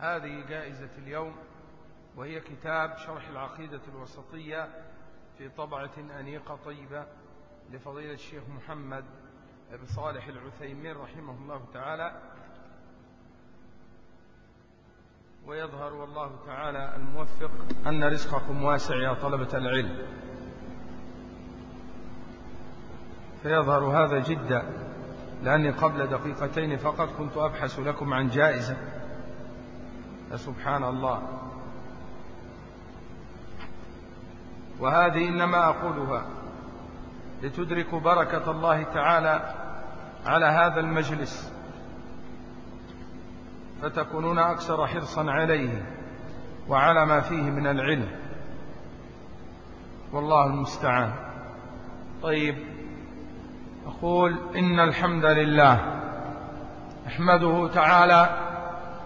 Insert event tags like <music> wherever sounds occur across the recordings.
هذه جائزة اليوم وهي كتاب شرح العقيدة الوسطية في طبعة أنيقة طيبة لفضيلة الشيخ محمد بن صالح العثيمين رحمه الله تعالى. ويظهر والله تعالى الموفق أن رزقكم واسع يا طلبة العلم. فيظهر هذا جدا لأني قبل دقيقتين فقط كنت أبحث لكم عن جائزة. فسبحان الله. وهذه إنما أقولها لتدركوا بركة الله تعالى على هذا المجلس فتكونون أكثر حرصا عليه وعلى ما فيه من العلم. والله المستعان. طيب أقول إن الحمد لله أحمده تعالى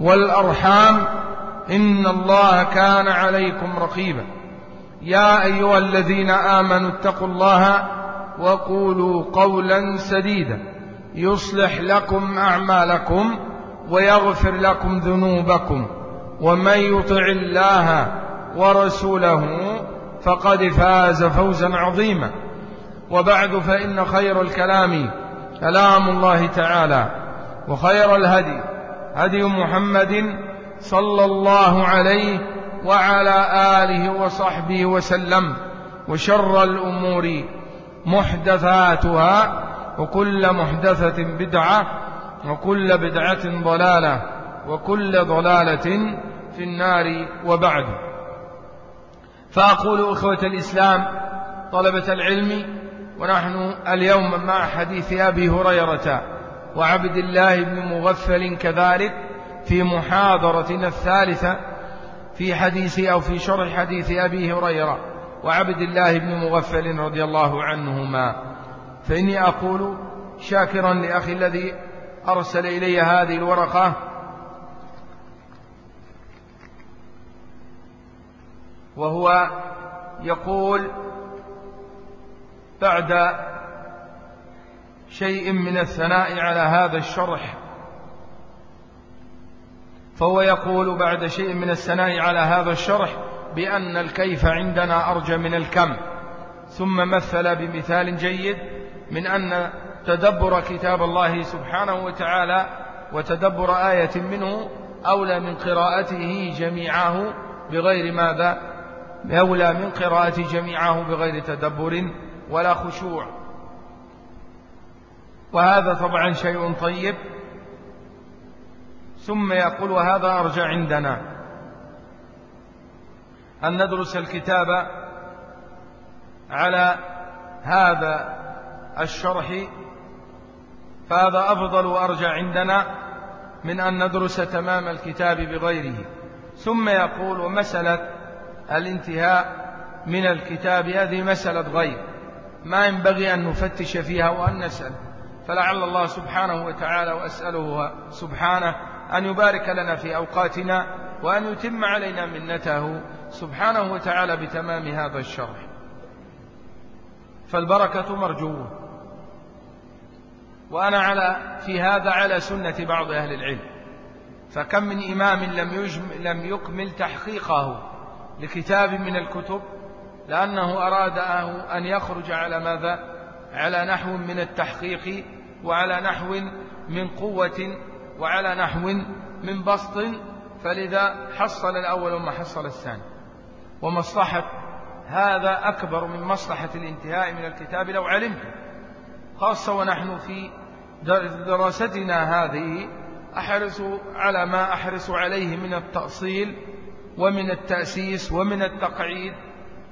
والأرحام إن الله كان عليكم رقيبا. يا أيها الذين آمنوا اتقوا الله وقولوا قولا سديدا. يصلح لكم أعمالكم ويغفر لكم ذنوبكم. ومن يطع الله ورسوله فقد فاز فوزا عظيما. وبعد فإن خير الكلام كلام الله تعالى وخير الهدي هدي محمد صلى الله عليه وعلى آله وصحبه وسلم وشر الأمور محدثاتها وكل محدثة بدعة وكل بدعة ضلالة وكل ضلالة في النار وبعد. فأقول إخوة الإسلام طلبة العلم ونحن اليوم مع حديث أبي هريرة. وعبد الله بن مغفل كذلك في محاضرتنا الثالثة في حديث أو في شرح حديث أبي هريرة وعبد الله بن مغفل رضي الله عنهما. فإني أقول شاكرا لأخي الذي أرسل إلي هذه الورقة. وهو يقول بعد شيء من الثناء على هذا الشرح. فهو يقول بعد شيء من الثناء على هذا الشرح بأن الكيف عندنا أرجى من الكم. ثم مثل بمثال جيد من أن تدبر كتاب الله سبحانه وتعالى وتدبر آية منه أولى من قراءته جميعه بغير ماذا؟ أولى من قراءة جميعه بغير تدبر ولا خشوع. وهذا طبعا شيء طيب. ثم يقول وهذا أرجع عندنا. أن ندرس الكتاب على هذا الشرح؟ فهذا أفضل وأرجع عندنا من أن ندرس تمام الكتاب بغيره. ثم يقول ومسألة الانتهاء من الكتاب هذه مسألة غير. ما ينبغي أن نفتش فيها وأن نسأل. فلعل الله سبحانه وتعالى وأسأله سبحانه أن يبارك لنا في أوقاتنا وأن يتم علينا منته سبحانه وتعالى بتمام هذا الشرح. فالبركة مرجوة وأنا على في هذا على سنة بعض أهل العلم. فكم من إمام لم, يجم لم يكمل تحقيقه لكتاب من الكتب لأنه أراد أن يخرج على ماذا؟ على نحو من التحقيق وعلى نحو من قوة وعلى نحو من بسط فلذا حصل الأول وما حصل الثاني. ومصلحة هذا أكبر من مصلحة الانتهاء من الكتاب لو علمت. خاصة ونحن في دراستنا هذه أحرص على ما أحرص عليه من التأصيل ومن التأسيس ومن التقعيد.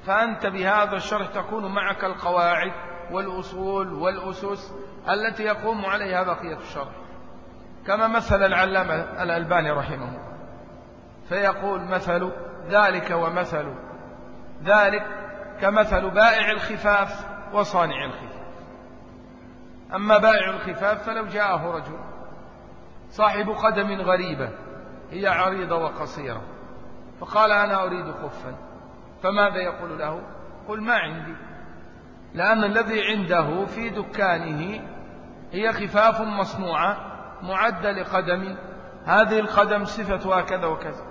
فأنت بهذا الشرح تكون معك القواعد والأصول والأسس التي يقوم عليها بقية الشرح كما مثل العلامة الألباني رحمه الله. فيقول مثل ذلك ومثل ذلك كمثل بائع الخفاف وصانع الخفاف. أما بائع الخفاف فلو جاءه رجل صاحب قدم غريبة هي عريضة وقصيرة فقال أنا أريد خفا فماذا يقول له؟ قل ما عندي لأن الذي عنده في دكانه هي خفاف مصنوعة معدة لقدم هذه القدم صفتها كذا وكذا.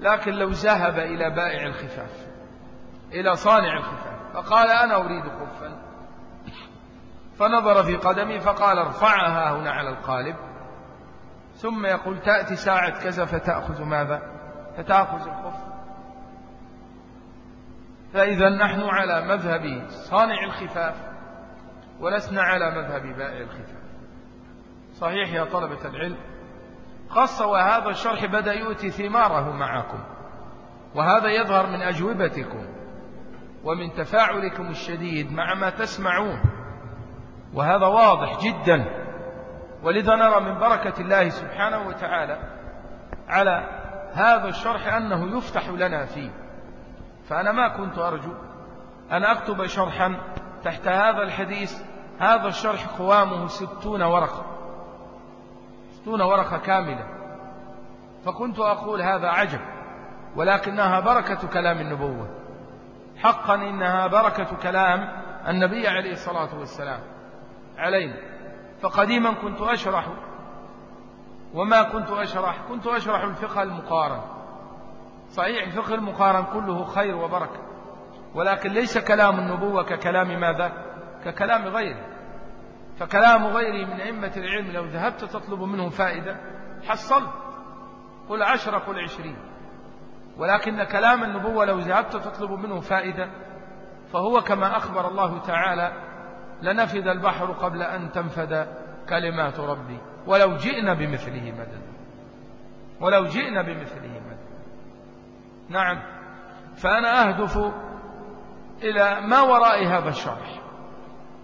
لكن لو ذهب إلى بائع الخفاف إلى صانع الخفاف فقال أنا أريد خفا. فنظر في قدمي فقال ارفعها هنا على القالب. ثم يقول تأتي ساعة كذا فتأخذ ماذا؟ فتأخذ الخف. فإذا نحن على مذهب صانع الخفاف. ولسنا على مذهب بائع الخفاف صحيح يا طلبة العلم. خاصة وهذا الشرح بدأ يؤتي ثماره معكم. وهذا يظهر من أجوبتكم ومن تفاعلكم الشديد مع ما تسمعون. وهذا واضح جدا. ولذا نرى من بركة الله سبحانه وتعالى على هذا الشرح أنه يفتح لنا فيه. فأنا ما كنت أرجو أن أكتب شرحا تحت هذا الحديث هذا الشرح قوامه ستون ورقة. ستون ورقة كاملة. فكنت أقول هذا عجب ولكنها بركة كلام النبوة. حقا إنها بركة كلام النبي عليه الصلاة والسلام. علينا فقديما كنت أشرح. وما كنت أشرح؟ كنت أشرح الفقه المقارن. صحيح الفقه المقارن كله خير وبركة. ولكن ليس كلام النبوة ككلام ماذا؟ ككلام غيره. فكلام غيره من أئمة العلم لو ذهبت تطلب منه فائدة حصلت قل عشرة قل عشرين. ولكن كلام النبوة لو ذهبت تطلب منه فائدة فهو كما أخبر الله تعالى لنفد البحر قبل أن تنفد كلمات ربي ولو جئنا بمثله مددا. ولو جئنا بمثله مددا. نعم. فأنا أهدف إلى ما وراء هذا الشرح.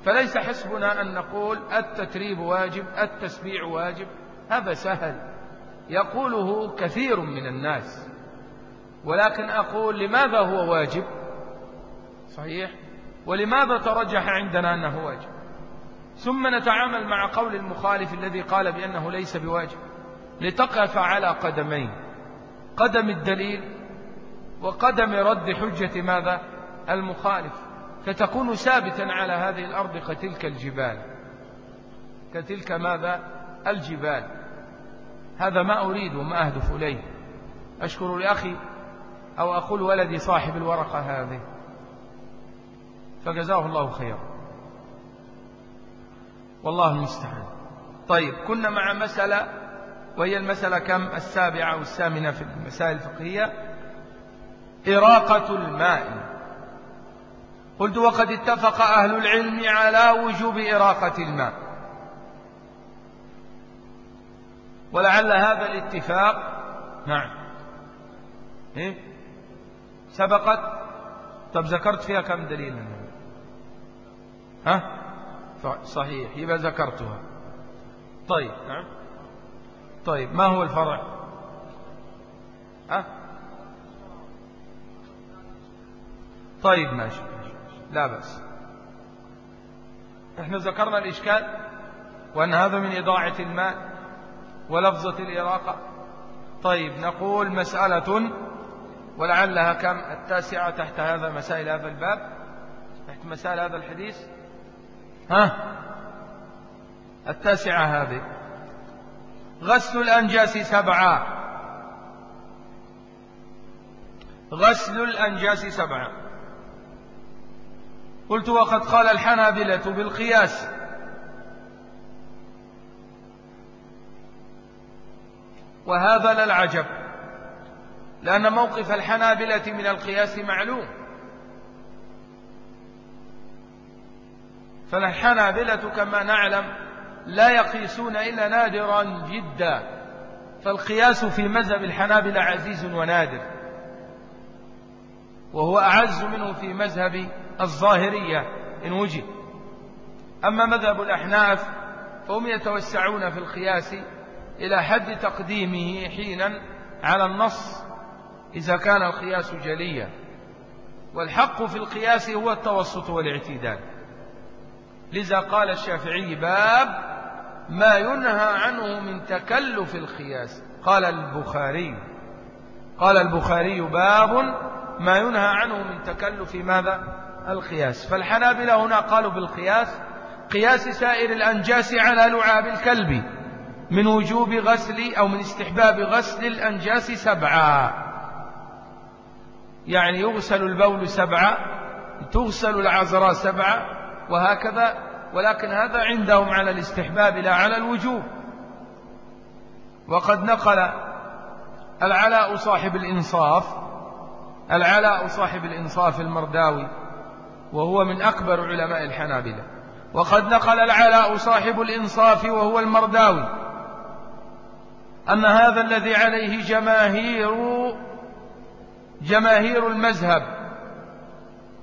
فليس حسبنا أن نقول التتريب واجب التسبيع واجب. هذا سهل. يقوله كثير من الناس. ولكن أقول لماذا هو واجب؟ صحيح؟ ولماذا ترجح عندنا أنه واجب؟ ثم نتعامل مع قول المخالف الذي قال بأنه ليس بواجب. لتقف على قدمين. قدم الدليل وقدم رد حجة ماذا؟ المخالف فتكون ثابتا على هذه الأرض كتلك الجبال. كتلك ماذا؟ الجبال. هذا ما أريد وما أهدف إليه. أشكر لأخي أو أقول ولدي صاحب الورقة هذه. فجزاه الله خيرا. والله المستعان. طيب كنا مع مسألة وهي المسألة كم؟ السابعة والثامنة في المسائل الفقهية. إراقة الماء. قلت وقد اتفق أهل العلم على وجوب إراقة الماء. ولعل هذا الاتفاق نعم. إيه؟ سبقت؟ طب ذكرت فيها كم دليل؟ ها؟ صحيح يبقى ذكرتها. طيب نعم. طيب ما هو الفرع؟ ها؟ طيب ماشي. لا بأس. إحنا ذكرنا الإشكال وأن هذا من إضاعة الماء ولفظة الإراقة. طيب نقول مسألة ولعلها كم؟ التاسعة تحت هذا مسائل هذا الباب. تحت مسائل هذا الحديث. ها؟ التاسعة هذه. غسل الأنجاس سبعة. غسل الأنجاس سبعة. قلت وقد قال الحنابلة بالقياس. وهذا لا العجب لأن موقف الحنابلة من القياس معلوم. فالحنابلة كما نعلم لا يقيسون إلا نادرا جدا فالقياس في مذهب الحنابلة عزيز ونادر وهو أعز منه في مذهب الظاهرية إن وجد. أما مذهب الأحناف فهم يتوسعون في القياس إلى حد تقديمه حينا على النص إذا كان القياس جليا. والحق في القياس هو التوسط والاعتدال. لذا قال الشافعي باب ما ينهى عنه من تكلف القياس. قال البخاري. قال البخاري باب ما ينهى عنه من تكلف ماذا؟ القياس. فالحنابلة هنا قالوا بالقياس قياس سائر الأنجاس على لعاب الكلب من وجوب غسل أو من استحباب غسل الأنجاس سبعا. يعني يغسل البول سبعا تغسل العذراء سبعا وهكذا. ولكن هذا عندهم على الاستحباب لا على الوجوب. وقد نقل العلاء صاحب الإنصاف العلاء صاحب الإنصاف المرداوي وهو من أكبر علماء الحنابلة. وقد نقل العلاء صاحب الإنصاف وهو المرداوي. أن هذا الذي عليه جماهير جماهير المذهب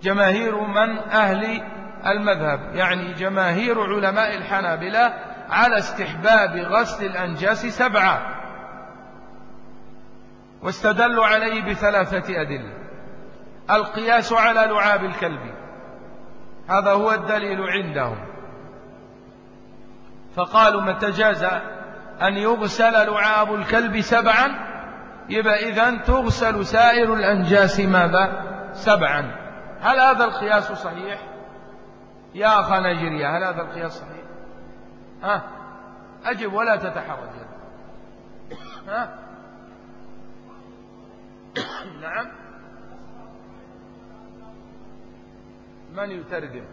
جماهير من أهل المذهب يعني جماهير علماء الحنابلة على استحباب غسل الأنجاس سبعة. واستدلوا عليه بثلاثة أدلة. القياس على لعاب الكلب. هذا هو الدليل عندهم. فقالوا متى جاز أن يغسل لعاب الكلب سبعا؟ يبقى إذن تغسل سائر الأنجاس ماذا؟ سبعا. هل هذا القياس صحيح؟ يا أخا نجريا هل هذا القياس صحيح؟ ها؟ أجب ولا تتحرج. ها؟ نعم. من يترجم؟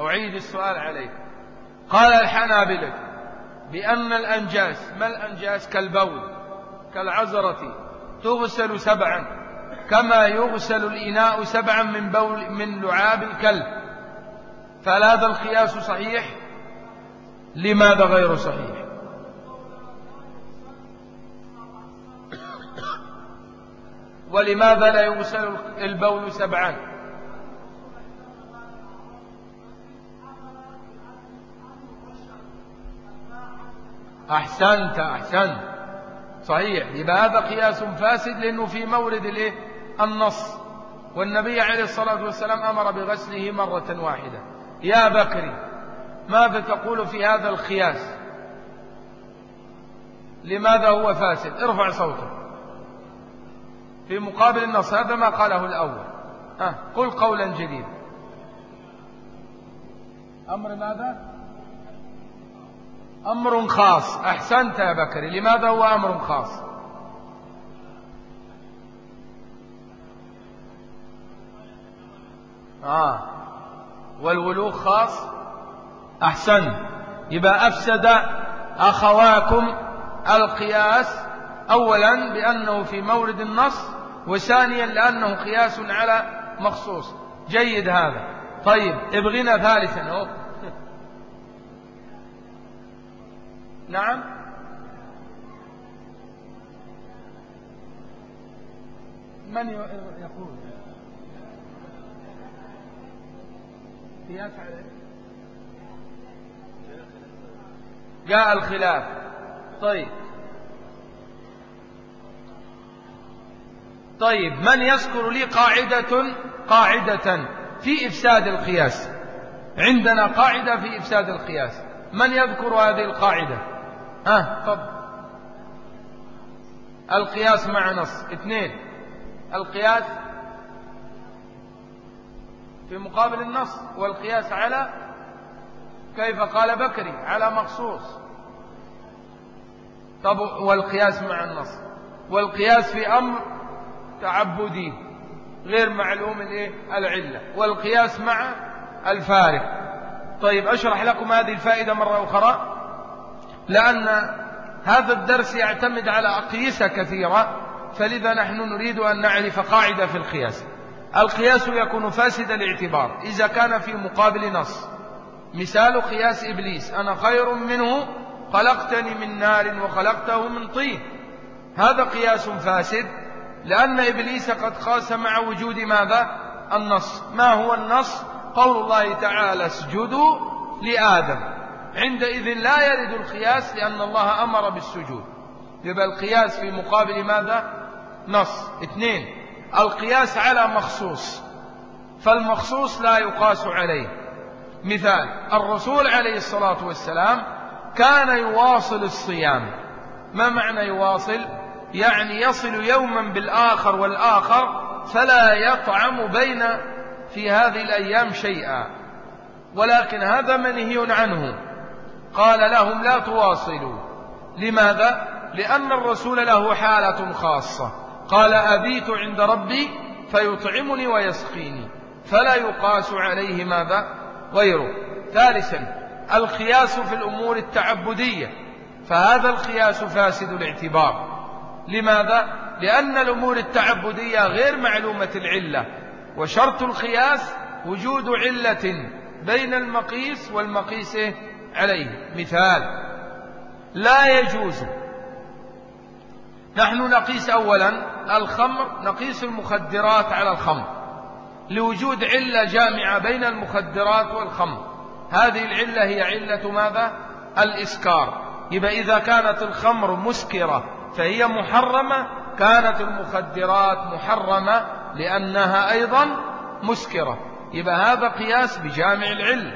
أعيد السؤال عليك. قال الحنابلة بأن الأنجاس ما الأنجاس؟ كالبول كالعزرة تغسل سبعا كما يغسل الإناء سبعا من بول من لعاب الكلب. فهل هذا القياس صحيح؟ لماذا غير صحيح؟ ولماذا لا يغسل البول سبعا؟ أحسنت أحسنت. صحيح. يبقى هذا قياس فاسد لأنه في مورد؟ النص. والنبي عليه الصلاة والسلام أمر بغسله مرة واحدة. يا بكري ماذا تقول في هذا القياس؟ لماذا هو فاسد؟ ارفع صوتك. في مقابل النص هذا ما قاله الأول. ها قل قولا جديدا. أمر ماذا؟ أمر خاص. أحسنت يا بكري لماذا هو أمر خاص؟ آه. والولوغ خاص؟ أحسن يبقى أفسد أخواكم القياس أولا بأنه في مورد النص وثانيا لأنه قياس على مخصوص. جيد هذا. طيب ابغنا ثالثا. أوه. <laughs> نعم. من يقول؟ قياس عليه جاء الخلاف. طيب. طيب من يذكر لي قاعدة قاعدة في إفساد القياس؟ عندنا قاعدة في إفساد القياس. من يذكر هذه القاعدة؟ ها طب. القياس مع نص. اثنين. القياس في مقابل النص والقياس على كيف قال بكري على مخصوص. طب والقياس مع النص. والقياس في أمر تعبدي غير معلوم الايه؟ العلة. والقياس مع الفارق. طيب أشرح لكم هذه الفائدة مرة أخرى. لأن هذا الدرس يعتمد على أقيسة كثيرة فلذا نحن نريد أن نعرف قاعدة في القياس. القياس يكون فاسد الاعتبار. إذا كان في مقابل نص. مثال قياس إبليس. أنا خير منه خلقتني من نار وخلقته من طين. هذا قياس فاسد. لأن إبليس قد قاس مع وجود ماذا؟ النص. ما هو النص؟ قول الله تعالى اسجدوا لآدم. عندئذ لا يرد القياس لأن الله أمر بالسجود. يبقى القياس في مقابل ماذا؟ نص. اثنين القياس على مخصوص. فالمخصوص لا يقاس عليه. مثال الرسول عليه الصلاة والسلام كان يواصل الصيام. ما معنى يواصل؟ يعني يصل يوما بالآخر والآخر فلا يطعم بين في هذه الأيام شيئا. ولكن هذا منهي عنه. قال لهم لا تواصلوا. لماذا؟ لأن الرسول له حالة خاصة. قال أبيت عند ربي فيطعمني ويسقيني. فلا يقاس عليه ماذا؟ غيره. ثالثا القياس في الأمور التعبدية. فهذا القياس فاسد الاعتبار. لماذا؟ لأن الأمور التعبدية غير معلومة العلة وشرط القياس وجود علة بين المقيس والمقيس عليه. مثال لا يجوز. نحن نقيس أولا الخمر نقيس المخدرات على الخمر لوجود علة جامعة بين المخدرات والخمر. هذه العلة هي علة ماذا؟ الإسكار. يبقى إذا كانت الخمر مسكرة فهي محرمة كانت المخدرات محرمة لأنها أيضا مسكرة. يبقى هذا قياس بجامع العلة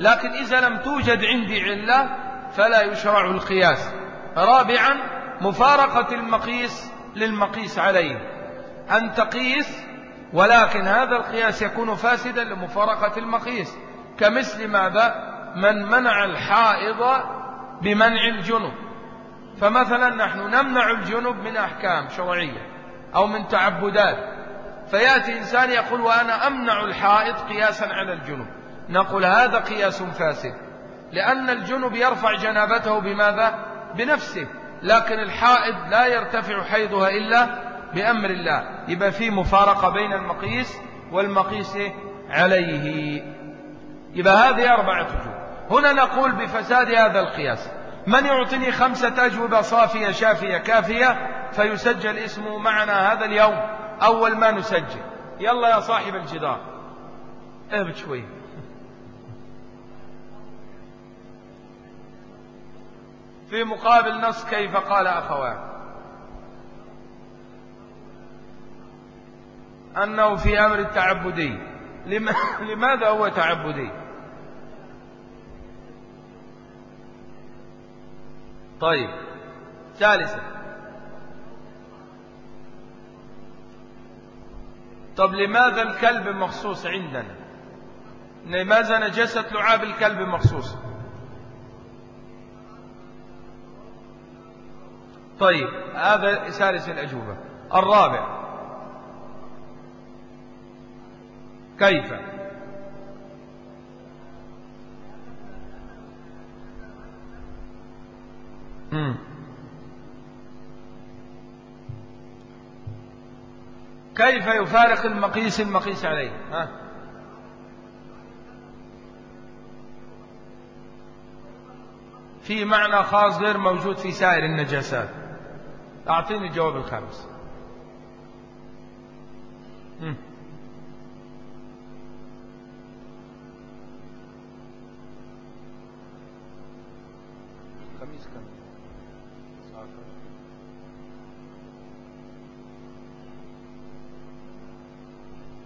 لكن إذا لم توجد عندي علة فلا يشرع القياس. رابعا مفارقة المقيس للمقيس عليه. أن تقيس ولكن هذا القياس يكون فاسدا لمفارقة المقيس. كمثل ماذا؟ من منع الحائض بمنع الجنب فمثلا نحن نمنع الجنب من أحكام شرعية أو من تعبدات. فيأتي إنسان يقول وأنا أمنع الحائض قياسا على الجنب نقول هذا قياس فاسد لأن الجنب يرفع جنابته بماذا؟ بنفسه. لكن الحائض لا يرتفع حيضها إلا بأمر الله. يبقى في مفارقة بين المقيس والمقيس عليه. يبقى هذه أربعة وجوه. هنا نقول بفساد هذا القياس. من يعطيني خمسة أجوبة صافية شافية كافية فيسجل اسمه معنا هذا اليوم. أول ما نسجل. يلا يا صاحب الجدار. اهبط شوي. <laughs> في مقابل نص كيف قال أخوان. أنه في أمر التعبدي. <laughs> لماذا هو تعبدي؟ طيب ثالثا. طب لماذا الكلب مخصوص عندنا؟ لماذا نجسة لعاب الكلب مخصوص؟ طيب هذا ثالث الأجوبة الرابع. كيف؟ كيف يفارق المقيس المقيس عليه؟ ها؟ في معنى خاص غير موجود في سائر النجاسات. أعطيني الجواب الخامس.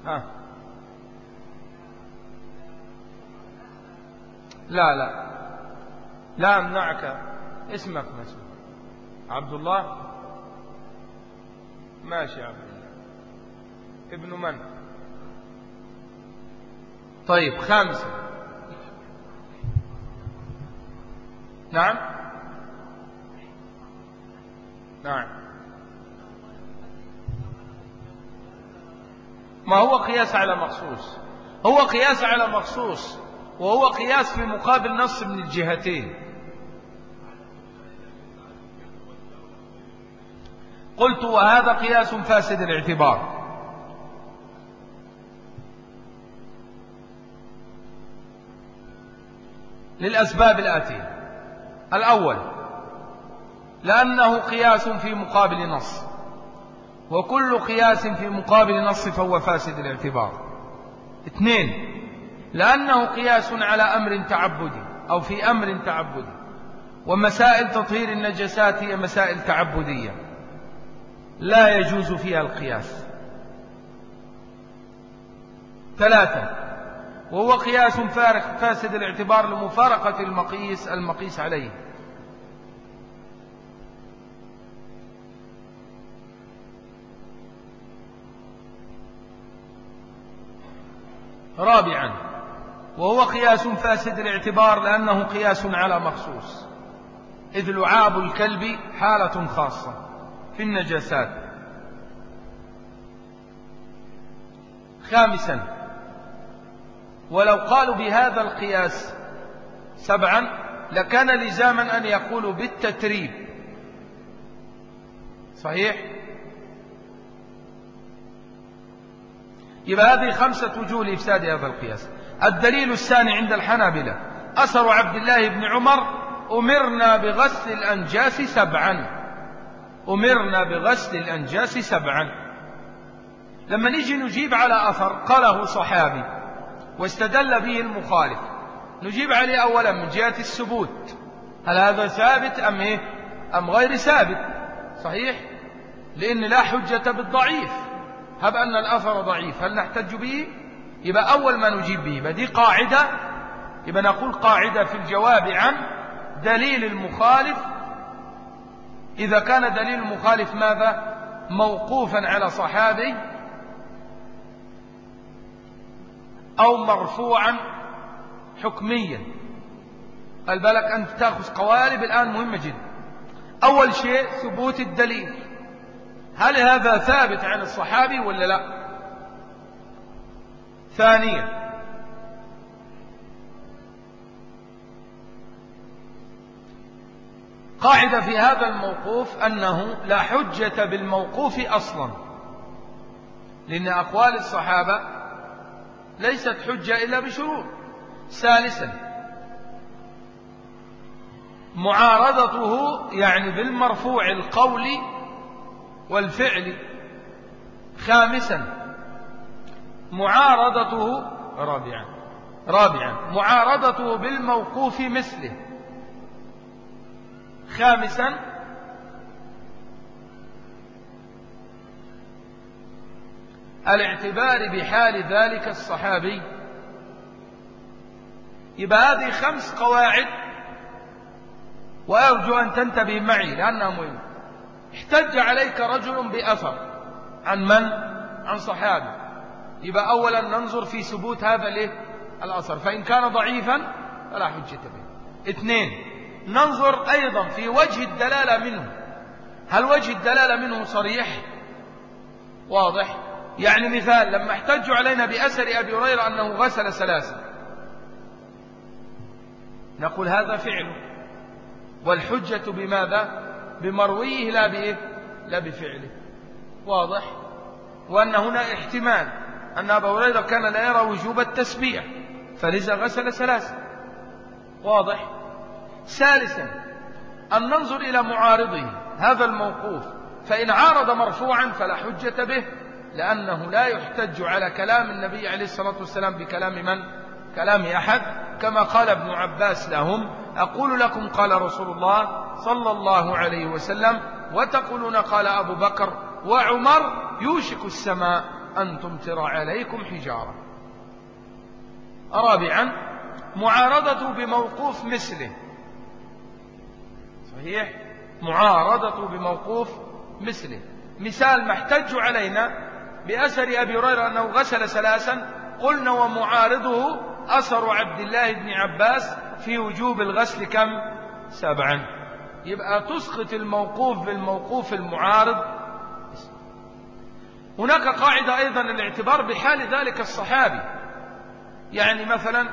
ها. لا لا. لا أمنعك. اسمك مسؤول عبد الله ماشي عبد الله ابن من؟ طيب خامسة نعم؟ نعم. ما هو قياس على مخصوص؟ هو قياس على مخصوص وهو قياس في مقابل نص من الجهتين. قلت وهذا قياس فاسد الاعتبار. للأسباب الآتية. الأول لأنه قياس في مقابل نص. وكل قياس في مقابل نص فهو فاسد الاعتبار. اثنين لأنه قياس على أمر تعبدي أو في أمر تعبدي ومسائل تطهير النجسات هي مسائل تعبدية. لا يجوز فيها القياس. ثلاثة وهو قياس فاسد الاعتبار لمفارقة المقيس المقيس عليه. رابعا وهو قياس فاسد الاعتبار لأنه قياس على مخصوص إذ لعاب الكلب حالة خاصة في النجاسات. خامسا ولو قالوا بهذا القياس سبعا لكان لزاما أن يقولوا بالتتريب. صحيح؟ يبقى هذه خمسة وجوه لإفساد هذا القياس. الدليل الثاني عند الحنابلة أثر عبد الله بن عمر أمرنا بغسل الأنجاس سبعا. أمرنا بغسل الأنجاس سبعا. لما نيجي نجيب على أثر قاله صحابي واستدل به المخالف نجيب عليه أولا من جهة الثبوت. هل هذا ثابت أم إيه؟ أم غير ثابت؟ صحيح؟ لأن لا حجة بالضعيف. هب أن الأثر ضعيف هل نحتج به؟ يبقى أول ما نجيب به يبقى دي قاعدة يبقى نقول قاعدة في الجواب عن دليل المخالف. إذا كان دليل المخالف ماذا؟ موقوفا على صحابي أو مرفوعا حكميا. قال بالك أنت تأخذ قوالب الآن مهمة جدا. أول شيء ثبوت الدليل. هل هذا ثابت عن الصحابي ولا لا؟ ثانيا قاعدة في هذا الموقوف أنه لا حجة بالموقوف أصلا لأن أقوال الصحابة ليست حجة إلا بشروط. ثالثا معارضته يعني بالمرفوع القول والفعل خامسا معارضته رابعا رابعا معارضته بالموقوف مثله. خامسا الاعتبار بحال ذلك الصحابي. يبقى هذه خمس قواعد وأرجو أن تنتبه معي لأنها مهمة. احتج عليك رجل بأثر. عن من؟ عن صحابي. يبقى أولا ننظر في ثبوت هذا الأثر. فإن كان ضعيفا فلا حجة به اثنين ننظر أيضا في وجه الدلالة منه. هل وجه الدلالة منه صريح؟ واضح. يعني مثال لما احتجوا علينا بأثر أبي هريرة أنه غسل ثلاثة نقول هذا فعله والحجة بماذا؟ بمرويه لا بإيه؟ لا بفعله. واضح؟ وأن هنا احتمال أن أبا هريرة كان لا يرى وجوب التسبيح فلذا غسل ثلاثة واضح؟ ثالثا أن ننظر إلى معارضه هذا الموقوف فإن عارض مرفوعا فلا حجة به لأنه لا يحتج على كلام النبي عليه الصلاة والسلام بكلام من؟ كلام أحد كما قال ابن عباس لهم أقول لكم قال رسول الله صلى الله عليه وسلم وتقولون قال أبو بكر وعمر يوشك السماء أن تمطر عليكم حجارة. رابعا معارضة بموقوف مثله. صحيح؟ معارضة بموقوف مثله. مثال ما احتجوا علينا بأثر أبي هريرة أنه غسل ثلاثا قلنا ومعارضه أثر عبد الله بن عباس في وجوب الغسل كم؟ سبعا. يبقى تسقط الموقوف بالموقوف المعارض. هناك قاعدة أيضا الاعتبار بحال ذلك الصحابي. يعني مثلا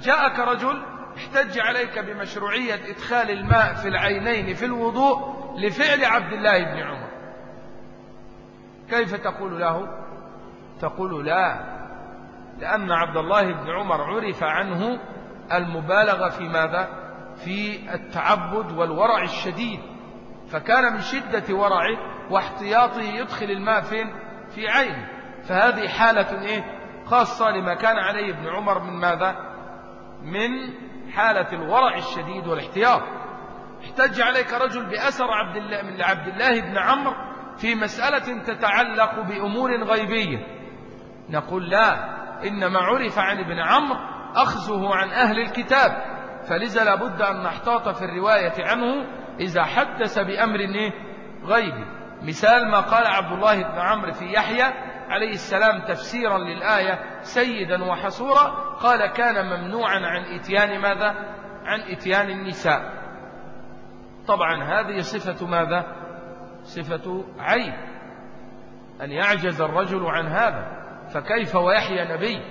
جاءك رجل احتج عليك بمشروعية إدخال الماء في العينين في الوضوء لفعل عبد الله بن عمر. كيف تقول له؟ تقول لا. لأن عبد الله بن عمر عرف عنه المبالغة في ماذا؟ في التعبد والورع الشديد. فكان من شدة ورعه واحتياطه يدخل الماء فين؟ في عينه. فهذه حالة إيه؟ خاصة لما كان عليه ابن عمر من ماذا؟ من حالة الورع الشديد والاحتياط. احتج عليك رجل بأثر عبد الله من عبد الله بن عمرو في مسألة تتعلق بأمور غيبية. نقول لا إنما عرف عن ابن عمرو أخذه عن أهل الكتاب فلذا لابد أن نحتاط في الرواية عنه إذا حدث بأمر؟ غيبي. مثال ما قال عبد الله بن عمرو في يحيى عليه السلام تفسيرا للآية سيدا وحصورا. قال كان ممنوعا عن إتيان ماذا؟ عن إتيان النساء. طبعا هذه صفة ماذا؟ صفة عيب. أن يعجز الرجل عن هذا. فكيف ويحيى نبي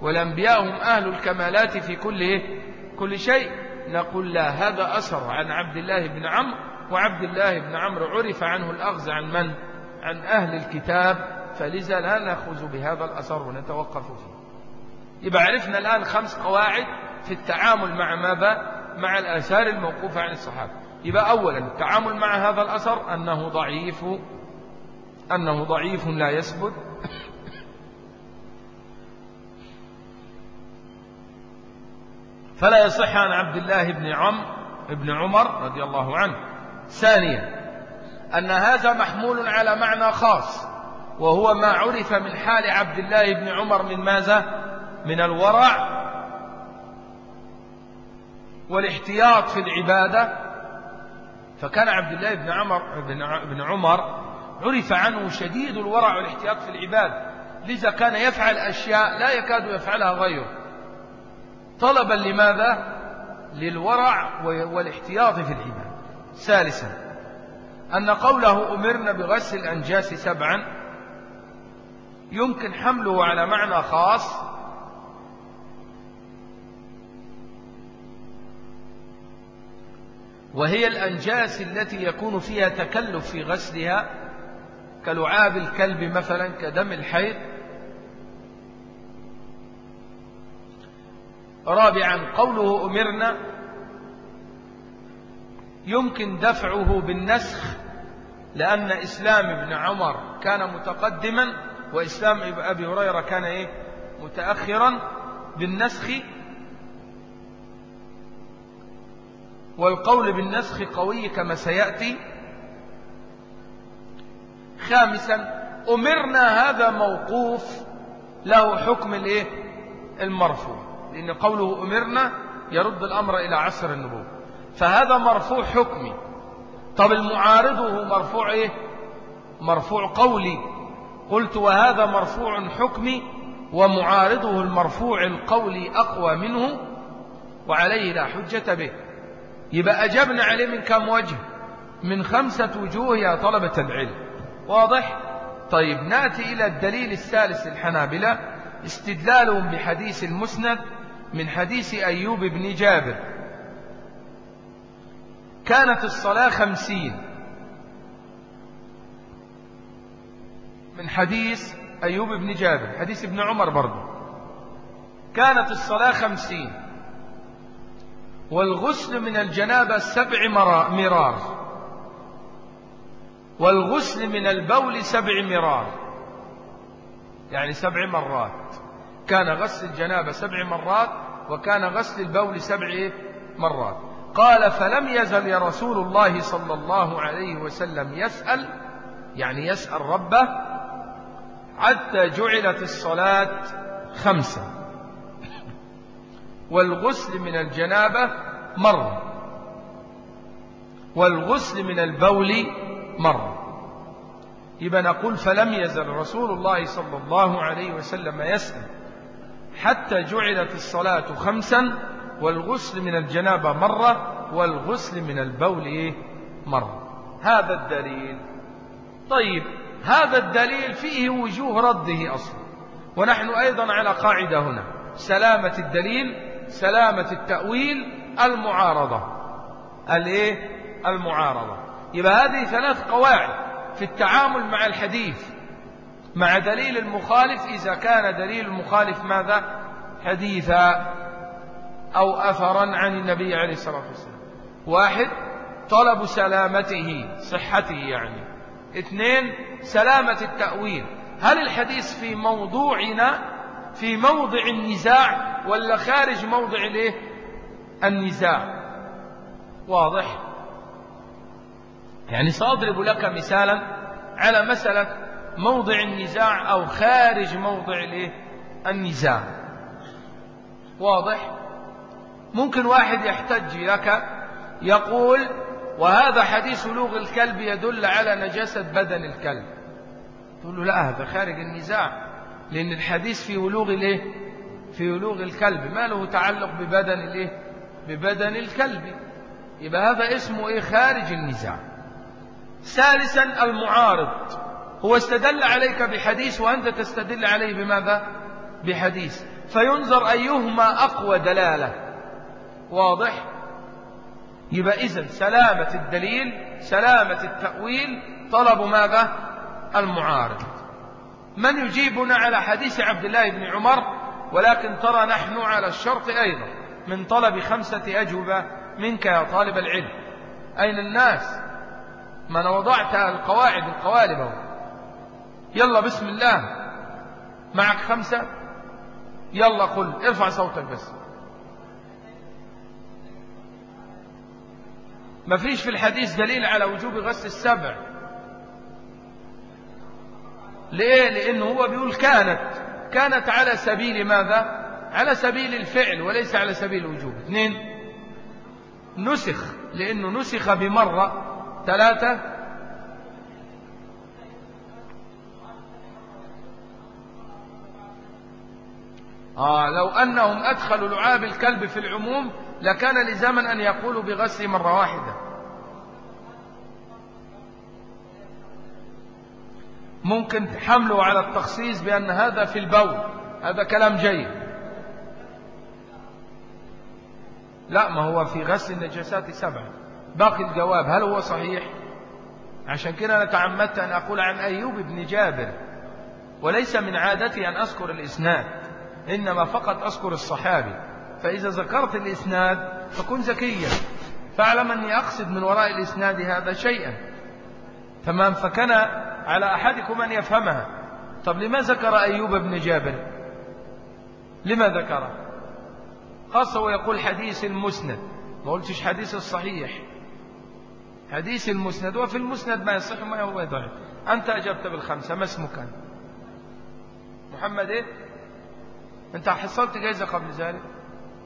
والأنبياء هم أهل الكمالات في كل إيه؟ كل شيء. نقول لا هذا أثر عن عبد الله بن عمرو وعبد الله بن عمرو عرف عنه الأخذ عن من؟ عن أهل الكتاب. فلذا لا نأخذ بهذا الأثر ونتوقف فيه. يبقى عرفنا الآن خمس قواعد في التعامل مع ماذا؟ مع الآثار الموقوفة عن الصحابة. يبقى أولا التعامل مع هذا الأثر أنه ضعيف أنه ضعيف لا يثبت. فلا يصح عن عبد الله بن عم ابن عمر رضي الله عنه. ثانيا أن هذا محمول على معنى خاص وهو ما عرف من حال عبد الله بن عمر من ماذا؟ من الورع والاحتياط في العبادة. فكان عبد الله بن عمر بن عمر عرف عنه شديد الورع والاحتياط في العبادة. لذا كان يفعل أشياء لا يكاد يفعلها غيره. طلبا لماذا؟ للورع والاحتياط في العبادة ثالثا أن قوله أمرنا بغسل الأنجاس سبعا يمكن حمله على معنى خاص وهي الأنجاس التي يكون فيها تكلف في غسلها كلعاب الكلب مثلا كدم الحيض رابعا قوله أمرنا. يمكن دفعه بالنسخ لأن إسلام ابن عمر كان متقدما وإسلام أبي هريرة كان إيه؟ متأخرا بالنسخ. والقول بالنسخ قوي كما سيأتي. خامسا أمرنا هذا موقوف له حكم الإيه؟ المرفوع. لأن قوله أمرنا يرد الأمر إلى عصر النبوة. فهذا مرفوع حكمي. طب المعارضه مرفوع إيه؟ مرفوع قولي. قلت وهذا مرفوع حكمي ومعارضه المرفوع القولي أقوى منه وعليه لا حجة به. يبقى أجبنا عليه من كم وجه؟ من خمسة وجوه يا طلبة العلم. واضح؟ طيب نأتي إلى الدليل الثالث الحنابلة. استدلالهم بحديث المسند من حديث أيوب بن جابر. كانت الصلاة خمسين. من حديث أيوب بن جابر. حديث ابن عمر برضه. كانت الصلاة خمسين. والغسل من الجنابة سبع مرار. والغسل من البول سبع مرار. يعني سبع مرات. كان غسل الجنابة سبع مرات وكان غسل البول سبع مرات. قال فلم يزل يا رسول الله صلى الله عليه وسلم يسأل يعني يسأل ربه حتى جعلت الصلاة خمسة. والغسل من الجنابة مرة. والغسل من البول مرة. يبقى نقول فلم يزل رسول الله صلى الله عليه وسلم يسأل. حتى جعلت الصلاة خمسا والغسل من الجنابة مرة والغسل من البول مرة. هذا الدليل. طيب هذا الدليل فيه وجوه رده أصلا. ونحن أيضا على قاعدة هنا. سلامة الدليل سلامة التأويل المعارضة. الإيه؟ المعارضة. يبقى هذه ثلاث قواعد في التعامل مع الحديث. مع دليل المخالف إذا كان دليل المخالف ماذا؟ حديثا أو أثرا عن النبي عليه الصلاة والسلام. واحد طلب سلامته صحته يعني. اثنين سلامة التأويل. هل الحديث في موضوعنا في موضع النزاع ولا خارج موضع الايه؟ النزاع؟ واضح؟ يعني سأضرب لك مثالا على مسألة موضع النزاع أو خارج موضع النزاع. واضح؟ ممكن واحد يحتج لك يقول وهذا حديث لوغ الكلب يدل على نجاسة بدن الكلب. تقول له لا هذا خارج النزاع لأن الحديث في ولوغ الإيه؟ في ولوغ الكلب. ما له تعلق ببدن الإيه؟ ببدن الكلب. يبقى هذا اسمه إيه؟ خارج النزاع. ثالثا المعارض. هو استدل عليك بحديث وأنت تستدل عليه بماذا؟ بحديث. فينظر أيهما أقوى دلالة. واضح؟ يبقى إذن سلامة الدليل سلامة التأويل طلب ماذا؟ المعارض. من يجيبنا على حديث عبد الله بن عمر؟ ولكن ترى نحن على الشرط أيضا. من طلب خمسة أجوبة منك يا طالب العلم. أين الناس؟ ما أنا وضعت القواعد القوالب يلا بسم الله. معك خمسة. يلا قل ارفع صوتك بس. ما فيش في الحديث دليل على وجوب غسل السبع. ليه؟ لأنه هو بيقول كانت. كانت على سبيل ماذا؟ على سبيل الفعل وليس على سبيل الوجوب. اثنين. نسخ لأنه نسخ بمرة. ثلاثة. آه لو أنهم أدخلوا لعاب الكلب في العموم لكان لزاما أن يقولوا بغسل مرة واحدة. ممكن حمله على التخصيص بأن هذا في البول. هذا كلام جيد. لا ما هو في غسل النجاسات سبعة. باقي الجواب هل هو صحيح؟ عشان كده أنا تعمدت أن أقول عن أيوب بن جابر وليس من عادتي أن أذكر الإسناد. إنما فقط أذكر الصحابي فإذا ذكرت الإسناد فكن ذكيا فاعلم أني أقصد من وراء الإسناد هذا شيئا. تمام؟ فكان على أحدكم أن يفهمها. طب لما ذكر أيوب بن جابر؟ لما ذكره خاصة ويقول حديث المسند. ما قلتش حديث الصحيح. حديث المسند وفي المسند ما يصح ما هو ضعيف. أنت أجبت بالخمسة ما اسمك محمد إيه؟ أنت حصلت جائزة قبل ذلك؟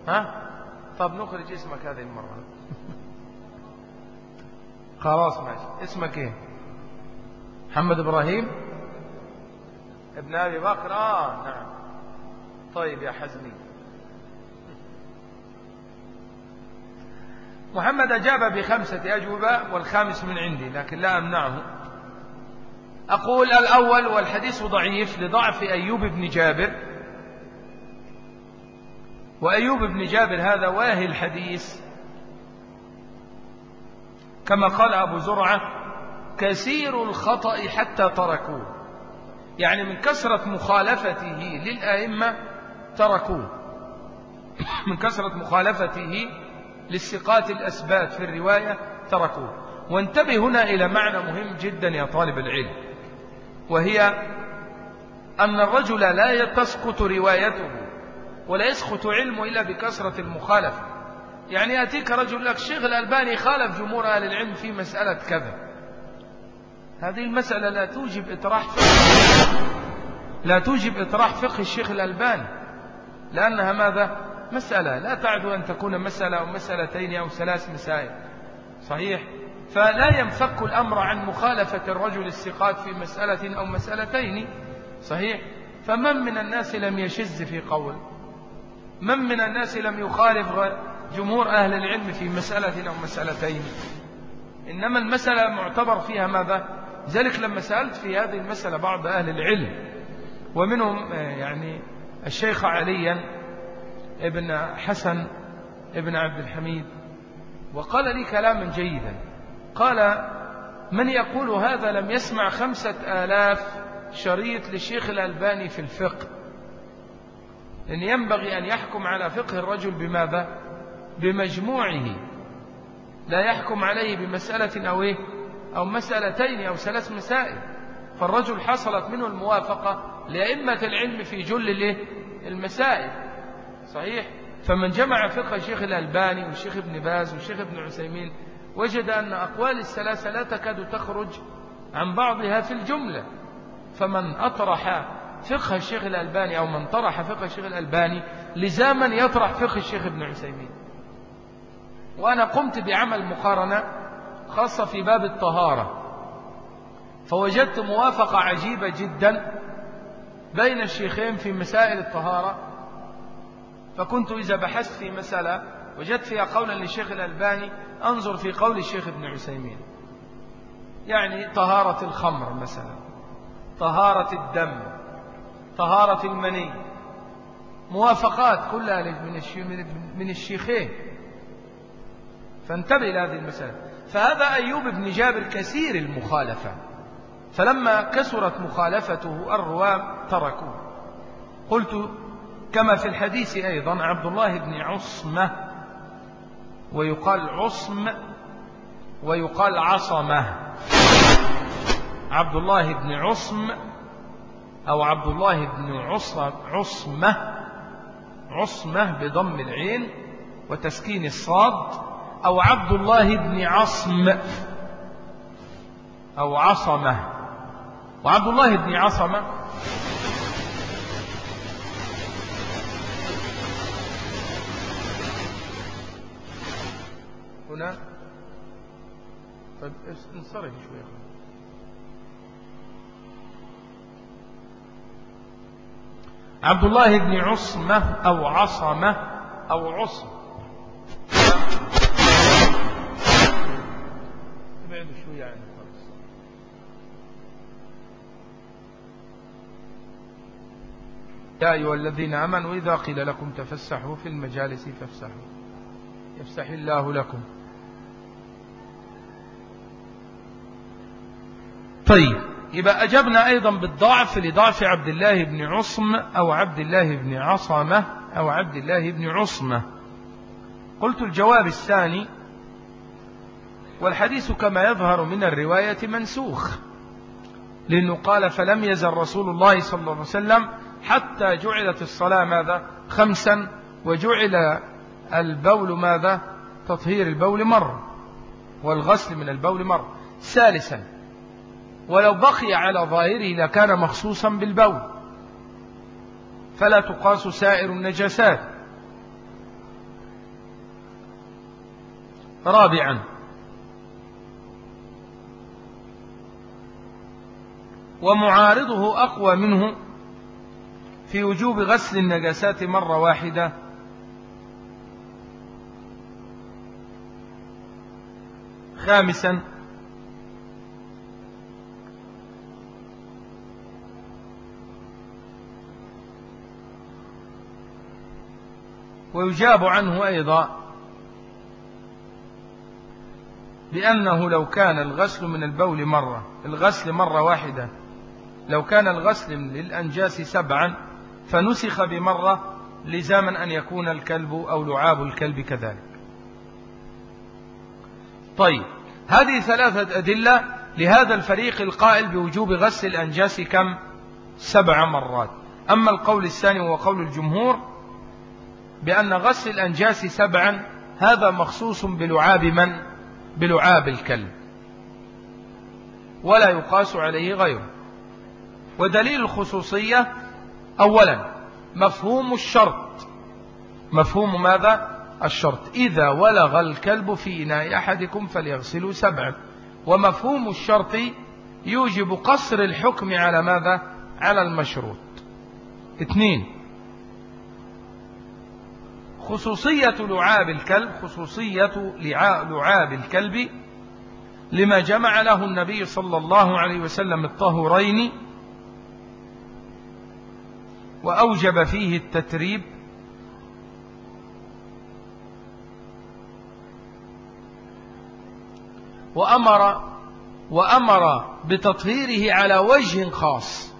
ها؟ طب نخرج اسمك هذه المرة. خلاص ماشي. اسمك إيه؟ محمد إبراهيم؟ ابن أبي بكر. آه نعم. طيب يا حزمي. محمد أجاب بخمسة أجوبة والخامس من عندي لكن لا أمنعه. أقول الأول والحديث ضعيف لضعف أيوب بن جابر. وأيوب بن جابر هذا واهي الحديث. كما قال أبو زرعة كثير الخطأ حتى تركوه. يعني من كثرة مخالفته للآئمة تركوه. من كثرة مخالفته للثقات الأسبات في الرواية تركوه. وانتبه هنا إلى معنى مهم جدا يا طالب العلم وهي أن الرجل لا تسقط روايته. ولا يسقط علمه إلا بكثرة المخالفة. يعني يأتيك رجل لك الشيخ الألباني خالف جمهور أهل العلم في مسألة كذا. هذه المسألة لا توجب إطراح فقه. لا توجب إطراح فقه الشيخ الألباني. لأنها ماذا؟ مسألة. لا تعد أن تكون مسألة أو مسألتين أو ثلاث مسائل. صحيح؟ فلا ينفك الأمر عن مخالفة الرجل الثقات في مسألة أو مسألتين. صحيح؟ فمن من الناس لم يشز في قول؟ من من الناس لم يخالف جمهور أهل العلم في مسألة أو مسألتين؟ إنما المسألة معتبر فيها ماذا؟ ذلك لما سألت في هذه المسألة بعض أهل العلم ومنهم يعني الشيخ عليا ابن حسن ابن عبد الحميد وقال لي كلاما جيدا. قال من يقول هذا لم يسمع خمسة آلاف شريط للشيخ الألباني في الفقه؟ لأن ينبغي أن يحكم على فقه الرجل بماذا؟ بمجموعه. لا يحكم عليه بمسألة أو إيه؟ أو مسألتين أو ثلاث مسائل. فالرجل حصلت منه الموافقة لأئمة العلم في جل المسائل. صحيح؟ فمن جمع فقه الشيخ الألباني والشيخ ابن باز والشيخ ابن عثيمين وجد أن أقوال الثلاثة لا تكاد تخرج عن بعضها في الجملة. فمن أطرح فقه الشيخ الألباني أو من طرح فقه الشيخ الألباني لزاما يطرح فقه الشيخ ابن عثيمين. وأنا قمت بعمل مقارنة خاصة في باب الطهارة. فوجدت موافقة عجيبة جدا بين الشيخين في مسائل الطهارة. فكنت إذا بحثت في مسألة وجدت فيها قولا للشيخ الألباني أنظر في قول الشيخ ابن عثيمين. يعني طهارة الخمر مثلا طهارة الدم طهارة المني. موافقات كلها من الشيخين. فانتبه إلى هذه المسألة. فهذا أيوب بن جابر كثير المخالفة. فلما كسرت مخالفته الروام تركوه. قلت كما في الحديث أيضا عبد الله بن عصمة ويقال عصم ويقال عصمة. عبد الله بن عصم أو عبد الله بن عصمة عصمة بضم العين وتسكين الصاد أو عبد الله بن عصم أو عصمة. وعبد الله بن عصمة هنا. طيب انصرف شوية عبد الله بن عصمة أو عصمة أو عصم ابعدوا شوية عنه خلاص. يا أيها الذين آمنوا إذا قيل لكم تفسحوا في المجالس فافسحوا. يفسح الله لكم. طيب. يبقى أجبنا أيضا بالضعف لضعف عبد الله بن عصم أو عبد الله بن عصمة أو عبد الله بن عصمة. قلت الجواب الثاني والحديث كما يظهر من الرواية منسوخ لأنه قال فلم يزل رسول الله صلى الله عليه وسلم حتى جعلت الصلاة ماذا؟ خمسا وجعل البول ماذا؟ تطهير البول مرة والغسل من البول مرة ثالثا ولو بقي على ظاهره لكان مخصوصا بالبول. فلا تقاس سائر النجاسات. رابعا. ومعارضه أقوى منه في وجوب غسل النجاسات مرة واحدة. خامسا. ويجاب عنه أيضا بأنه لو كان الغسل من البول مرة الغسل مرة واحدة لو كان الغسل للأنجاس سبعا فنسخ بمرة لزاما أن يكون الكلب أو لعاب الكلب كذلك. طيب هذه ثلاثة أدلة لهذا الفريق القائل بوجوب غسل الأنجاس كم؟ سبع مرات. أما القول الثاني هو قول الجمهور بأن غسل الأنجاس سبعا هذا مخصوص بلعاب من؟ بلعاب الكلب. ولا يقاس عليه غيره. ودليل الخصوصية أولا مفهوم الشرط. مفهوم ماذا؟ الشرط. إذا ولغ الكلب في إناء أحدكم فليغسلوا سبعا. ومفهوم الشرط يوجب قصر الحكم على ماذا؟ على المشروط. اثنين خصوصية لعاب الكلب خصوصية لعاب الكلب لما جمع له النبي صلى الله عليه وسلم الطهورين وأوجب فيه التتريب. وأمر وأمر بتطهيره على وجه خاص.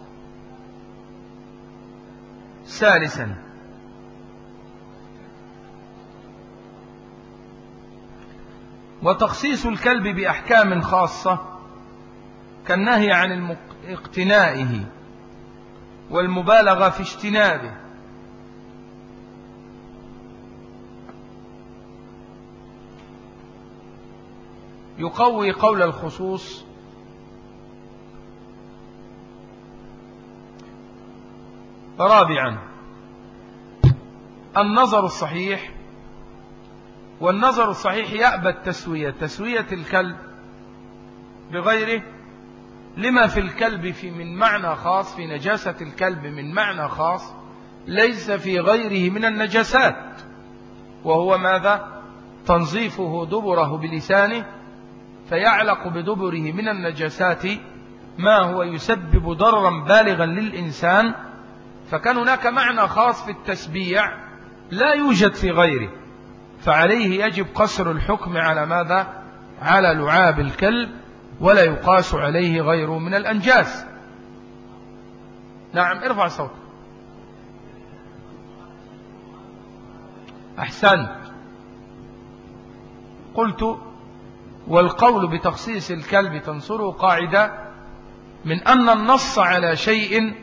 ثالثا وتخصيص الكلب بأحكام خاصة كالنهي عن اقتنائه والمبالغة في اجتنابه. يقوي قول الخصوص رابعا النظر الصحيح والنظر الصحيح يأبى التسوية تسوية الكلب بغيره. لما في الكلب في من معنى خاص في نجاسة الكلب من معنى خاص ليس في غيره من النجاسات. وهو ماذا؟ تنظيفه دبره بلسانه فيعلق بدبره من النجاسات ما هو يسبب ضررا بالغا للإنسان. فكان هناك معنى خاص في التسبيع لا يوجد في غيره. فعليه يجب قصر الحكم على ماذا؟ على لعاب الكلب ولا يقاس عليه غيره من الأنجاس نعم ارفع صوت أحسنت. قلت والقول بتخصيص الكلب تنصره قاعدة من أن النص على شيء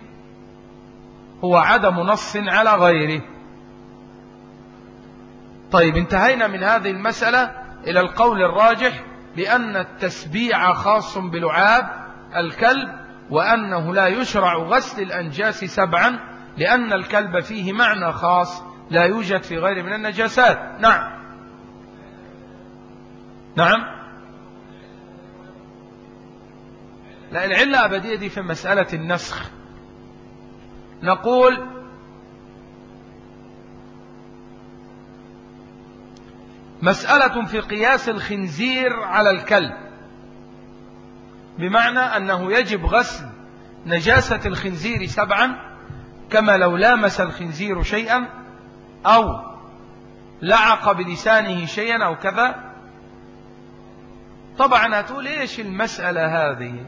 هو عدم نص على غيره. طيب انتهينا من هذه المسألة إلى القول الراجح بأن التسبيع خاص بلعاب الكلب وأنه لا يشرع غسل الأنجاس سبعا لأن الكلب فيه معنى خاص لا يوجد في غيره من النجاسات. نعم. نعم. لا العلة أبدية دي في مسألة النسخ. نقول مسألة في قياس الخنزير على الكلب. بمعنى أنه يجب غسل نجاسة الخنزير سبعا كما لو لامس الخنزير شيئا أو لعق بلسانه شيئا أو كذا. طبعا هتقول إيش المسألة هذه؟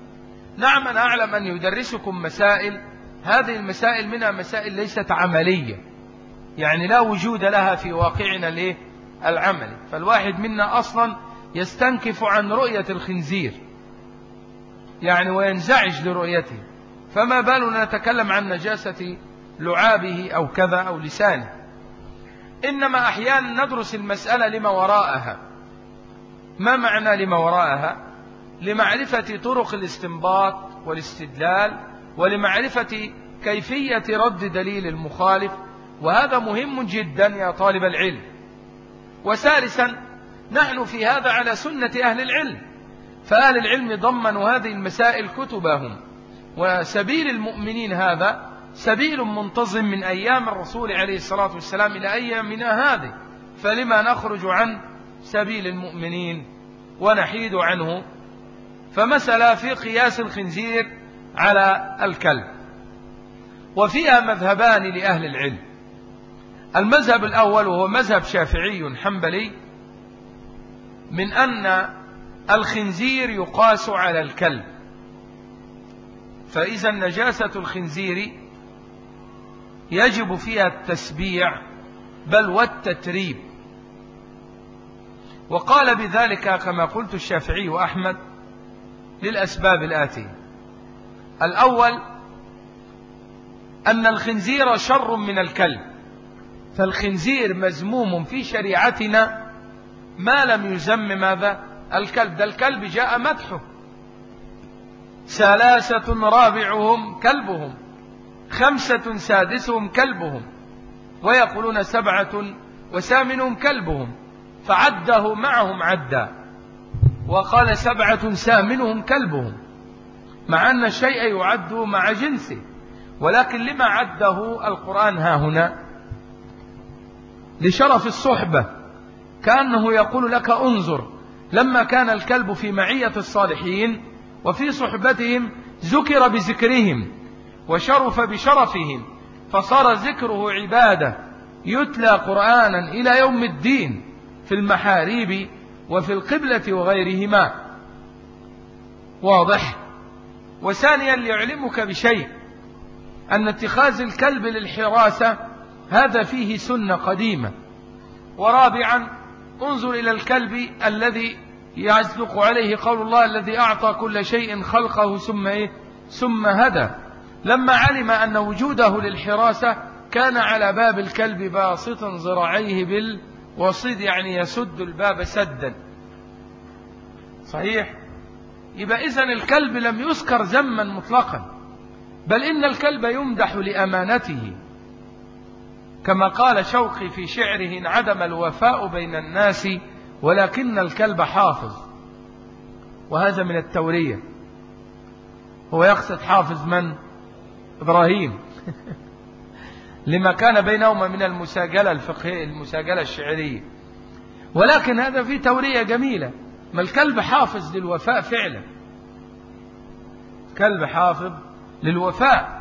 نعم أنا أعلم أن يدرسكم مسائل. هذه المسائل منها مسائل ليست عملية. يعني لا وجود لها في واقعنا ليه؟ العملي. فالواحد منا أصلا يستنكف عن رؤية الخنزير. يعني وينزعج لرؤيته. فما بالنا نتكلم عن نجاسة لعابه أو كذا أو لسانه. إنما أحيانا ندرس المسألة لما وراءها. ما معنى لما وراءها؟ لمعرفة طرق الاستنباط والاستدلال ولمعرفة كيفية رد دليل المخالف. وهذا مهم جدا يا طالب العلم. وثالثا نحن في هذا على سنة أهل العلم. فأهل العلم ضمنوا هذه المسائل كتبهم. وسبيل المؤمنين هذا سبيل منتظم من أيام الرسول عليه الصلاة والسلام إلى أيامنا هذه. فلما نخرج عن سبيل المؤمنين ونحيد عنه فمثلا في قياس الخنزير على الكلب. وفيها مذهبان لأهل العلم. المذهب الأول وهو مذهب شافعي حنبلي من أن الخنزير يقاس على الكلب. فإذا نجاسة الخنزير يجب فيها التسبيع بل والتتريب. وقال بذلك كما قلت الشافعي وأحمد للأسباب الآتية. الأول أن الخنزير شر من الكلب. فالخنزير مزموم في شريعتنا ما لم يزم ماذا؟ الكلب. ده الكلب جاء مدحه. ثلاثة رابعهم كلبهم خمسة سادسهم كلبهم ويقولون سبعة وثامنهم كلبهم فعده معهم عدا. وقال سبعة ثامنهم كلبهم مع أن الشيء يعد مع جنسه ولكن لما عده القرآن ها هنا؟ لشرف الصحبة كأنه يقول لك انظر لما كان الكلب في معية الصالحين وفي صحبتهم ذكر بذكرهم وشرف بشرفهم فصار ذكره عبادة يتلى قرآنا إلى يوم الدين في المحاريب وفي القبلة وغيرهما. واضح؟ وثانيا ليعلمك بشيء أن اتخاذ الكلب للحراسة هذا فيه سنة قديمة. ورابعا انظر إلى الكلب الذي يصدق عليه قول الله الذي أعطى كل شيء خلقه ثم إيه؟ ثم هدى. لما علم أن وجوده للحراسة كان على باب الكلب باسطا ذراعيه بالوصيد يعني يسد الباب سدا. صحيح؟ يبقى إذن الكلب لم يذكر ذما مطلقا بل إن الكلب يمدح لأمانته. كما قال شوقي في شعره انعدم الوفاء بين الناس ولكن الكلب حافظ. وهذا من التورية. هو يقصد حافظ من؟ إبراهيم. <laughs> لما كان بينهما من المساجلة الفقهية المساجلة الشعرية. ولكن هذا في تورية جميلة. ما الكلب حافظ للوفاء فعلا. كلب حافظ للوفاء.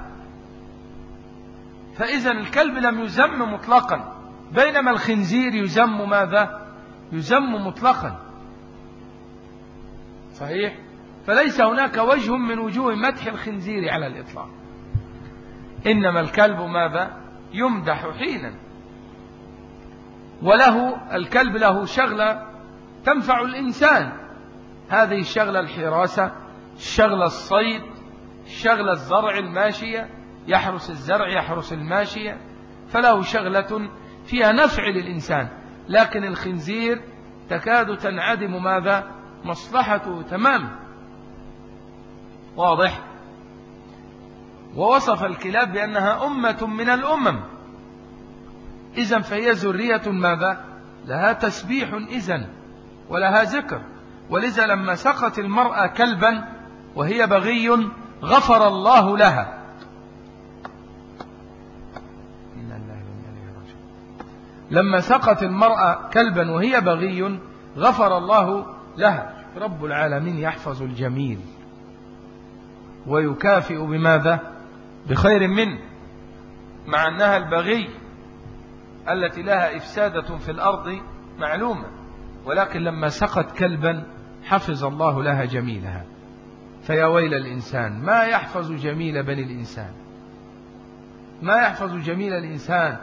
فإذا الكلب لم يزم مطلقا بينما الخنزير يزم ماذا؟ يزم مطلقا. صحيح؟ فليس هناك وجه من وجوه مدح الخنزير على الإطلاق. إنما الكلب ماذا؟ يمدح حينا. وله الكلب له شغلة تنفع الإنسان. هذه الشغلة الحراسة شغلة الصيد شغل الزرع الماشية. يحرس الزرع يحرس الماشية فله شغلة فيها نفع للإنسان. لكن الخنزير تكاد تنعدم ماذا؟ مصلحته تمام. واضح؟ ووصف الكلاب بأنها أمة من الأمم. إذا فهي ذرية ماذا؟ لها تسبيح إذن ولها ذكر. ولذا لما سقط المرأة كلبا وهي بغي غفر الله لها. لما سقط المرأة كلبا وهي بغي غفر الله لها. رب العالمين يحفظ الجميل. ويكافئ بماذا؟ بخير منه مع أنها البغي التي لها إفسادة في الأرض معلومة. ولكن لما سقط كلبا حفظ الله لها جميلها. فيا ويل الإنسان ما يحفظ جميل بني الإنسان؟ ما يحفظ جميل الإنسان؟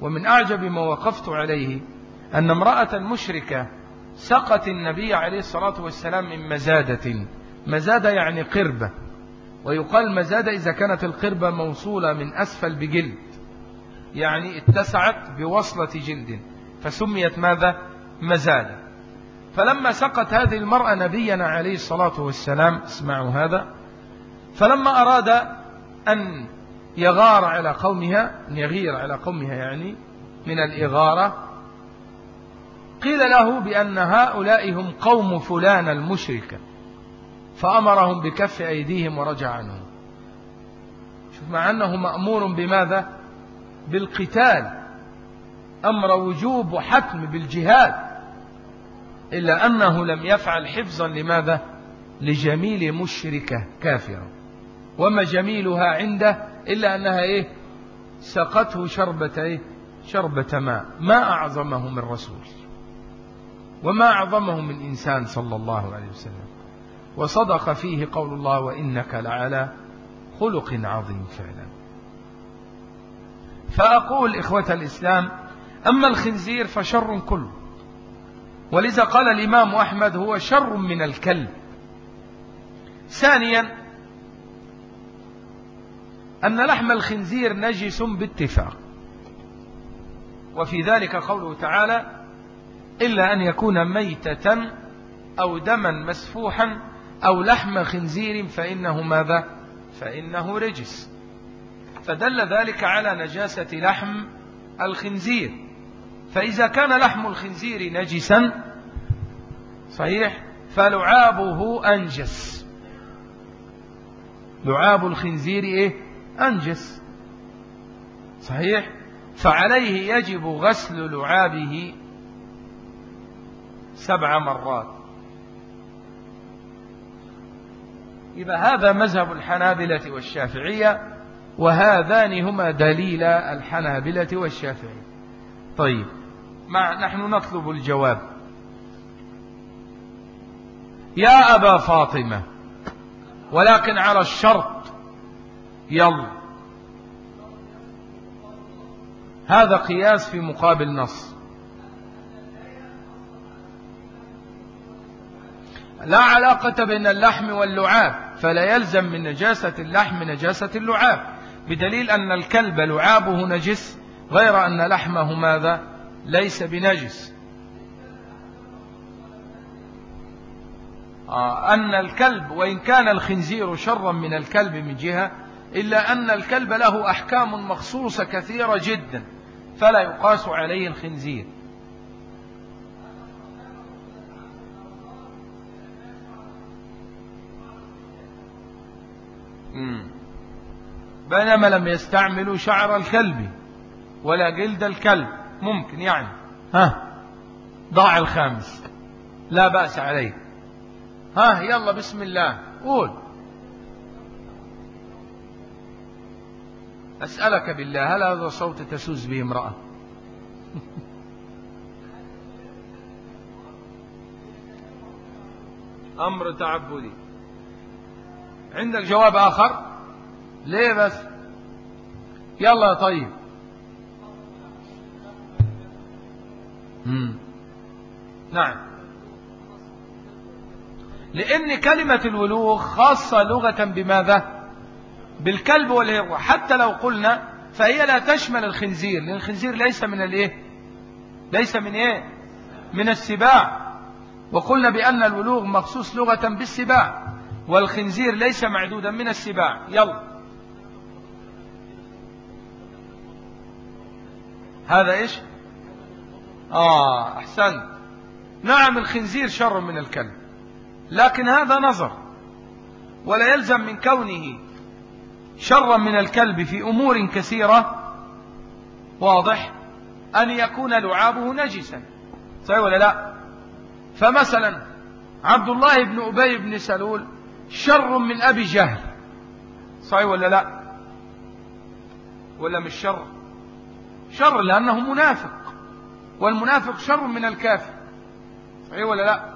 ومن أعجب ما وقفت عليه أن امرأة مشركة سقت النبي عليه الصلاة والسلام من مزادة. مزادة يعني قربة ويقال مزادة إذا كانت القربة موصولة من أسفل بجلد يعني اتسعت بوصلة جلد فسميت ماذا؟ مزادة فلما سقت هذه المرأة نبينا عليه الصلاة والسلام اسمعوا هذا فلما أراد أن يغار على قومها يغير على قومها يعني من الإغارة. قيل له بأن هؤلاء هم قوم فلان المشركة فأمرهم بكف أيديهم ورجع عنهم. مع أنه مأمور بماذا؟ بالقتال. أمر وجوب وحتم بالجهاد. إلا أنه لم يفعل حفظا لماذا؟ لجميل مشركة كافرة. وما جميلها عنده؟ إلا أنها إيه؟ سقته شربة إيه شربة ماء. ما أعظمه من رسول. وما أعظمه من إنسان صلى الله عليه وسلم. وصدق فيه قول الله وإنك لعلى خلق عظيم فعلا. فأقول إخوة الإسلام أما الخنزير فشر كله ولذا قال الإمام أحمد هو شر من الكلب. ثانيا أن لحم الخنزير نجس باتفاق. وفي ذلك قوله تعالى إلا أن يكون ميتة أو دما مسفوحا أو لحم خنزير فإنه ماذا؟ فإنه رجس. فدل ذلك على نجاسة لحم الخنزير. فإذا كان لحم الخنزير نجسا صحيح؟ فلعابه أنجس. لعاب الخنزير إيه؟ أنجس. صحيح؟ فعليه يجب غسل لعابه سبع مرات. يبقى هذا مذهب الحنابلة والشافعية وهذان هما دليل الحنابلة والشافعية. طيب مع نحن نطلب الجواب. يا أبا فاطمة ولكن على الشرط يلا. هذا قياس في مقابل نص. لا علاقة بين اللحم واللعاب فلا يلزم من نجاسة اللحم نجاسة اللعاب. بدليل أن الكلب لعابه نجس غير أن لحمه ماذا؟ ليس بنجس. آه أن الكلب وإن كان الخنزير شرا من الكلب من جهة إلا أن الكلب له أحكام مخصوصة كثيرة جدا فلا يقاس عليه الخنزير. بينما لم يستعملوا شعر الكلب ولا جلد الكلب ممكن يعني. ها ضاع الخامس لا بأس عليه. ها يلا بسم الله قول. أسألك بالله هل هذا صوت تسوز به امرأة؟ أمر تعبدي. عندك جواب آخر؟ ليه بس؟ يلا يا طيب. مم. نعم. لأن كلمة الولوغ خاصة لغة بماذا؟ بالكلب والهروة حتى لو قلنا فهي لا تشمل الخنزير لأن الخنزير ليس من الإيه؟ ليس من إيه؟ من السباع. وقلنا بأن الولوغ مخصوص لغة بالسباع والخنزير ليس معدودا من السباع. يلا. هذا إيش؟ آه احسنت نعم الخنزير شر من الكلب لكن هذا نظر ولا يلزم من كونه. شرا من الكلب في أمور كثيرة واضح؟ أن يكون لعابه نجسا. صحيح ولا لا؟ فمثلا عبد الله بن أبي بن سلول شر من أبي جهل. صحيح ولا لا؟ ولا مش شر؟ شر لأنه منافق والمنافق شر من الكافر. صحيح ولا لا؟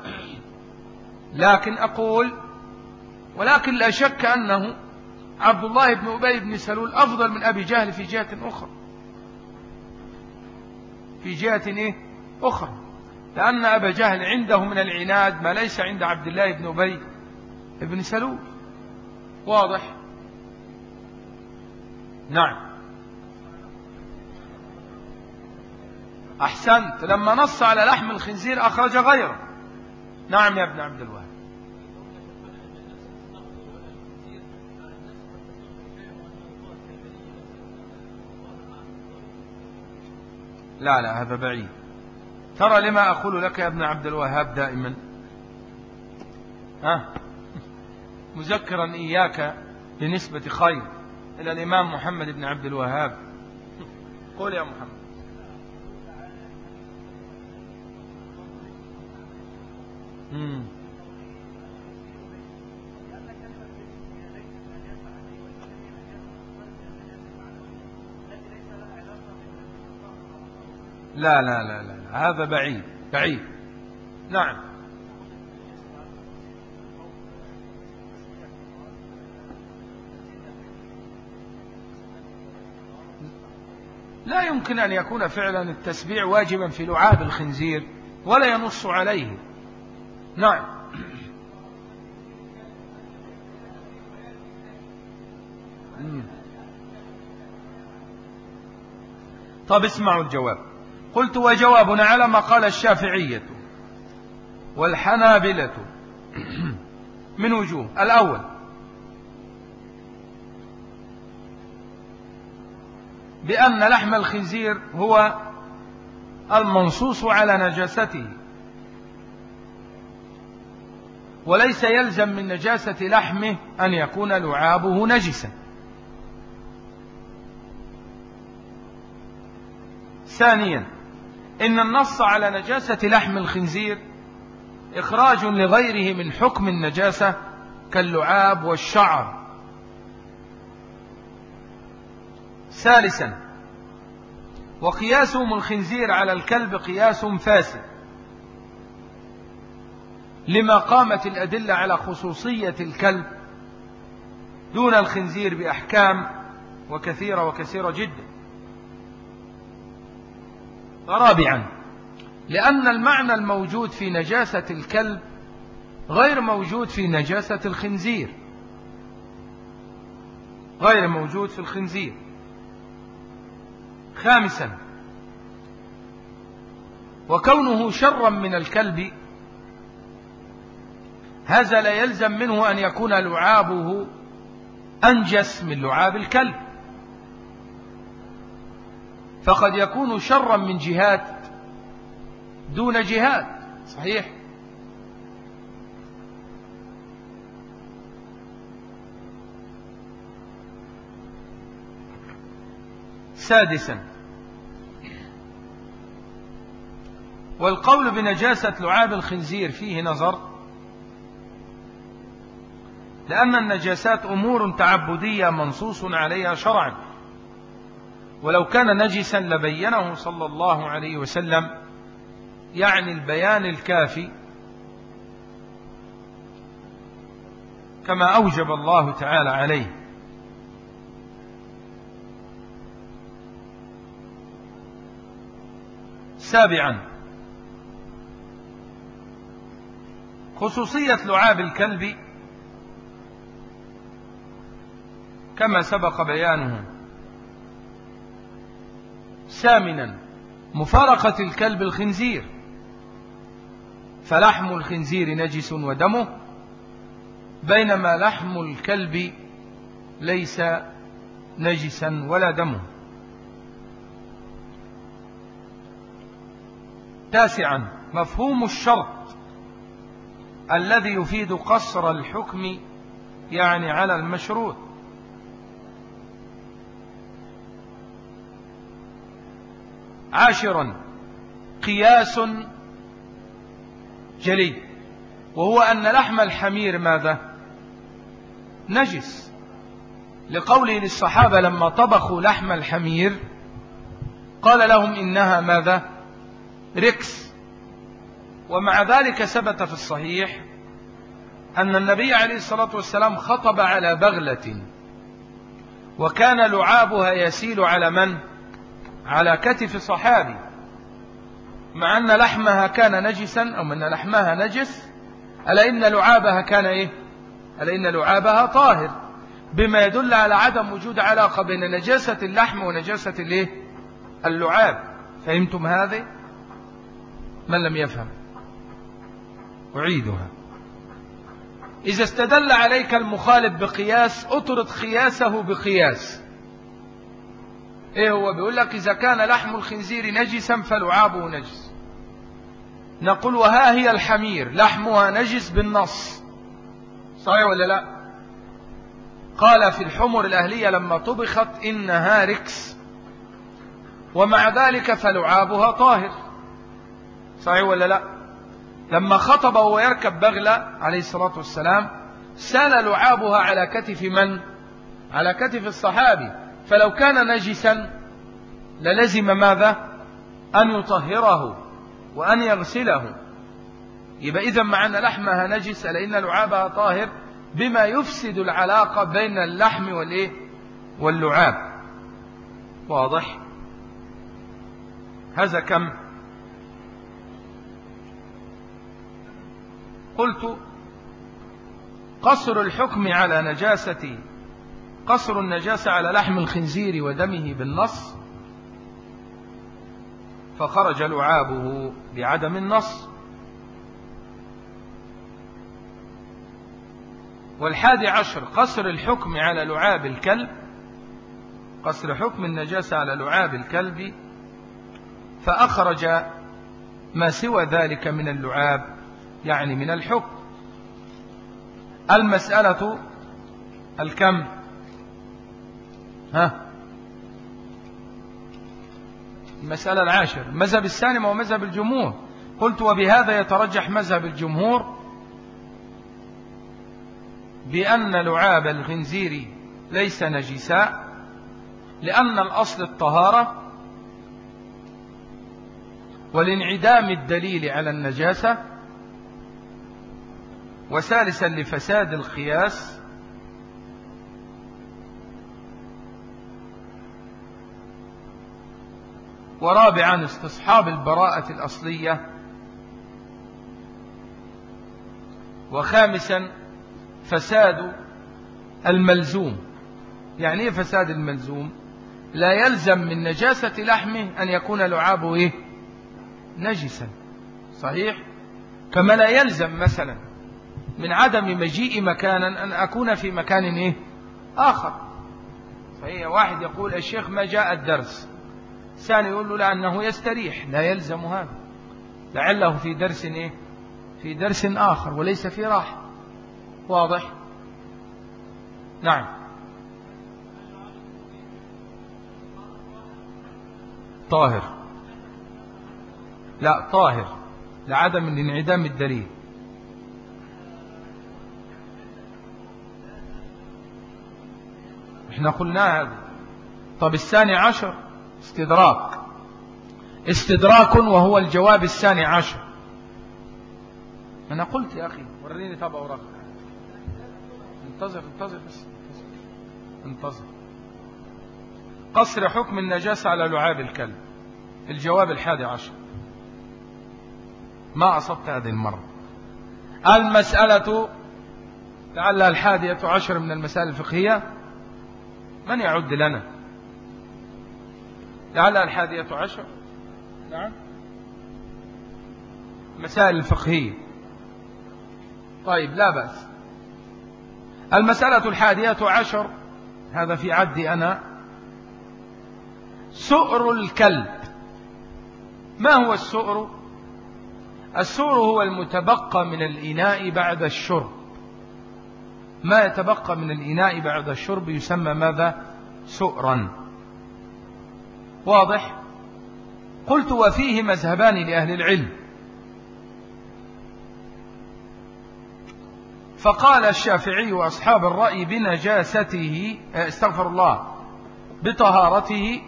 لكن أقول ولكن لا شك أنه عبد الله بن أبي بن سلول أفضل من أبي جهل في جهة أخرى. في جهة إيه؟ أخرى. لأن أبا جهل عنده من العناد ما ليس عند عبد الله بن أبي بن سلول. واضح؟ نعم. أحسنت. لما نص على لحم الخنزير أخرج غيره. نعم يا ابن عبد الوهاب. لا لا هذا بعيد. ترى لما أقول لك يا ابن عبد الوهاب دائما؟ ها؟ مذكرا إياك بنسبة خير إلى الإمام محمد بن عبد الوهاب. قول يا محمد. لا لا لا لا هذا بعيد بعيد. نعم. لا يمكن أن يكون فعلا التسبيع واجبا في لعاب الخنزير ولا ينص عليه. نعم. طب اسمعوا الجواب. قلت وجوابنا على ما قال الشافعية والحنابلة. <clears throat> من وجوه؟ الأول. بأن لحم الخنزير هو المنصوص على نجاسته. وليس يلزم من نجاسة لحمه أن يكون لعابه نجسا. ثانيا. إن النص على نجاسة لحم الخنزير إخراج لغيره من حكم النجاسة كاللعاب والشعر. ثالثا وقياسهم الخنزير على الكلب قياس فاسد لما قامت الأدلة على خصوصية الكلب دون الخنزير بأحكام وكثيرة وكثيرة جدا. رابعا لأن المعنى الموجود في نجاسة الكلب غير موجود في نجاسة الخنزير. غير موجود في الخنزير. خامسا وكونه شرا من الكلب هذا لا يلزم منه أن يكون لعابه أنجس من لعاب الكلب. فقد يكون شرا من جهات دون جهات صحيح؟ سادسا والقول بنجاسة لعاب الخنزير فيه نظر لأن النجاسات أمور تعبدية منصوص عليها شرعا. ولو كان نجسا لبينه صلى الله عليه وسلم يعني البيان الكافي كما أوجب الله تعالى عليه. سابعا خصوصية لعاب الكلب كما سبق بيانه. ثامنا مفارقة الكلب الخنزير. فلحم الخنزير نجس ودمه بينما لحم الكلب ليس نجسا ولا دمه. تاسعا مفهوم الشرط الذي يفيد قصر الحكم يعني على المشروط. عاشرا قياس جلي وهو أن لحم الحمير ماذا؟ نجس. لقوله للصحابة لما طبخوا لحم الحمير قال لهم إنها ماذا؟ ركس. ومع ذلك ثبت في الصحيح أن النبي عليه الصلاة والسلام خطب على بغلة وكان لعابها يسيل على من؟ على كتف صحابي مع أن لحمها كان نجسا أو أن لحمها نجس ألا إن لعابها كان إيه؟ ألا إن لعابها طاهر. بما يدل على عدم وجود علاقة بين نجاسة اللحم ونجاسة الإيه؟ اللعاب. فهمتم هذه؟ من لم يفهم؟ أعيدها. إذا استدل عليك المخالف بقياس أطرد قياسه بقياس. إيه هو بيقول لك إذا كان لحم الخنزير نجسا فلعابه نجس. نقول وها هي الحمير لحمها نجس بالنص. صحيح ولا لا؟ قال في الحمر الأهلية لما طبخت إنها ركس ومع ذلك فلعابها طاهر. صحيح ولا لا؟ لما خطب وهو يركب بغلة عليه الصلاة والسلام سأل لعابها على كتف من؟ على كتف الصحابي. فلو كان نجسا للزم ماذا؟ أن يطهره وأن يغسله. يبقى إذا مع أن لحمها نجس لأن لعابها طاهر بما يفسد العلاقة بين اللحم والإيه؟ واللعاب. واضح؟ هذا كم؟ قلت قصر الحكم على نجاسة قصر النجاسة على لحم الخنزير ودمه بالنص فخرج لعابه بعدم النص. والحادي عشر قصر الحكم على لعاب الكلب قصر حكم النجاسة على لعاب الكلب فأخرج ما سوى ذلك من اللعاب يعني من الحكم. المسألة الكم؟ ها؟ المسألة العاشر مذهب السالم ومذهب الجمهور. قلت وبهذا يترجح مذهب الجمهور بأن لعاب الخنزير ليس نجساء لأن الأصل الطهارة والانعدام الدليل على النجاسة وثالثا لفساد القياس ورابعا استصحاب البراءة الأصلية. وخامسا فساد الملزوم. يعني إيه فساد الملزوم؟ لا يلزم من نجاسة لحمه أن يكون لعابه إيه؟ نجسا. صحيح؟ كما لا يلزم مثلا من عدم مجيء مكانا أن أكون في مكان إيه؟ آخر. فهي واحد يقول الشيخ ما جاء الدرس. ثاني يقول له لأنه يستريح لا يلزم هذا. لعله في درس إيه؟ في درس آخر وليس في راحة واضح؟ نعم. طاهر. لا طاهر. لعدم انعدام الدليل. إحنا قلنا هذا. طب الثاني عشر؟ استدراك. استدراك وهو الجواب الثاني عشر. أنا قلت يا أخي وريني طب أوراق انتظر انتظر بس. انتظر. قصر حكم النجاسة على لعاب الكلب. الجواب الحادي عشر. ما أصبت هذه المرة. المسألة لعلها الحادية عشر من المسائل الفقهية من يعد لنا؟ لعلها الحادية عشر. نعم. مسائل الفقهية. طيب لا بأس. المسألة الحادية عشر هذا في عدي أنا. سؤر الكلب. ما هو السؤر؟ السؤر هو المتبقى من الإناء بعد الشرب. ما يتبقى من الإناء بعد الشرب يسمى ماذا؟ سؤرا. واضح؟ قلت وفيه مذهبان لأهل العلم. فقال الشافعي وأصحاب الرأي بنجاسته استغفر الله بطهارته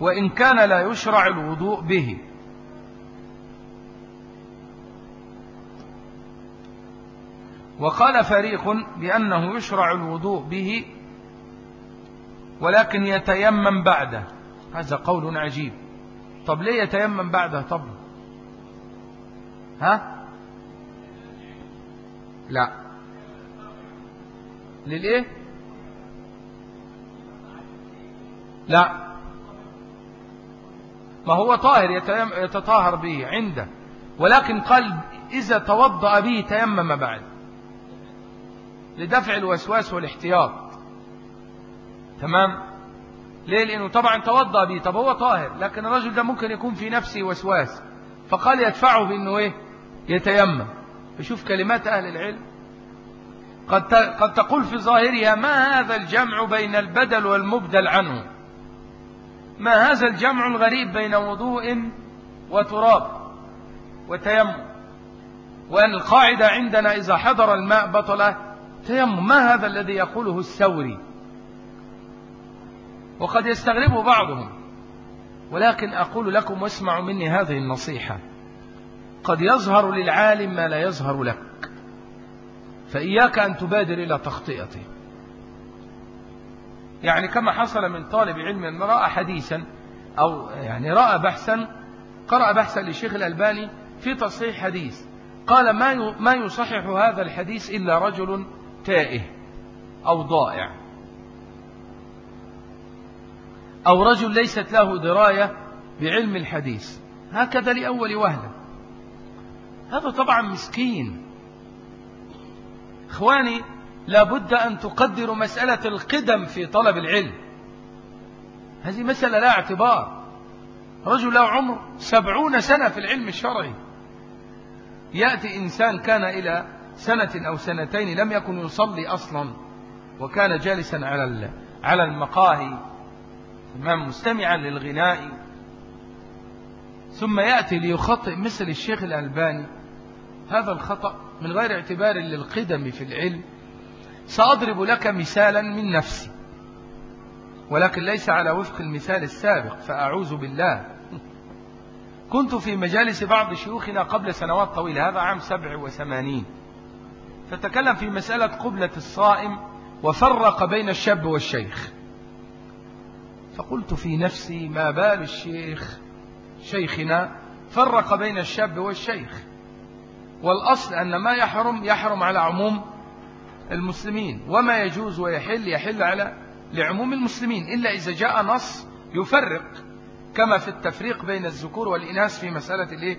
وإن كان لا يشرع الوضوء به. وقال فريق بأنه يشرع الوضوء به ولكن يتيمم بعده. هذا قول عجيب. طب ليه يتيمم بعده؟ طب. ها؟ لا. للإيه؟ لا. ما هو طاهر يتطاهر به عنده. ولكن قال إذا توضأ به تيمم بعد. لدفع الوسواس والاحتياط. تمام؟ ليه؟ لأنه طبعا توضأ به طب هو طاهر لكن الرجل ده ممكن يكون في نفسه وسواس. فقال يدفعه بأنه إيه؟ يتيمم. فشوف كلمات أهل العلم. قد قد تقول في ظاهرها ما هذا الجمع بين البدل والمبدل عنه؟ ما هذا الجمع الغريب بين وضوء وتراب وتيمم؟ وأن القاعدة عندنا إذا حضر الماء بطل تيمم ما هذا الذي يقوله الثوري؟ وقد يستغربه بعضهم ولكن أقول لكم واسمعوا مني هذه النصيحة. قد يظهر للعالم ما لا يظهر لك فإياك أن تبادر إلى تخطئته. يعني كما حصل من طالب علم رأى حديثا أو يعني رأى بحثا قرأ بحثا للشيخ الألباني في تصحيح حديث. قال ما ما يصحح هذا الحديث إلا رجل تائه أو ضائع. أو رجل ليست له دراية بعلم الحديث. هكذا لأول وهلة. هذا طبعا مسكين. إخواني لابد أن تقدروا مسألة القدم في طلب العلم. هذه مسألة لا اعتبار. رجل له عمر سبعون سنة في العلم الشرعي. يأتي إنسان كان إلى سنة أو سنتين لم يكن يصلي أصلا وكان جالسا على على المقاهي تمام مستمعا للغناء. ثم يأتي ليخطئ مثل الشيخ الألباني. هذا الخطأ من غير اعتبار للقدم في العلم. سأضرب لك مثالا من نفسي ولكن ليس على وفق المثال السابق فأعوذ بالله. كنت في مجالس بعض شيوخنا قبل سنوات طويلة هذا عام سبع وثمانين. فتكلم في مسألة قبلة الصائم وفرق بين الشاب والشيخ. فقلت في نفسي ما بال الشيخ شيخنا فرق بين الشاب والشيخ. والأصل أن ما يحرم يحرم على عموم المسلمين وما يجوز ويحل يحل على لعموم المسلمين إلا إذا جاء نص يفرق كما في التفريق بين الذكور والإناث في مسألة الإيه؟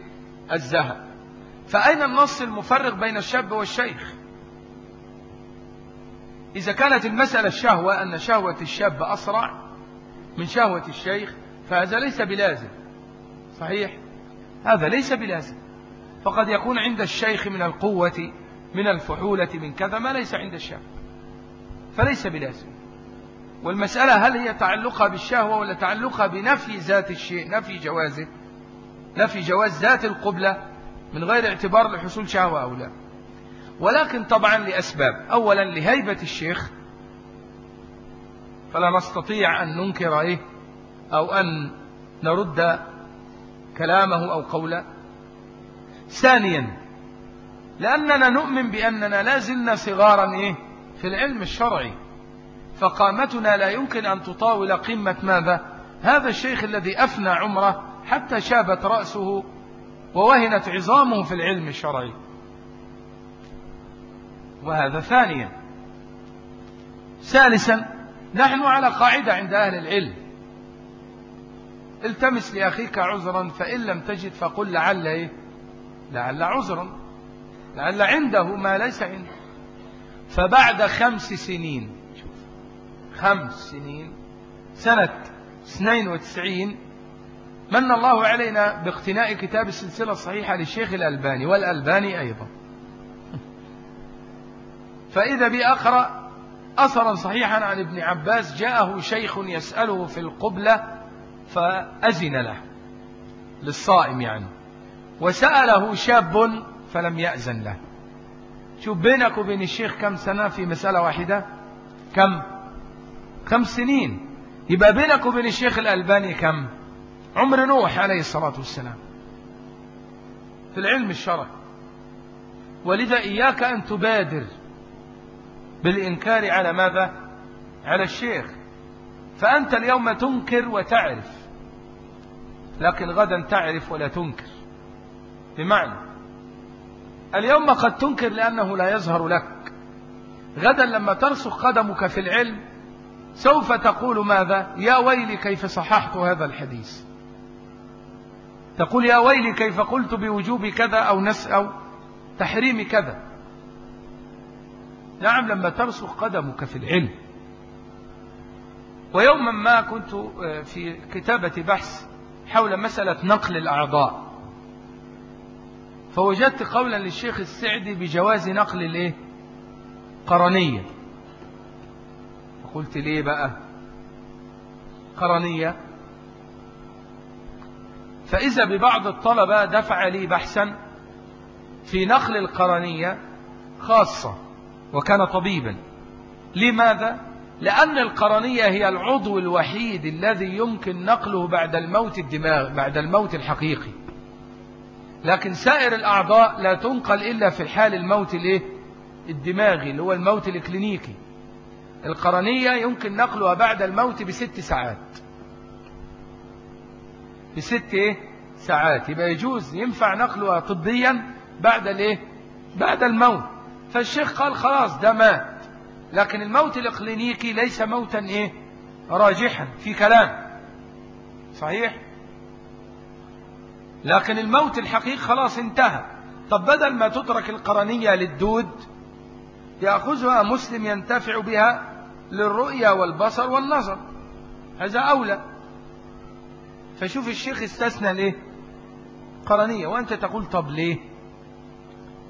فأين النص المفرق بين الشاب والشيخ؟ إذا كانت المسألة الشهوة أن شهوة الشاب أسرع من شهوة الشيخ فهذا ليس بلازم. صحيح؟ هذا ليس بلازم. فقد يكون عند الشيخ من القوة من الفحولة من كذا ما ليس عند الشاب. فليس بلازم. والمسألة هل هي تعلقها بالشهوة ولا تعلقها بنفي ذات الشيء نفي جوازه نفي جواز ذات القبلة؟ من غير اعتبار لحصول شهوة أو لا. ولكن طبعا لأسباب. أولا لهيبة الشيخ فلا نستطيع أن ننكر إيه أو أن نرد كلامه أو قوله. ثانيا لأننا نؤمن بأننا لا زلنا صغارا إيه في العلم الشرعي. فقامتنا لا يمكن أن تطاول قمة ماذا؟ هذا الشيخ الذي أفنى عمره حتى شابت رأسه ووهنت عظامه في العلم الشرعي. وهذا ثانيا. ثالثا نحن على قاعدة عند أهل العلم. التمس لأخيك عذرا فإن لم تجد فقل لعل إيه؟ لعل عذرا. لعل عنده ما ليس عنده. فبعد خمس سنين خمس سنين سنة 92 من الله علينا باقتناء كتاب السلسلة الصحيحة للشيخ الألباني والألباني أيضا. فإذا بي أقرأ أثرا صحيحا عن ابن عباس جاءه شيخ يسأله في القبلة فأزن له للصائم يعني وسأله شاب فلم يأذن له. شوف بينك وبين الشيخ كم سنة في مسألة واحدة؟ كم؟ خمس سنين؟ يبقى بينك وبين الشيخ الألباني كم؟ عمر نوح عليه الصلاة والسلام. في العلم الشرعي ولذا إياك أن تبادر بالإنكار على ماذا؟ على الشيخ. فأنت اليوم تنكر وتعرف. لكن غدا تعرف ولا تنكر. بمعنى اليوم قد تنكر لأنه لا يظهر لك. غدا لما ترسخ قدمك في العلم سوف تقول ماذا؟ يا ويلي كيف صححت هذا الحديث. تقول يا ويلي كيف قلت بوجوب كذا أو نس أو تحريم كذا. نعم لما ترسخ قدمك في العلم. ويوما ما كنت آه، في كتابة بحث حول مسألة نقل الأعضاء. فوجدت قولا للشيخ السعدي بجواز نقل الإيه؟ قرنية. فقلت ليه بقى؟ قرنية فإذا ببعض الطلبة دفع لي بحثا في نقل القرنية خاصة وكان طبيبا. لماذا؟ لأن القرنية هي العضو الوحيد الذي يمكن نقله بعد الموت الدماغ بعد الموت الحقيقي. لكن سائر الأعضاء لا تنقل إلا في الحال الموت الإيه؟ الدماغي اللي هو الموت الإكلينيكي القرنية يمكن نقلها بعد الموت بست ساعات. بست إيه؟ ساعات. يبقى يجوز ينفع نقلها طبيا بعد الإيه؟ بعد الموت. فالشيخ قال خلاص ده مات. لكن الموت الإكلينيكي ليس موتا إيه؟ راجحا. في كلام. صحيح؟ لكن الموت الحقيقي خلاص انتهى. طب بدل ما تترك القرنية للدود يأخذها مسلم ينتفع بها للرؤية والبصر والنظر. هذا أولى. فشوف الشيخ استثنى ليه؟ قرنية. وأنت تقول طب ليه؟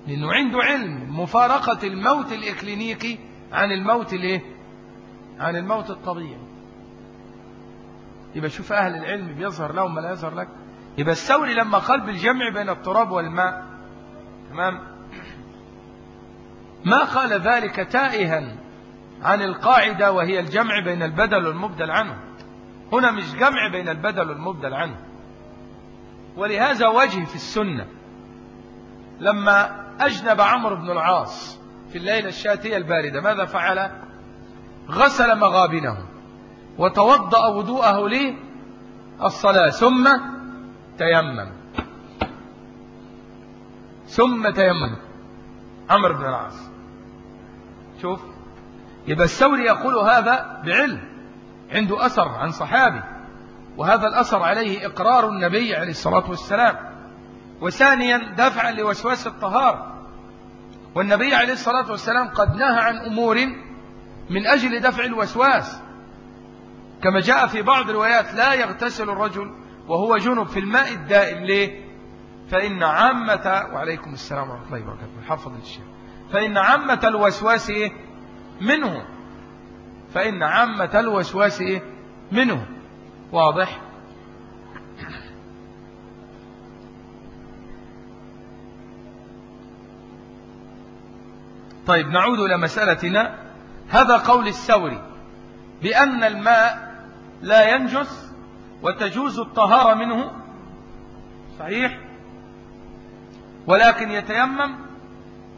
لأنه عنده علم. مفارقة الموت الإكلينيكي عن الموت ليه؟ عن الموت الطبيعي. يبقى شوف أهل العلم بيظهر لهم ما لا يظهر لك؟ يبقى الثوري لما قال بالجمع بين التراب والماء تمام؟ ما قال ذلك تائها عن القاعدة وهي الجمع بين البدل والمبدل عنه. هنا مش جمع بين البدل والمبدل عنه. ولهذا وجه في السنة لما أجنب عمرو بن العاص في الليلة الشاتية الباردة ماذا فعل؟ غسل مغابنه وتوضأ وضوءه للصلاة ثم تيمم. ثم تيمم عمرو بن العاص. شوف يبقى الثوري يقول هذا بعلم. عنده أثر عن صحابي وهذا الأثر عليه إقرار النبي عليه الصلاة والسلام. وثانيا دفعا لوسواس الطهارة. والنبي عليه الصلاة والسلام قد نهى عن أمور من أجل دفع الوسواس. كما جاء في بعض الروايات لا يغتسل الرجل وهو جنب في الماء الدائم. ليه؟ فإن عامة وعليكم السلام ورحمة الله وبركاته. حفظ الشيخ. فإن عامة الوسواس منه. فإن عامة الوسواس منه. واضح؟ طيب نعود إلى مسألتنا. هذا قول الثوري بأن الماء لا ينجس وتجوز الطهارة منه. صحيح؟ ولكن يتيمم.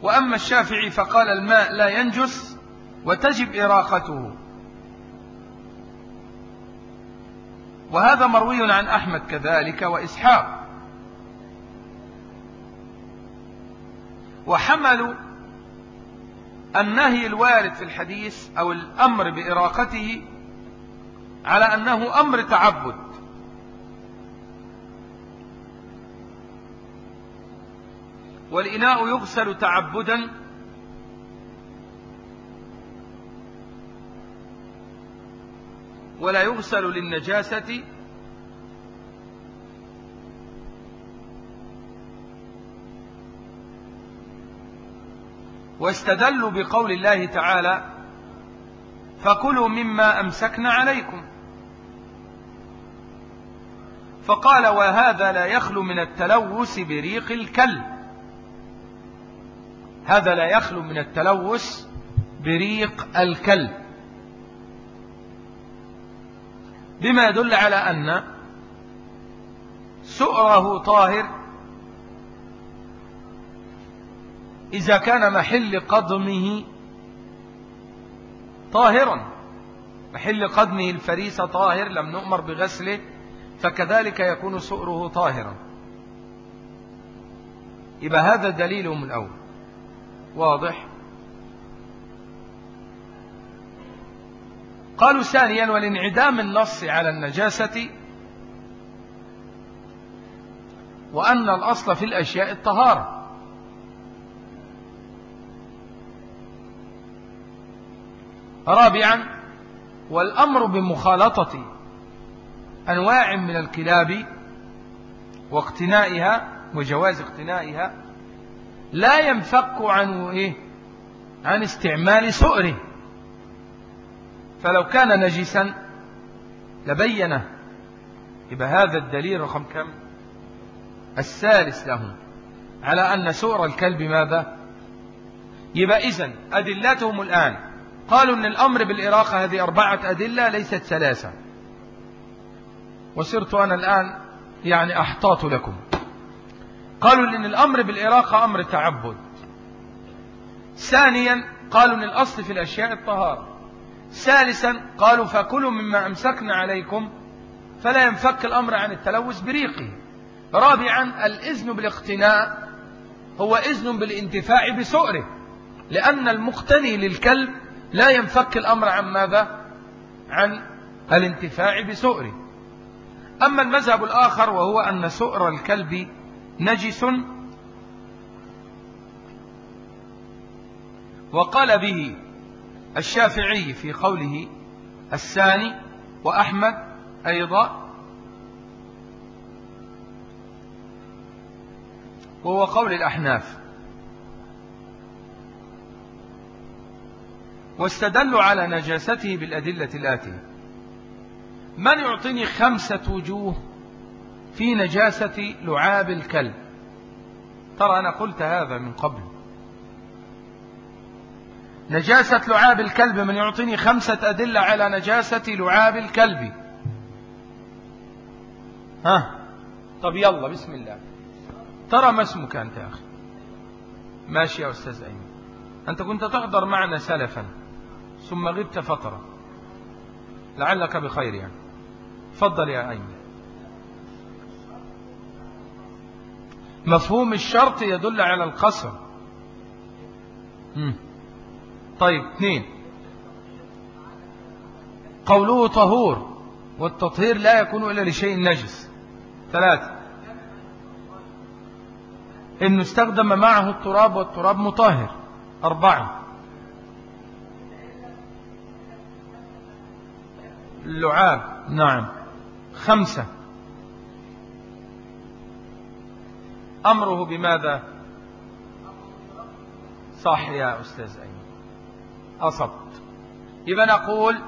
وأما الشافعي فقال الماء لا ينجس وتجب إراقته. وهذا مروي عن أحمد كذلك وإسحاق. وحملوا النهي الوارد في الحديث أو الأمر بإراقته على أنه أمر تعبد. والإناء يغسل تعبدا ولا يغسل للنجاسة. واستدلوا بقول الله تعالى فكلوا مما أمسكنا عليكم. فقال وهذا لا يخلو من التلوث بريق الكلب هذا لا يخلو من التلوث بريق الكلب بما يدل على أن سؤره طاهر إذا كان محل قدمه طاهرا. محل قدمه الفريسة طاهر لم نؤمر بغسله فكذلك يكون سؤره طاهرا. يبقى هذا دليلهم الأول. واضح؟ قالوا ثانيا والانعدام النص على النجاسة وأن الأصل في الأشياء الطهارة رابعا والأمر بمخالطة أنواع من الكلاب واقتنائها وجواز اقتنائها لا ينفك عن إيه؟ عن استعمال سؤره فلو كان نجسا لبينه. يبقى هذا الدليل رقم كم؟ الثالث له على أن سؤر الكلب ماذا؟ يبقى إذن أدلتهم الآن. قالوا أن الأمر بالإراقة هذه أربعة أدلة ليست ثلاثة. وصرت أنا الآن يعني أحتاط لكم. قالوا أن الأمر بالإراقة أمر تعبد. ثانيا قالوا أن الأصل في الأشياء الطهارة. ثالثا قالوا فكلوا مما أمسكنا عليكم فلا ينفك الأمر عن التلوث بريقه. رابعا الإذن بالاقتناء هو إذن بالانتفاع بسؤره لأن المقتني للكلب لا ينفك الأمر عن ماذا؟ عن الانتفاع بسؤره أما المذهب الآخر وهو أن سؤر الكلب نجس وقال به الشافعي في قوله الثاني وأحمد أيضا وهو قول الأحناف. واستدلوا على نجاسته بالأدلة الآتية. من يعطيني خمسة وجوه في نجاسة لعاب الكلب؟ ترى أنا قلت هذا من قبل. نجاسة لعاب الكلب من يعطيني خمسة أدلة على نجاسة لعاب الكلب. ها؟ طب يلا بسم الله. ترى ما اسمك أنت يا أخي؟ ماشي يا أستاذ أيمن. أنت كنت تحضر معنا سلفا ثم غبت فترة لعلك بخير يعني. فضل يا أيمن. مفهوم الشرط يدل على القصر. طيب اثنين. قوله طهور والتطهير لا يكون إلا لشيء نجس. ثلاثة. إنه استخدم معه التراب والتراب مطهر. أربعة. اللعاب. نعم. خمسة. أمره بماذا؟ صح يا أستاذ أيمن. أصبت. إذا نقول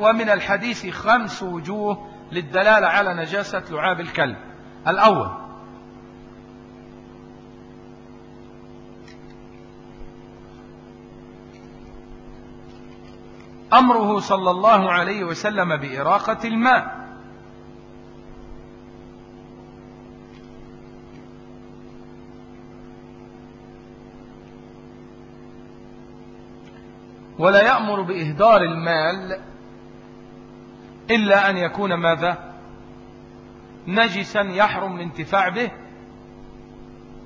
ومن الحديث خمس وجوه للدلالة على نجاسة لعاب الكلب. الأول. أمره صلى الله عليه وسلم بإراقة الماء. ولا يأمر بإهدار المال إلا أن يكون ماذا؟ نجسا يحرم الانتفاع به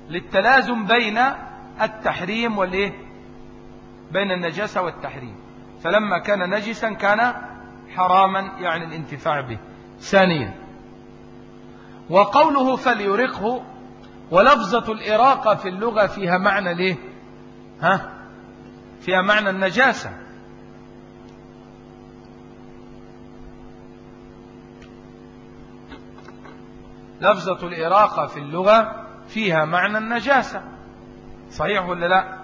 للتلازم بين التحريم والإيه؟ بين النجاسة والتحريم. فلما كان نجسا كان حراما يعني الانتفاع به. ثانيا وقوله فليرقه ولفظة الإراقة في اللغة فيها معنى ليه؟ ها؟ فيها معنى النجاسة. لفظة الإراقة في اللغة فيها معنى النجاسة. صحيح ولا لا؟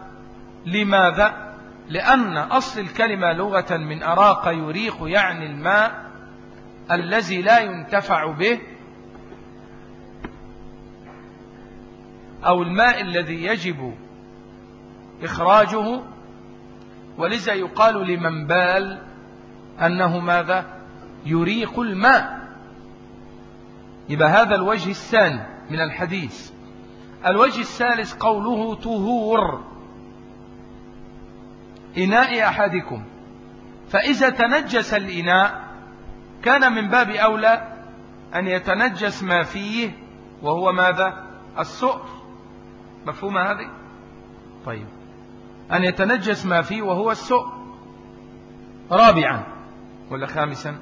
لماذا؟ لأن أصل الكلمة لغة من أراق يريق يعني الماء الذي لا ينتفع به أو الماء الذي يجب إخراجه ولذا يقال لمن بال أنه ماذا؟ يريق الماء. يبقى هذا الوجه الثاني من الحديث. الوجه الثالث قوله طهور. إناء أحدكم. فإذا تنجس الإناء كان من باب أولى أن يتنجس ما فيه وهو ماذا؟ السؤر. مفهوم هذه؟ طيب. أن يتنجس ما فيه وهو السؤر رابعا. ولا خامسا.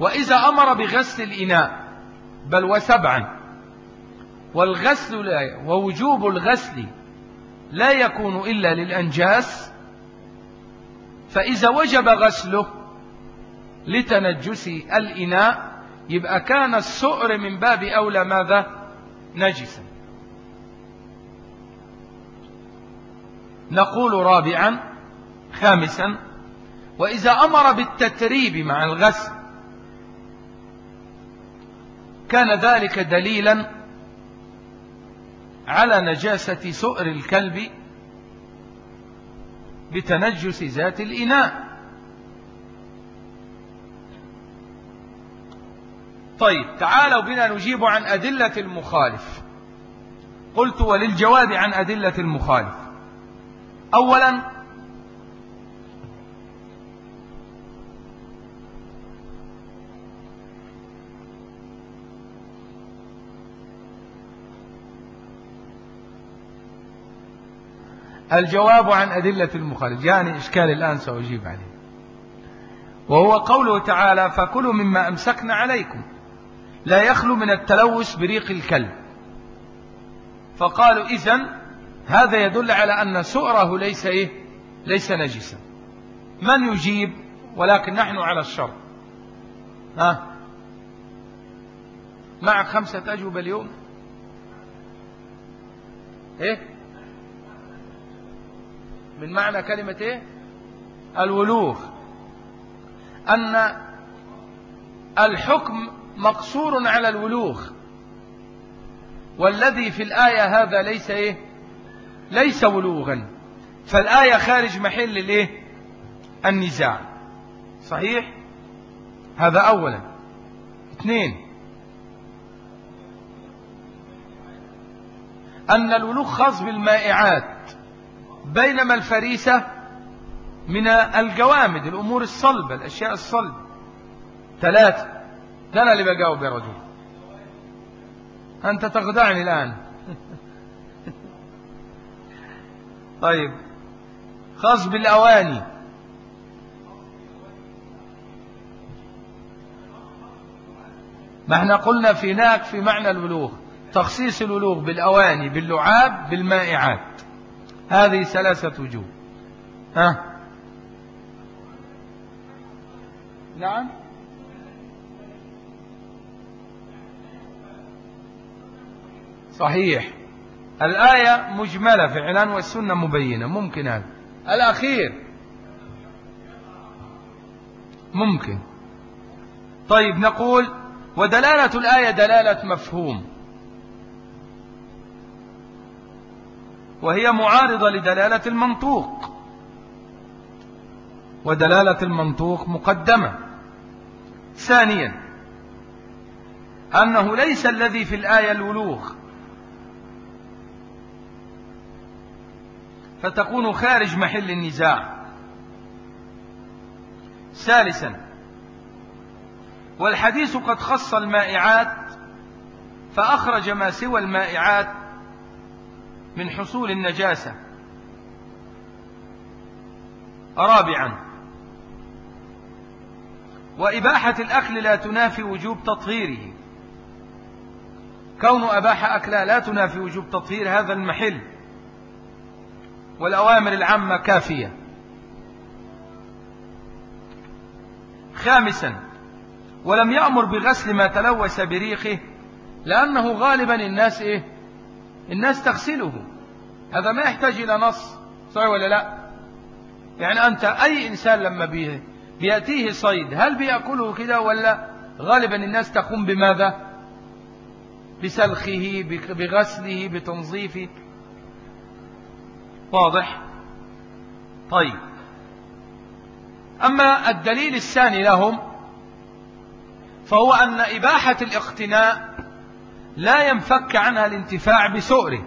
وإذا أمر بغسل الإناء بل وسبعا. والغسل لا ووجوب الغسل لا يكون إلا للأنجاس فإذا وجب غسله لتنجس الإناء يبقى كان السؤر من باب أولى ماذا؟ نجسا. نقول رابعا خامسا وإذا أمر بالتتريب مع الغسل كان ذلك دليلا على نجاسة سؤر الكلب بتنجس ذات الإناء. طيب تعالوا بنا نجيب عن أدلة المخالف. قلت وللجواب عن أدلة المخالف. أولا الجواب عن أدلة المخالف. جاءني إشكال الآن سأجيب عليه. وهو قوله تعالى فكلوا مما أمسكنا عليكم. لا يخلو من التلوث بريق الكلب. فقالوا إذن هذا يدل على أن سؤره ليس إيه؟ ليس نجسا. من يجيب ولكن نحن على الشر؟ ها؟ معك خمسة أجوبة اليوم. إيه؟ من معنى كلمة إيه؟ الولوغ. أن الحكم مقصور على الولوغ. والذي في الآية هذا ليس إيه؟ ليس ولوغا فالآية خارج محل الإيه النزاع. صحيح؟ هذا أولا. اثنين. أن الولوغ خاص بالمائعات بينما الفريسة من الجوامد الأمور الصلبة الأشياء الصلبة. ثلاثة. ده أنا اللي بجاوب يا رجل أنت تخدعني الآن. طيب. خاص بالأواني. ما إحنا قلنا في هناك في معنى البلوغ. تخصيص البلوغ بالأواني باللعاب بالمائعات. هذه ثلاثة وجوه. ها؟ نعم. صحيح. الآية مجملة فعلا والسنة مبينة. ممكن هذا. الأخير. ممكن. طيب نقول ودلالة الآية دلالة مفهوم. وهي معارضة لدلالة المنطوق. ودلالة المنطوق مقدمة. ثانيا أنه ليس الذي في الآية الولوغ فتكون خارج محل النزاع. ثالثا والحديث قد خص المائعات فأخرج ما سوى المائعات من حصول النجاسة. رابعا وإباحة الأكل لا تنافي وجوب تطهيره. كون أباح أكلا لا تنافي وجوب تطهير هذا المحل. والأوامر العامة كافية. خامسا ولم يأمر بغسل ما تلوث بريقه لأنه غالبا الناس إيه؟ الناس تغسله. هذا ما يحتاج إلى نص صحيح ولا لا؟ يعني أنت أي إنسان لما بيه بيأتيه صيد هل بيأكله كده ولا؟ غالبا الناس تقوم بماذا؟ بسلخه بغسله بتنظيفه. واضح؟ طيب. أما الدليل الثاني لهم فهو أن إباحة الاقتناء لا ينفك عنها الانتفاع بسؤره.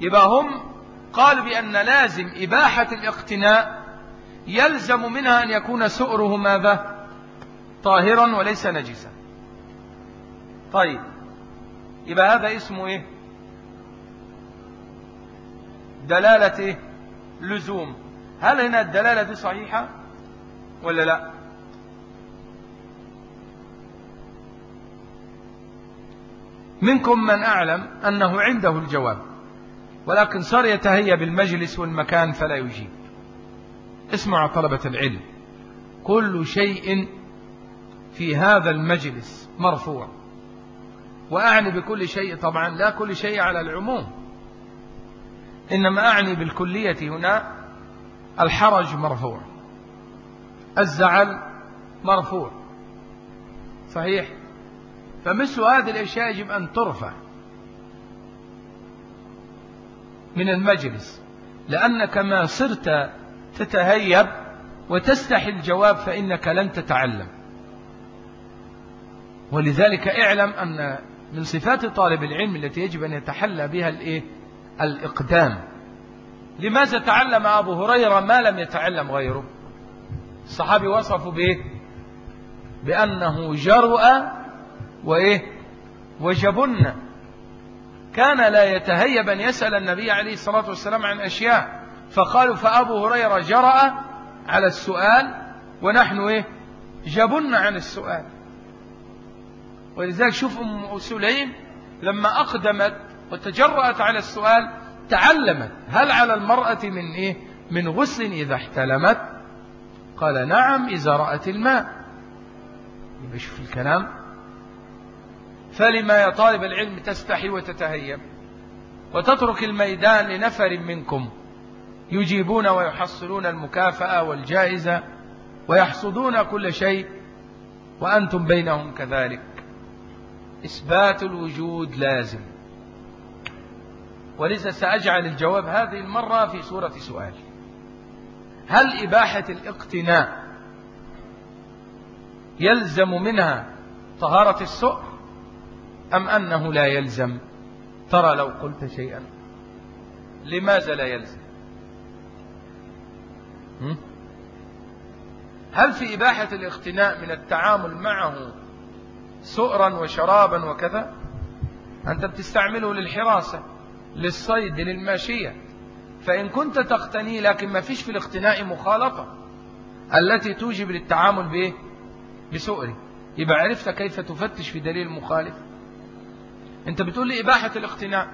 يبقى هم قالوا بأن لازم إباحة الاقتناء يلزم منها أن يكون سؤره ماذا؟ طاهرا وليس نجسا. طيب. يبقى هذا اسمه إيه؟ دلالة لزوم. هل هنا الدلالة دي صحيحة ولا لا؟ منكم من أعلم أنه عنده الجواب ولكن صار يتهيأ بالمجلس والمكان فلا يجيب. اسمع طلبة العلم. كل شيء في هذا المجلس مرفوع. وأعني بكل شيء طبعا لا كل شيء على العموم. إنما أعني بالكلية هنا الحرج مرفوع. الزعل مرفوع. صحيح؟ فمثل هذه الأشياء يجب أن ترفع من المجلس لأنك ما صرت تتهيب وتستحي الجواب فإنك لن تتعلم. ولذلك اعلم أن من صفات طالب العلم التي يجب أن يتحلى بها الإيه؟ الإقدام. لماذا تعلم أبو هريرة ما لم يتعلم غيره؟ الصحابي وصفوا بإيه بأنه جرؤ وإيه؟ وجبن. كان لا يتهيب أن يسأل النبي عليه الصلاة والسلام عن أشياء. فقالوا فأبو هريرة جرأ على السؤال ونحن إيه؟ جبن عن السؤال. ولذلك شوف أم سليم لما أقدمت وتجرأت على السؤال تعلمت هل على المرأة من إيه؟ من غسل إذا احتلمت؟ قال نعم إذا رأت الماء. يبقى شوف الكلام. فلما يا طالب العلم تستحي وتتهيب وتترك الميدان لنفر منكم يجيبون ويحصلون المكافأة والجائزة ويحصدون كل شيء وأنتم بينهم كذلك. إثبات الوجود لازم. ولذا سأجعل الجواب هذه المرة في صورة سؤال. هل إباحة الاقتناء يلزم منها طهارة السؤر أم أنه لا يلزم؟ ترى لو قلت شيئا. لماذا لا يلزم؟ هل في إباحة الاقتناء من التعامل معه سؤرا وشرابا وكذا؟ أنت بتستعمله للحراسة. للصيد للماشية. فإن كنت تقتني لكن ما فيش في الاقتناء مخالطة. التي توجب للتعامل به بسؤره يبقى عرفت كيف تفتش في دليل المخالف أنت بتقول لي إباحة الاقتناء.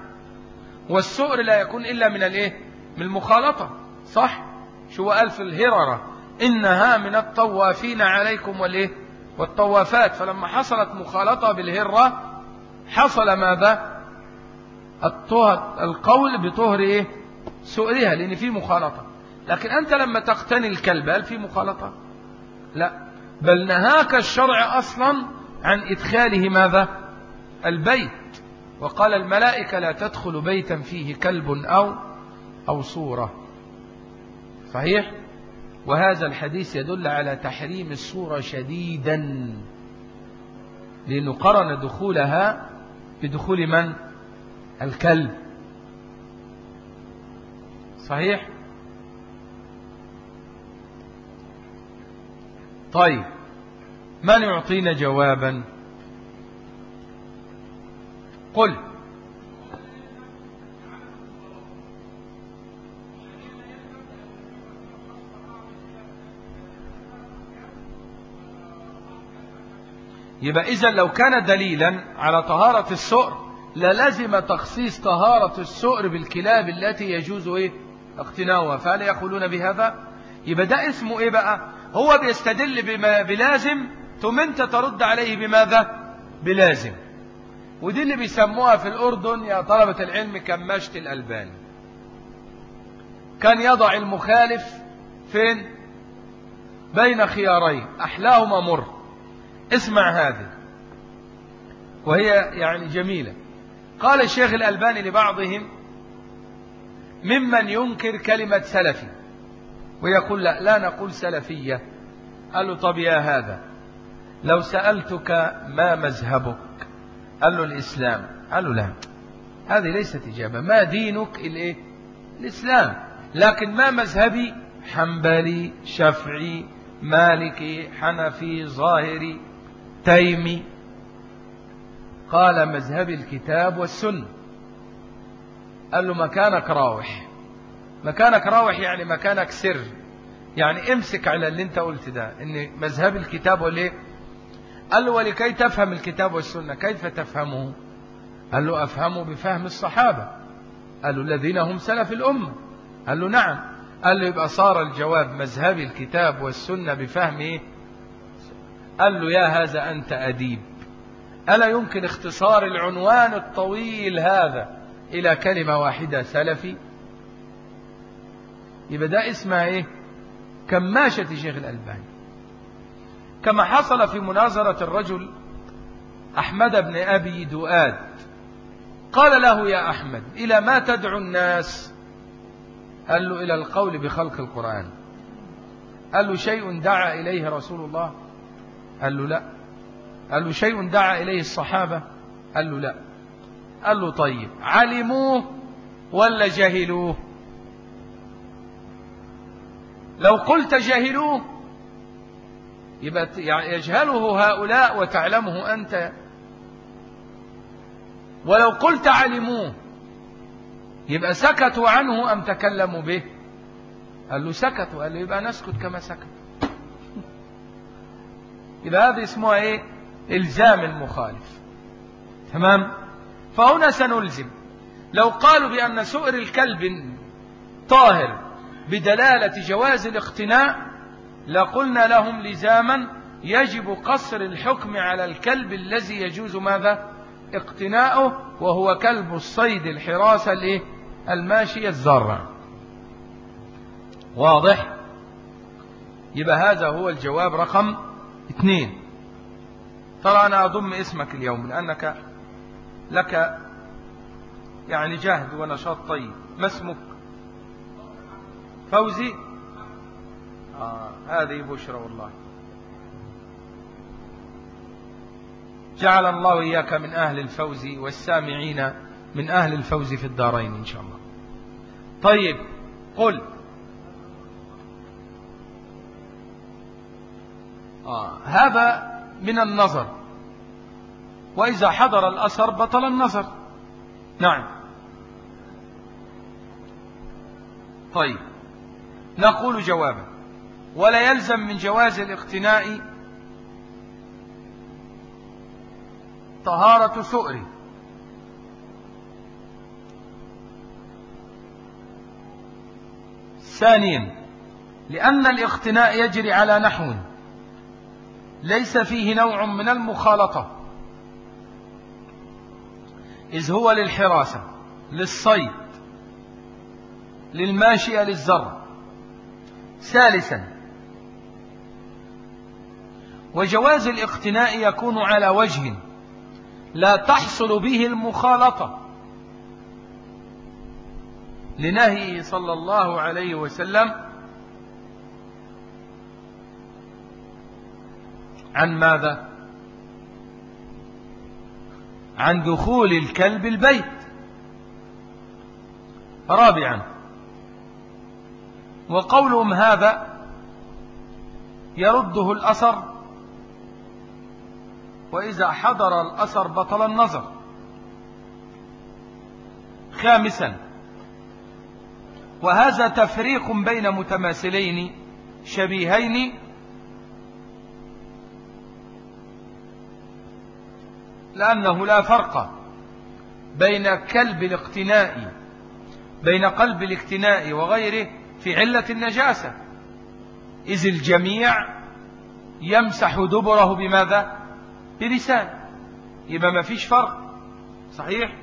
والسؤر لا يكون إلا من الإيه؟ من المخالطة. صح؟ شو قال في الهررة. إنها من الطوافين عليكم والإيه؟ والطوافات. فلما حصلت مخالطة بالهرة حصل ماذا؟ القول بطهر إيه؟ سؤرها لأن في مخالطة. لكن أنت لما تقتني الكلب هل في مخالطة؟ لا. بل نهاك الشرع أصلا عن إدخاله ماذا؟ البيت. وقال الملائكة لا تدخل بيتا فيه كلب أو أو صورة. صحيح؟ وهذا الحديث يدل على تحريم الصورة شديدا. لأنه قرن دخولها بدخول من؟ الكلب. صحيح؟ طيب من يعطينا جوابا؟ قل. يبقى إذا لو كان دليلا على طهارة السؤر للزم تخصيص طهارة السؤر بالكلاب التي يجوز إيه؟ اقتناؤها. فهل يقولون بهذا؟ يبقى ده اسمه إيه بقى؟ هو بيستدل بما بلازم ثم أنت ترد عليه بماذا؟ بلازم. ودي اللي بيسموها في الأردن يا طلبة العلم كماشة الألبان. كان يضع المخالف فين؟ بين خيارين. أحلاهما مر. اسمع هذه. وهي يعني جميلة. قال الشيخ الألباني لبعضهم ممن ينكر كلمة سلفي ويقول لا لا نقول سلفية. قال له طب يا هذا لو سألتك ما مذهبك؟ قال له الإسلام. قال له لا هذه ليست إجابة. ما دينك؟ الإيه؟ الإسلام. لكن ما مذهبي؟ حنبلي شفعي مالكي حنفي ظاهري تيمي. قال مذهبي الكتاب والسنة. قال له مكانك راوح. مكانك راوح يعني مكانك سر. يعني امسك على اللي انت قلت ده إن مذهب الكتاب وليه قال له ولكي تفهم الكتاب والسنة كيف تفهمه؟ قال له أفهمه بفهم الصحابة. قال له الذين هم سلف الأمة. قال له نعم. قال له يبقى صار الجواب مذهب الكتاب والسنة بفهم إيه؟ قال له يا هذا أنت أديب. ألا يمكن اختصار العنوان الطويل هذا إلى كلمة واحدة سلفي؟ يبقى ده اسمها إيه؟ كماشة شيخ الألباني. كما حصل في مناظرة الرجل أحمد بن أبي دؤاد. قال له يا أحمد إلى ما تدعو الناس؟ قال له إلى القول بخلق القرآن. قال له شيء دعا إليه رسول الله؟ قال له لا. قال له شيء دعا إليه الصحابة؟ قال له لا. قال له طيب علموه ولا جهلوه؟ لو قلت جهلوه يبقى يجهله هؤلاء وتعلمه أنت. ولو قلت علموه يبقى سكتوا عنه أم تكلموا به؟ قال له سكتوا قال له يبقى نسكت كما سكت. <laughs> يبقى هذا اسمها إيه؟ إلزام المخالف. تمام؟ فهنا سنلزم. لو قالوا بأن سؤر الكلب طاهر بدلالة جواز الاقتناء لقلنا لهم لزاما يجب قصر الحكم على الكلب الذي يجوز ماذا؟ اقتناؤه وهو كلب الصيد الحراسة الماشية الزرع. واضح؟ يبقى هذا هو الجواب رقم اثنين. ترى أنا أضم اسمك اليوم لأنك لك يعني جهد ونشاط طيب. ما اسمك؟ فوزي؟ آه هذه بشرى والله. جعل الله إياك من أهل الفوز والسامعين من أهل الفوز في الدارين إن شاء الله. طيب قل. آه هذا من النظر. وإذا حضر الأثر بطل النظر. نعم. طيب. نقول جوابا. ولا يلزم من جواز الاقتناء طهارة سؤر ثانيا. لأن الاقتناء يجري على نحو. ليس فيه نوع من المخالطة. إذ هو للحراسة للصيد للماشية للزرع. ثالثا وجواز الاقتناء يكون على وجه لا تحصل به المخالطة. لنهيه صلى الله عليه وسلم عن ماذا؟ عن دخول الكلب البيت. رابعا وقولهم هذا يرده الأثر وإذا حضر الأثر بطل النظر. خامسا وهذا تفريق بين متماثلين شبيهين لأنه لا فرق بين كلب الاقتناء بين قلب الاقتناء وغيره في علة النجاسة. إذ الجميع يمسح دبره بماذا؟ بلسان. يبقى ما فيش فرق صحيح؟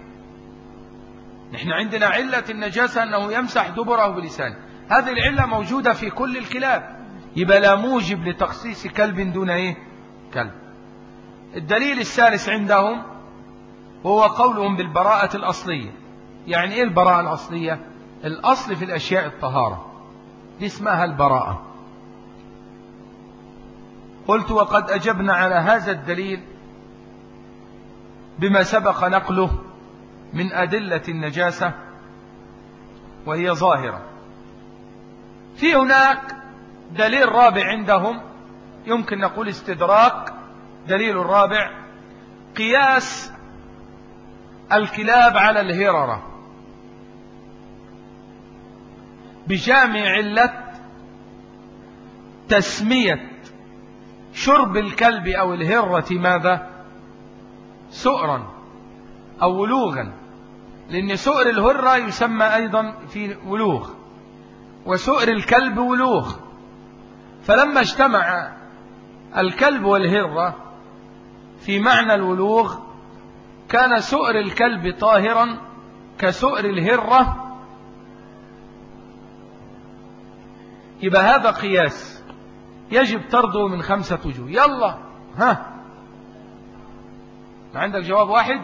نحن عندنا علة النجاسة أنه يمسح دبره بلسان. هذه العلة موجودة في كل الكلاب. يبقى لا موجب لتخصيص كلب دون إيه؟ كلب. الدليل الثالث عندهم هو قولهم بالبراءة الأصلية. يعني إيه البراءة الأصلية؟ الأصل في الأشياء الطهارة. دي اسمها البراءة. قلت وقد أجبنا على هذا الدليل بما سبق نقله من أدلة النجاسة وهي ظاهرة. في هناك دليل رابع عندهم يمكن نقول استدراك دليل الرابع قياس الكلاب على الهررة. بجامع علة تسمية شرب الكلب أو الهرة ماذا؟ سؤرا أو ولوغا لأن سؤر الهرة يسمى أيضا في ولوغ وسؤر الكلب ولوغ. فلما اجتمع الكلب والهرة في معنى الولوغ كان سؤر الكلب طاهرا كسؤر الهرة. يبقى هذا قياس يجب طرده من خمسة وجوه. يلا ها. ما عندك جواب واحد؟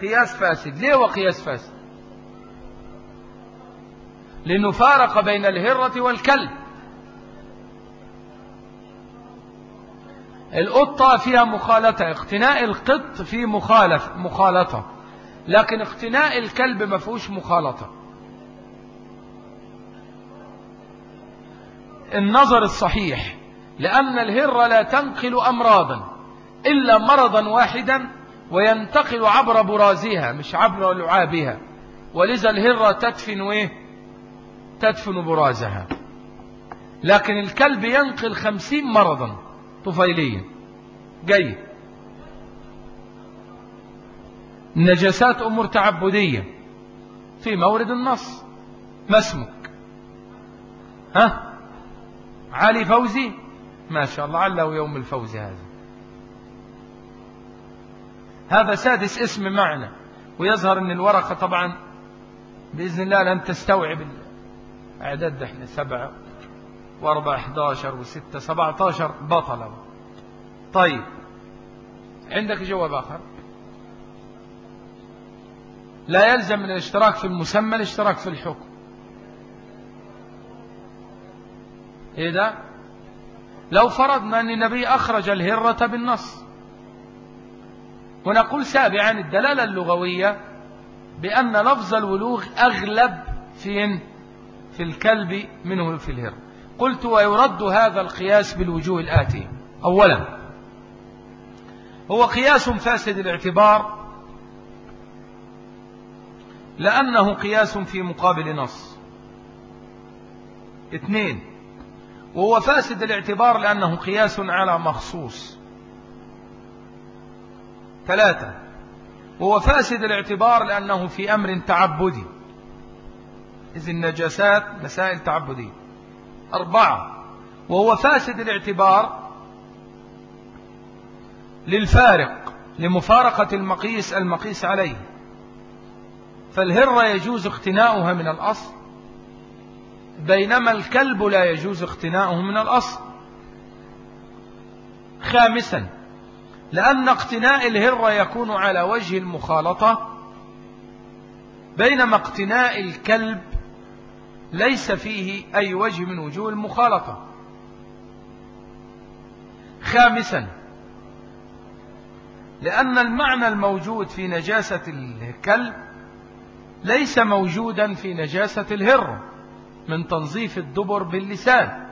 قياس فاسد. ليه هو قياس فاسد؟ لأنه فارق بين الهرة والكلب. القطة فيها مخالطة اقتناء القط فيه مخالف مخالطة. لكن اقتناء الكلب ما فيهوش مخالطة. النظر الصحيح لأن الهرة لا تنقل أمراضا إلا مرضا واحدا وينتقل عبر برازها مش عبر لعابها. ولذا الهرة تدفن إيه؟ تدفن برازها. لكن الكلب ينقل خمسين مرضا. طفيليا جيد. النجاسات أمور تعبدية. في مورد النص. ما اسمك؟ ها؟ علي فوزي؟ ما شاء الله عله يوم الفوز هذا. هذا سادس اسم معنا. ويظهر إن الورقة طبعا بإذن الله لن تستوعب اعداد إحنا سبعة. وأربعة إحداشر وستة سبعة عشر بطلة طيب عندك جواب آخر؟ لا يلزم من الاشتراك في المسمى الاشتراك في الحكم. إيه ده؟ لو فرضنا أن النبي أخرج الهرة بالنص. ونقول سابعا الدلالة اللغوية بأن لفظ الولوغ أغلب فين في الكلب منه في الهر قلت ويرد هذا القياس بالوجوه الآتية. أولا هو قياس فاسد الاعتبار لأنه قياس في مقابل نص. اثنين وهو فاسد الاعتبار لأنه قياس على مخصوص. ثلاثة وهو فاسد الاعتبار لأنه في أمر تعبدي. إذ النجاسات مسائل تعبدية. أربعة وهو فاسد الاعتبار للفارق لمفارقة المقيس المقيس عليه. فالهرة يجوز اقتناؤها من الأصل بينما الكلب لا يجوز اقتناؤه من الأصل. خامسا لأن اقتناء الهرة يكون على وجه المخالطة بينما اقتناء الكلب ليس فيه أي وجه من وجوه المخالطة. خامسا لأن المعنى الموجود في نجاسة الكلب ليس موجودا في نجاسة الهر من تنظيف الدبر باللسان.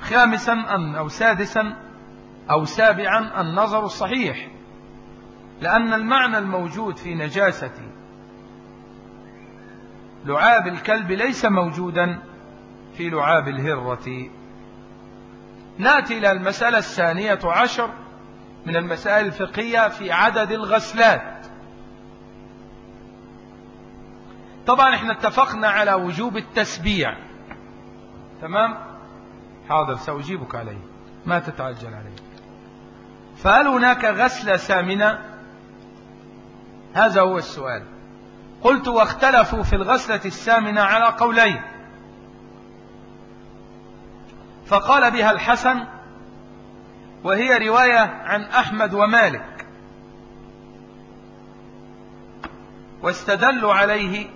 خامسا أن أو سادسا أو سابعا النظر الصحيح لأن المعنى الموجود في نجاسة لعاب الكلب ليس موجودا في لعاب الهرة. نأتي إلى المسألة الثانية عشر من المسائل الفقهية في عدد الغسلات. طبعا إحنا اتفقنا على وجوب التسبيع. تمام؟ حاضر سأجيبك عليه. ما تتعجل عليه. فهل هناك غسلة سامنة؟ هذا هو السؤال. قلت واختلفوا في الغسلة السامنة على قولين. فقال بها الحسن وهي رواية عن أحمد ومالك. واستدلوا عليه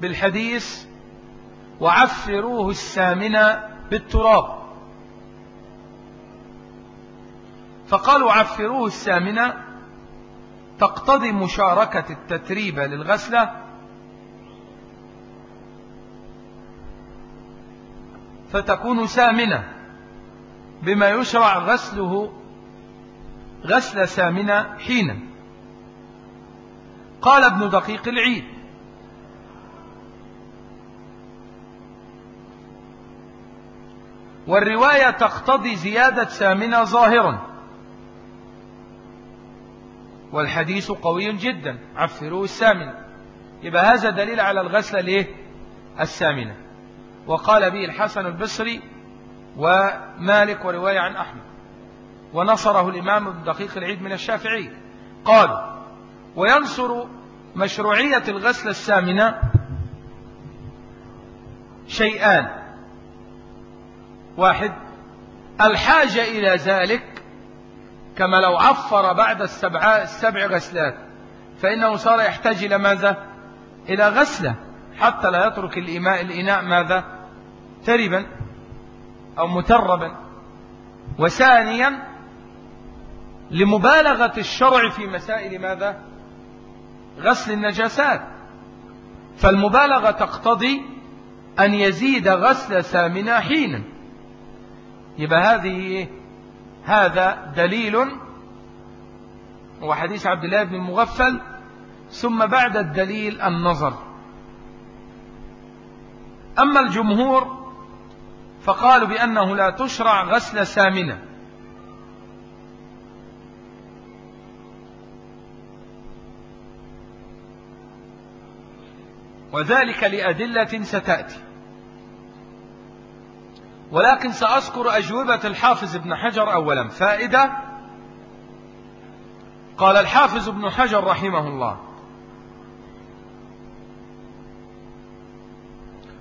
بالحديث وعفروه السامنة بالتراب. فقالوا عفروه السامنة تقتضي مشاركة التتريبة للغسلة. فتكون سامنة بما يشرع غسله غسل سامنة حينا. قال ابن دقيق العيد. والرواية تقتضي زيادة سامنة ظاهرا. والحديث قوي جدا. عفروه السامنة. يبقى هذا دليل على الغسلة ليه؟ السامنة. وقال به الحسن البصري ومالك ورواية عن أحمد. ونصره الإمام ابن دقيق العيد من الشافعي. قال وينصر مشروعية الغسل السامنة شيئان. واحد الحاجة إلى ذلك كما لو عفر بعد السبع, السبع غسلات فإنه صار يحتاج إلى ماذا؟ إلى غسلة حتى لا يترك الإماء الإناء ماذا؟ تربا أو متربا. وثانيا لمبالغة الشرع في مسائل ماذا؟ غسل النجاسات. فالمبالغة تقتضي أن يزيد غسل ثامنا حينا. يبقى هذه هذا دليل وحديث عبد الله بن المغفل ثم بعد الدليل النظر. أما الجمهور فقالوا بأنه لا تشرع غسل سامنة. وذلك لأدلة ستأتي. ولكن سأذكر أجوبة الحافظ ابن حجر أولا. فائدة قال الحافظ ابن حجر رحمه الله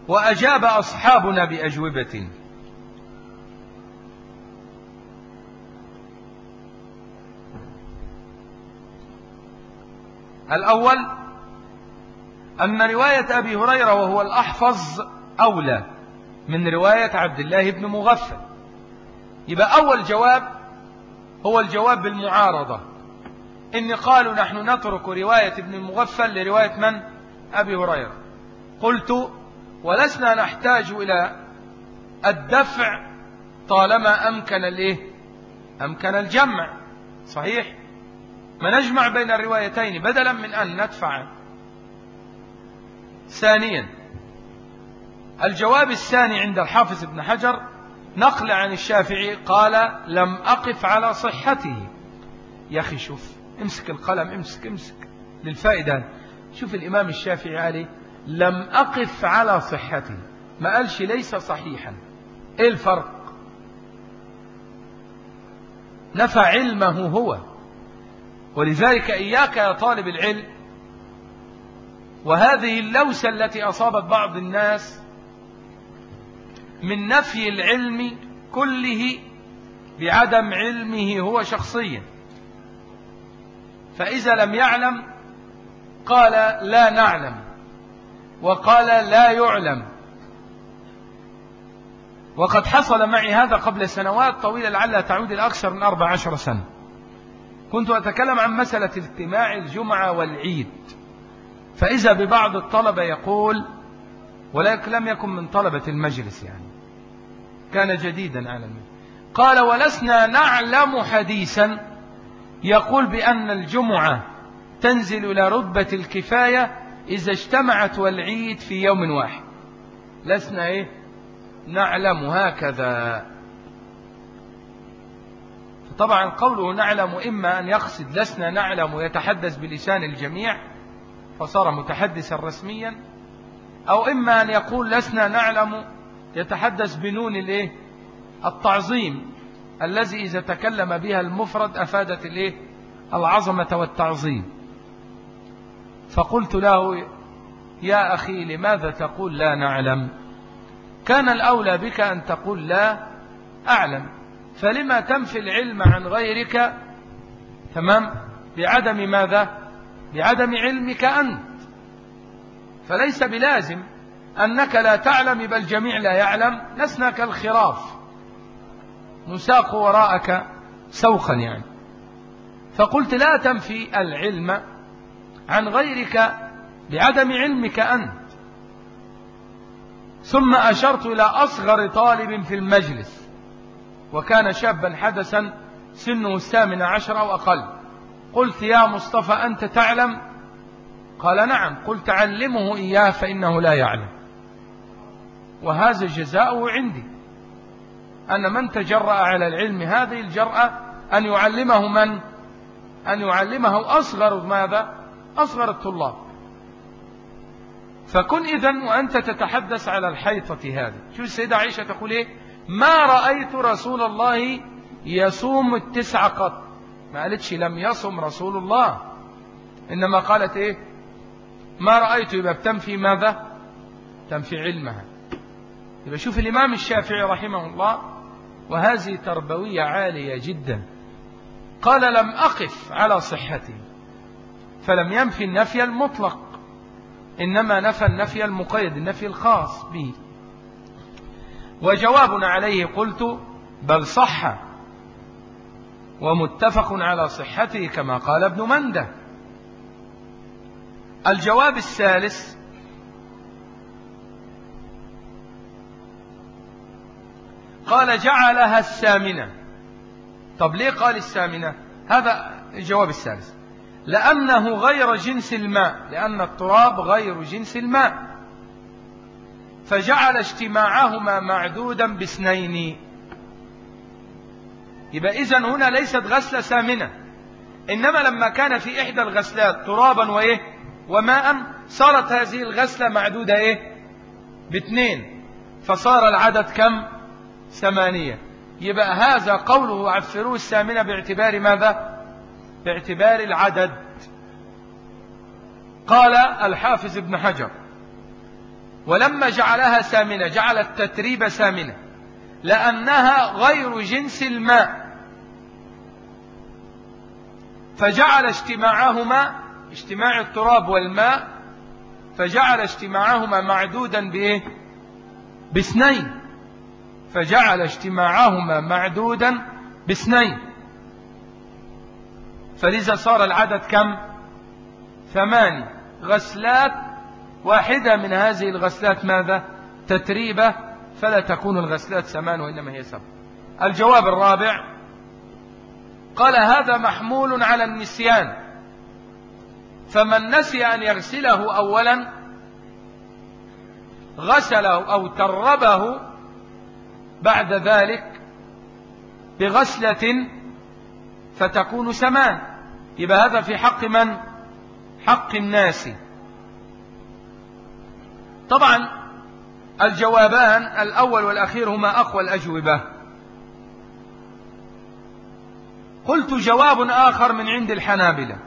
وأجاب أصحابنا بأجوبة الأول أن رواية أبي هريرة وهو الأحفظ أولى. من رواية عبد الله بن إن قالوا نحن نترك رواية ابن المغفل لرواية من؟ أبي هريرة. قلت ولسنا نحتاج إلى الدفع طالما أمكن الإيه؟ أمكن الجمع. صحيح؟ ما نجمع بين الروايتين بدلا من أن ندفع. ثانيا الجواب الثاني عند الحافظ ابن حجر نقل عن الشافعي قال لم أقف على صحته. يا أخي شوف امسك القلم امسك امسك للفائدة. شوف الإمام الشافعي عليه لم أقف على صحته. ما قالش ليس صحيحا. إيه الفرق؟ نفى علمه هو. ولذلك إياك يا طالب العلم وهذه اللوسة التي أصابت بعض الناس من نفي العلم كله بعدم علمه هو شخصيا. فإذا لم يعلم قال لا نعلم وقال لا يعلم. وقد حصل معي هذا قبل سنوات طويلة لعلها تعود الأكثر من أربع عشر سنة. كنت أتكلم عن مسألة اجتماع الجمعة والعيد. فإذا ببعض الطلبة يقول ولكن لم يكن من طلبة المجلس يعني. كان جديدا على المجلس قال ولسنا نعلم حديثا يقول بأن الجمعة تنزل إلى رتبة الكفاية إذا اجتمعت والعيد في يوم واحد. لسنا إيه؟ نعلم هكذا. طبعا قوله نعلم إما أن يقصد لسنا نعلم ويتحدث بلسان الجميع فصار متحدثا رسميا أو إما أن يقول لسنا نعلم يتحدث بنون الايه؟ التعظيم الذي إذا تكلم بها المفرد أفادت الايه؟ العظمة والتعظيم. فقلت له يا أخي لماذا تقول لا نعلم؟ كان الأولى بك أن تقول لا أعلم. فلما تنفي العلم عن غيرك؟ تمام؟ بعدم ماذا؟ بعدم علمك أنت. فليس بلازم أنك لا تعلم بل الجميع لا يعلم لسنا كالخراف. نساق وراءك سوقا يعني. فقلت لا تنفي العلم عن غيرك بعدم علمك أنت. ثم أشرت إلى أصغر طالب في المجلس وكان شابا حدثا سنه الثامن عشر أو أقل. قلت يا مصطفى أنت تعلم؟ قال نعم قلت علمه إياه فإنه لا يعلم. وهذا جزاؤه عندي. أن من تجرأ على العلم هذه الجرأة أن يعلمه من؟ أن يعلمه أصغر ماذا؟ أصغر الطلاب. فكن إذا وأنت تتحدث على الحيطة هذه. شو السيدة عائشة تقول إيه؟ ما رأيت رسول الله يصوم التسع قط. ما قالتش لم يصم رسول الله. إنما قالت إيه؟ ما رأيت يبقى بتنفي ماذا؟ تنفي علمها. يبقى شوف الإمام الشافعي رحمه الله وهذه تربوية عالية جدا. قال لم أقف على صحته فلم ينفي النفي المطلق إنما نفى النفي المقيد النفي الخاص به. وجوابنا عليه قلت بل صح ومتفق على صحته كما قال ابن مندة. الجواب الثالث قال جعلها الثامنة طب ليه قال الثامنة هذا الجواب الثالث لأنه غير جنس الماء لأن التراب غير جنس الماء. فجعل اجتماعهما معدودا باثنين. يبقى إذن هنا ليست غسلة ثامنة إنما لما كان في إحدى الغسلات ترابا وإيه؟ وماء صارت هذه الغسلة معدودة إيه؟ باثنين. فصار العدد كم؟ ثمانية. يبقى هذا قوله عفروه الثامنة باعتبار ماذا؟ باعتبار العدد. قال الحافظ ابن حجر ولما جعلها ثامنة جعل التتريب ثامنة لأنها غير جنس الماء فجعل اجتماعهما اجتماع التراب والماء فجعل اجتماعهما معدودا بإيه؟ باثنين. فجعل اجتماعهما معدودا باثنين. فلذا صار العدد كم؟ ثماني غسلات واحدة من هذه الغسلات ماذا؟ تتريبة فلا تكون الغسلات ثمان وإنما هي سبع. الجواب الرابع قال هذا محمول على النسيان. فمن نسي أن يغسله أولا غسله أو تربه بعد ذلك بغسلة فتكون سمان. يبقى هذا في حق من؟ حق الناس. طبعا الجوابان الأول والأخير هما أقوى الأجوبة. قلت جواب آخر من عند الحنابلة.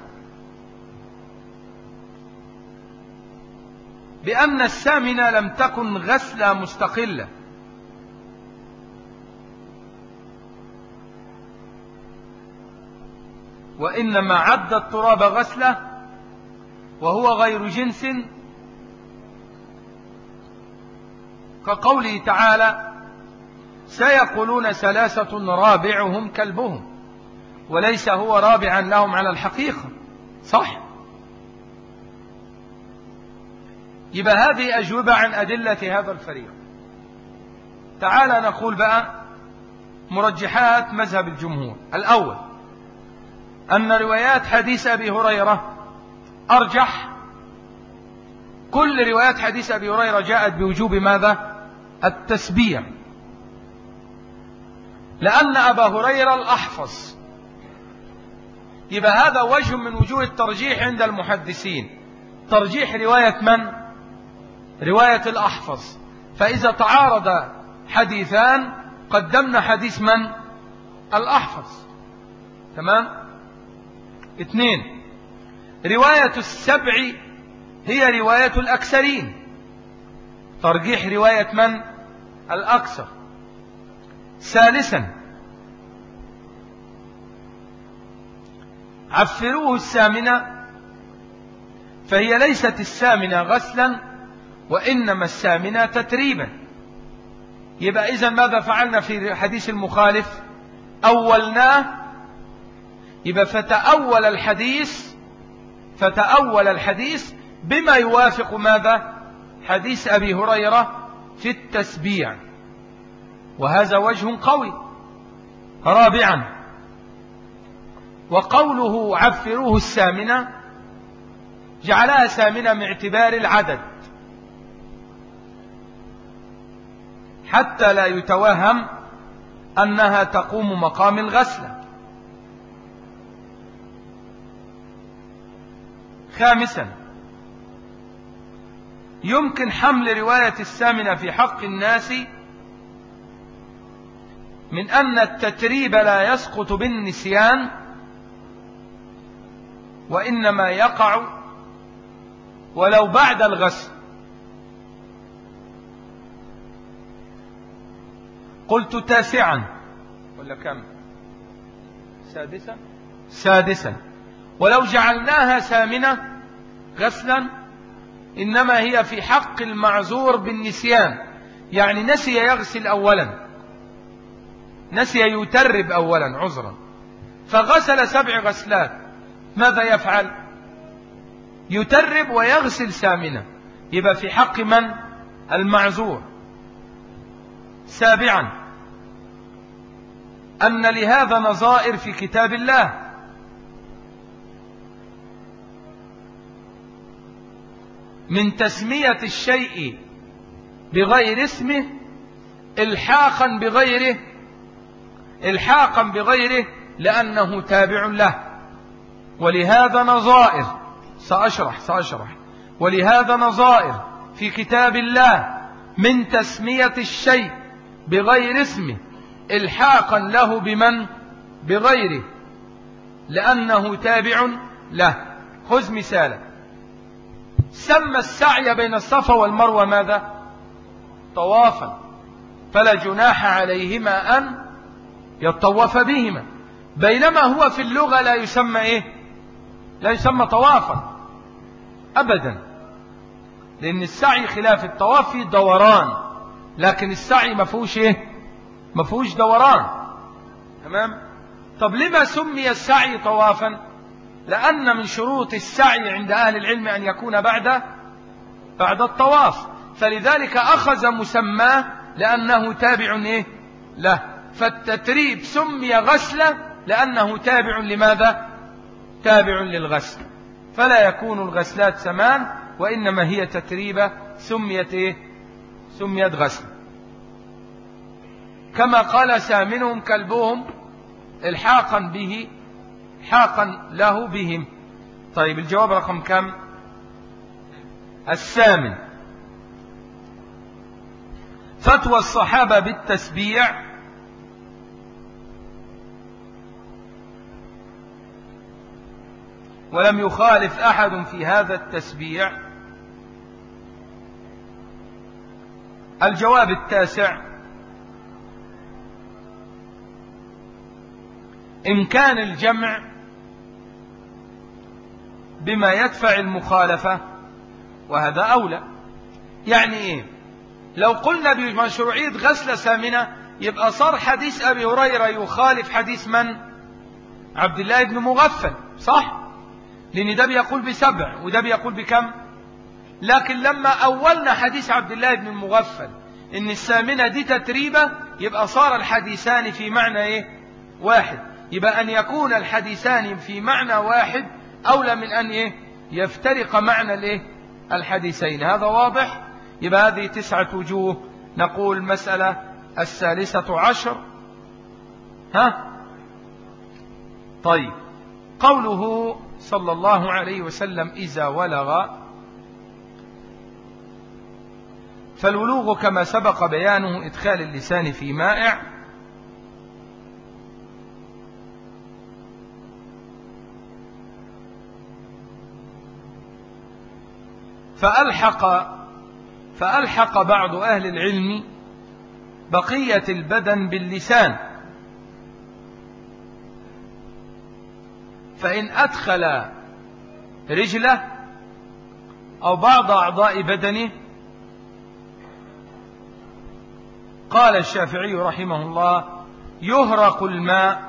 بأن السامنة لم تكن غسلة مستقلة. وإنما عد التراب غسلة وهو غير جنس كقوله تعالى سيقولون ثلاثة رابعهم كلبهم وليس هو رابعا لهم على الحقيقة. صح. يبقى هذه أجوبة عن أدلة هذا الفريق. تعال نقول بقى مرجحات مذهب الجمهور. الأول أن روايات حديث أبي هريرة أرجح. كل روايات حديث أبي هريرة جاءت بوجوب ماذا؟ التسبيع لأن أبا هريرة الأحفظ. يبقى هذا وجه من وجوه الترجيح عند المحدثين. ترجيح رواية من؟ رواية الأحفظ. فإذا تعارض حديثان قدمنا حديث من؟ الأحفظ. تمام؟ اثنين. رواية السبع هي رواية الأكثرين. ترجيح رواية من؟ الأكثر. ثالثا. عفروه السامنة فهي ليست السامنة غسلا وإنما السامنة تتريبا. يبقى إذا ماذا فعلنا في حديث المخالف؟ أولناه يبقى فتأول الحديث فتأول الحديث بما يوافق ماذا؟ حديث أبي هريرة في التسبيع. وهذا وجه قوي. رابعا وقوله عفروه السامنة جعلها سامنة من اعتبار العدد. حتى لا يتوهم أنها تقوم مقام الغسلة. خامسا. يمكن حمل رواية السامنة في حق الناس من أن التتريب لا يسقط بالنسيان وإنما يقع ولو بعد الغسل. قلت تاسعا. ولا كم؟ سادسا؟ سادسا. ولو جعلناها ثامنة غسلا إنما هي في حق المعذور بالنسيان. يعني نسي يغسل أولا نسي يترب أولا عذرا. فغسل سبع غسلات ماذا يفعل؟ يترب ويغسل ثامنة يبقى في حق من؟ المعذور. سابعا أن لهذا نظائر في كتاب الله. من تسمية الشيء بغير اسمه الحاقا بغيره الحاقا بغيره لأنه تابع له. ولهذا نظائر سأشرح سأشرح. ولهذا نظائر في كتاب الله من تسمية الشيء بغير اسمه الحاقا له بمن؟ بغيره. لأنه تابع له. خذ مثالا. سمى السعي بين الصفا والمروة ماذا؟ طوافا. فلا جناح عليهما أن يطوف بهما. بينما هو في اللغة لا يسمى إيه؟ لا يسمى طوافا. أبدا. لأن السعي خلاف الطواف دوران. لكن السعي ما فيهوش إيه؟ ما فيهوش دوران. تمام؟ طب لما سمي السعي طوافا؟ لأن من شروط السعي عند أهل العلم أن يكون بعد بعد الطواف. فلذلك أخذ مسماه لأنه تابع إيه؟ له. فالتتريب سمي غسلة لأنه تابع لماذا؟ تابع للغسل. فلا يكون الغسلات سمان وإنما هي تتريبة سميت إيه؟ سميت غسل. كما قال سامنهم كلبهم الحاقا به حاقا له بهم. طيب الجواب رقم كم؟ الثامن. فتوى الصحابة بالتسبيع. ولم يخالف أحد في هذا التسبيع. الجواب التاسع. إمكان الجمع بما يدفع المخالفة وهذا أولى. يعني إيه؟ لو قلنا بمشروعية غسل سامنة يبقى صار حديث أبي هريرة يخالف حديث من؟ عبد الله بن مغفل صح؟ لأن ده بيقول بسبع وده بيقول بكم؟ لكن لما أولنا حديث عبد الله بن المغفل إن السامنة دي تتريبة يبقى صار الحديثان في معنى إيه؟ واحد. يبقى أن يكون الحديثان في معنى واحد أولى من أن إيه؟ يفترق معنى الإيه الحديثين. هذا واضح؟ يبقى هذه تسعة وجوه. نقول مسألة الثالثة عشر. ها؟ طيب. قوله صلى الله عليه وسلم إذا ولغ. فالولوغ كما سبق بيانه إدخال اللسان في مائع. فألحق فألحق بعض أهل العلم بقية البدن باللسان. فإن أدخل رجله أو بعض أعضاء بدنه قال الشافعي رحمه الله يهرق الماء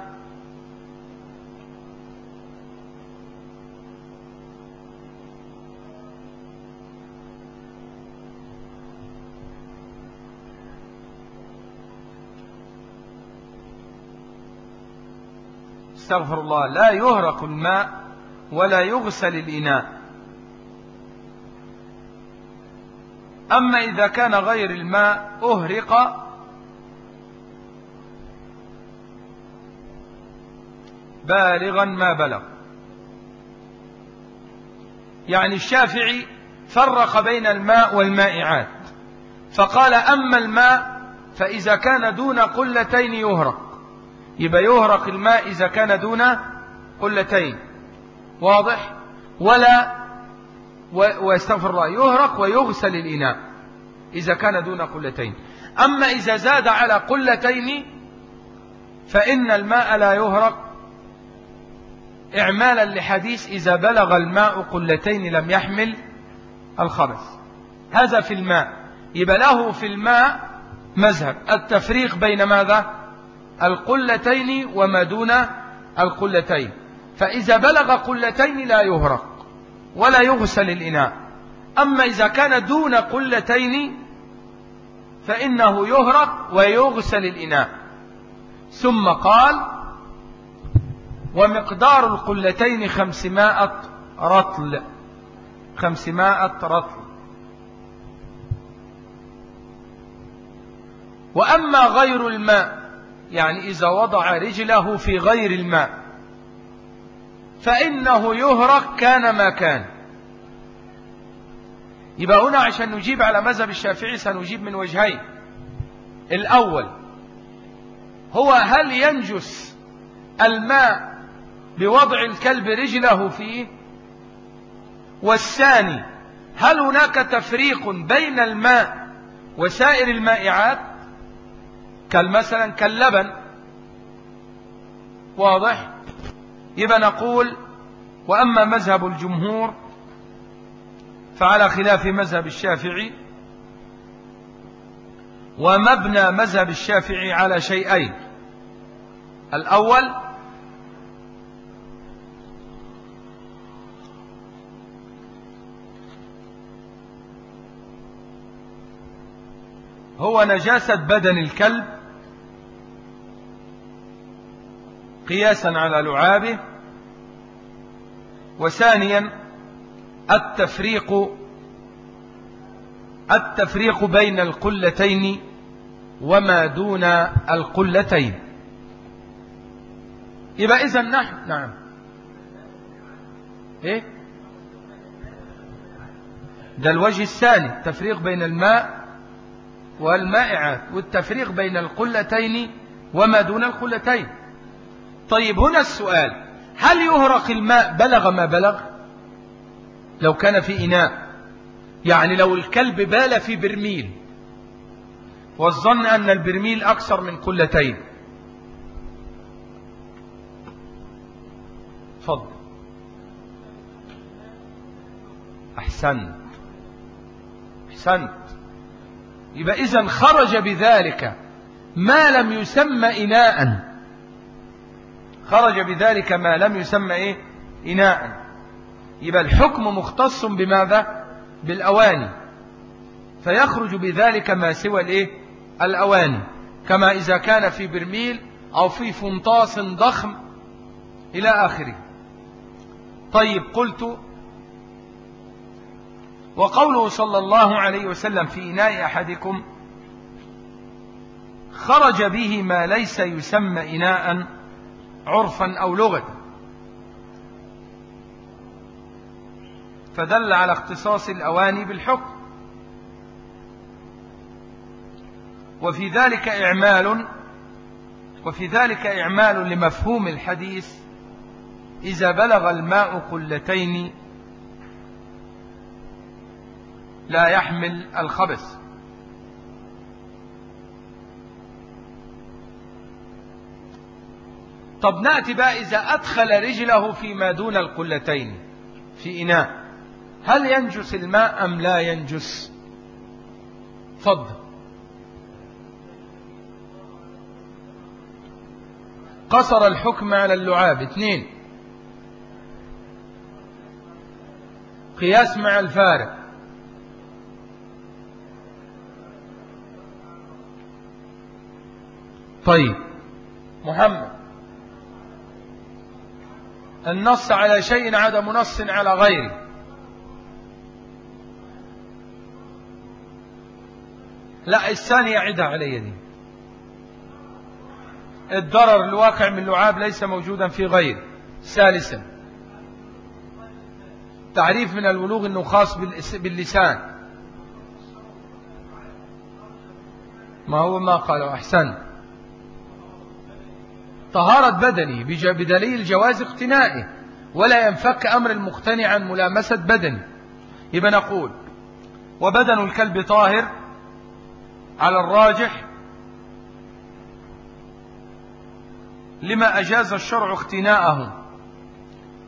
استغفر الله لا يهرق الماء ولا يغسل الإناء. أما إذا كان غير الماء أهرق. بالغا ما بلغ. يعني الشافعي فرق بين الماء والمائعات فقال أما الماء فإذا كان دون قلتين يهرق. يبقى يهرق الماء إذا كان دون قلتين. واضح؟ ولا ويستغفر الله. يهرق ويغسل الإناء إذا كان دون قلتين. أما إذا زاد على قلتين فإن الماء لا يهرق. إعمالا لحديث إذا بلغ الماء قلتين لم يحمل الخبث. هذا في الماء. يبقى له في الماء مذهب. التفريق بين ماذا؟ القلتين وما دون القلتين. فإذا بلغ قلتين لا يهرق ولا يغسل الإناء. أما إذا كان دون قلتين فإنه يهرق ويغسل الإناء. ثم قال ومقدار القلتين خمسمائة رطل. خمسمائة رطل. وأما غير الماء يعني إذا وضع رجله في غير الماء فإنه يهرق كان ما كان. يبقى هنا عشان نجيب على مذهب الشافعي سنجيب من وجهين. الأول هو هل ينجس الماء بوضع الكلب رجله فيه؟ والثاني هل هناك تفريق بين الماء وسائر المائعات؟ كالمثلا كاللبن. واضح؟ يبقى نقول وأما مذهب الجمهور فعلى خلاف مذهب الشافعي ومبنى مذهب الشافعي على شيئين. الأول هو نجاسة بدن الكلب قياسا على لعابه. وثانيا التفريق التفريق بين القلتين وما دون القلتين. يبقى إذا نحن نعم. إيه؟ ده الوجه الثاني التفريق بين الماء والمائعات والتفريق بين القلتين وما دون القلتين. طيب هنا السؤال هل يهرق الماء بلغ ما بلغ؟ لو كان في إناء يعني لو الكلب بال في برميل والظن أن البرميل أكثر من قلتين. فضل أحسنت. أحسنت. يبقى إذا خرج بذلك ما لم يسمى إناء. خرج بذلك ما لم يسمى إيه؟ إناء. يبقى الحكم مختص بماذا؟ بالأواني. فيخرج بذلك ما سوى الإيه؟ الأواني. كما إذا كان في برميل أو في فنطاس ضخم إلى آخره. طيب قلت وقوله صلى الله عليه وسلم في إناء أحدكم خرج به ما ليس يسمى إناء عرفا أو لغة. فدل على اختصاص الأواني بالحكم. وفي ذلك إعمال وفي ذلك إعمال لمفهوم الحديث إذا بلغ الماء قلتين لا يحمل الخبث. طب نأتي بقى إذا أدخل رجله فيما دون القلتين في إناء. هل ينجس الماء أم لا ينجس؟ فضل قصر الحكم على اللعاب. اثنين. قياس مع الفارق. طيب. محمد. النص على شيء عدم نص على غيره. لا الثانية عدها علي دي الضرر الواقع من اللعاب ليس موجودا في غيره ثالثا تعريف من الولوغ إنه خاص باللسان. ما هو ما قاله احسن طهارة بدني بدليل جواز اقتنائه ولا ينفك أمر المقتنع عن ملامسة بدني يبقى نقول وبدن الكلب طاهر على الراجح لما أجاز الشرع اختناءه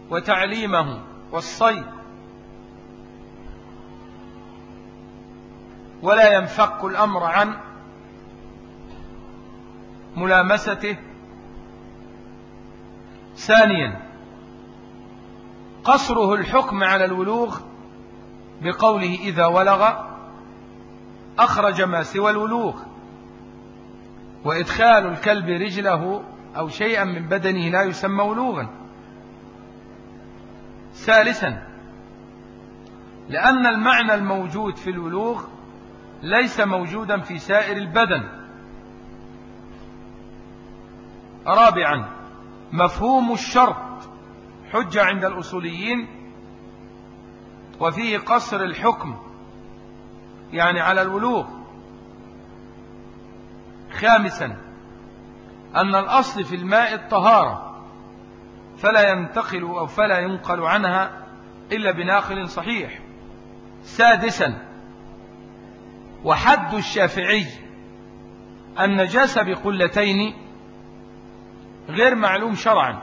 وتعليمه والصيد ولا ينفك الأمر عن ملامسته ثانيا قصره الحكم على الولوغ بقوله إذا ولغ أخرج ما سوى الولوغ وإدخال الكلب رجله أو شيئا من بدنه لا يسمى ولوغا. ثالثا لأن المعنى الموجود في الولوغ ليس موجودا في سائر البدن. رابعا مفهوم الشرط حجة عند الأصوليين وفيه قصر الحكم يعني على الولوغ. خامسا أن الأصل في الماء الطهارة فلا ينتقل أو فلا ينقل عنها إلا بناقل صحيح. سادسا وحد الشافعي النجاسة بقلتين غير معلوم شرعا.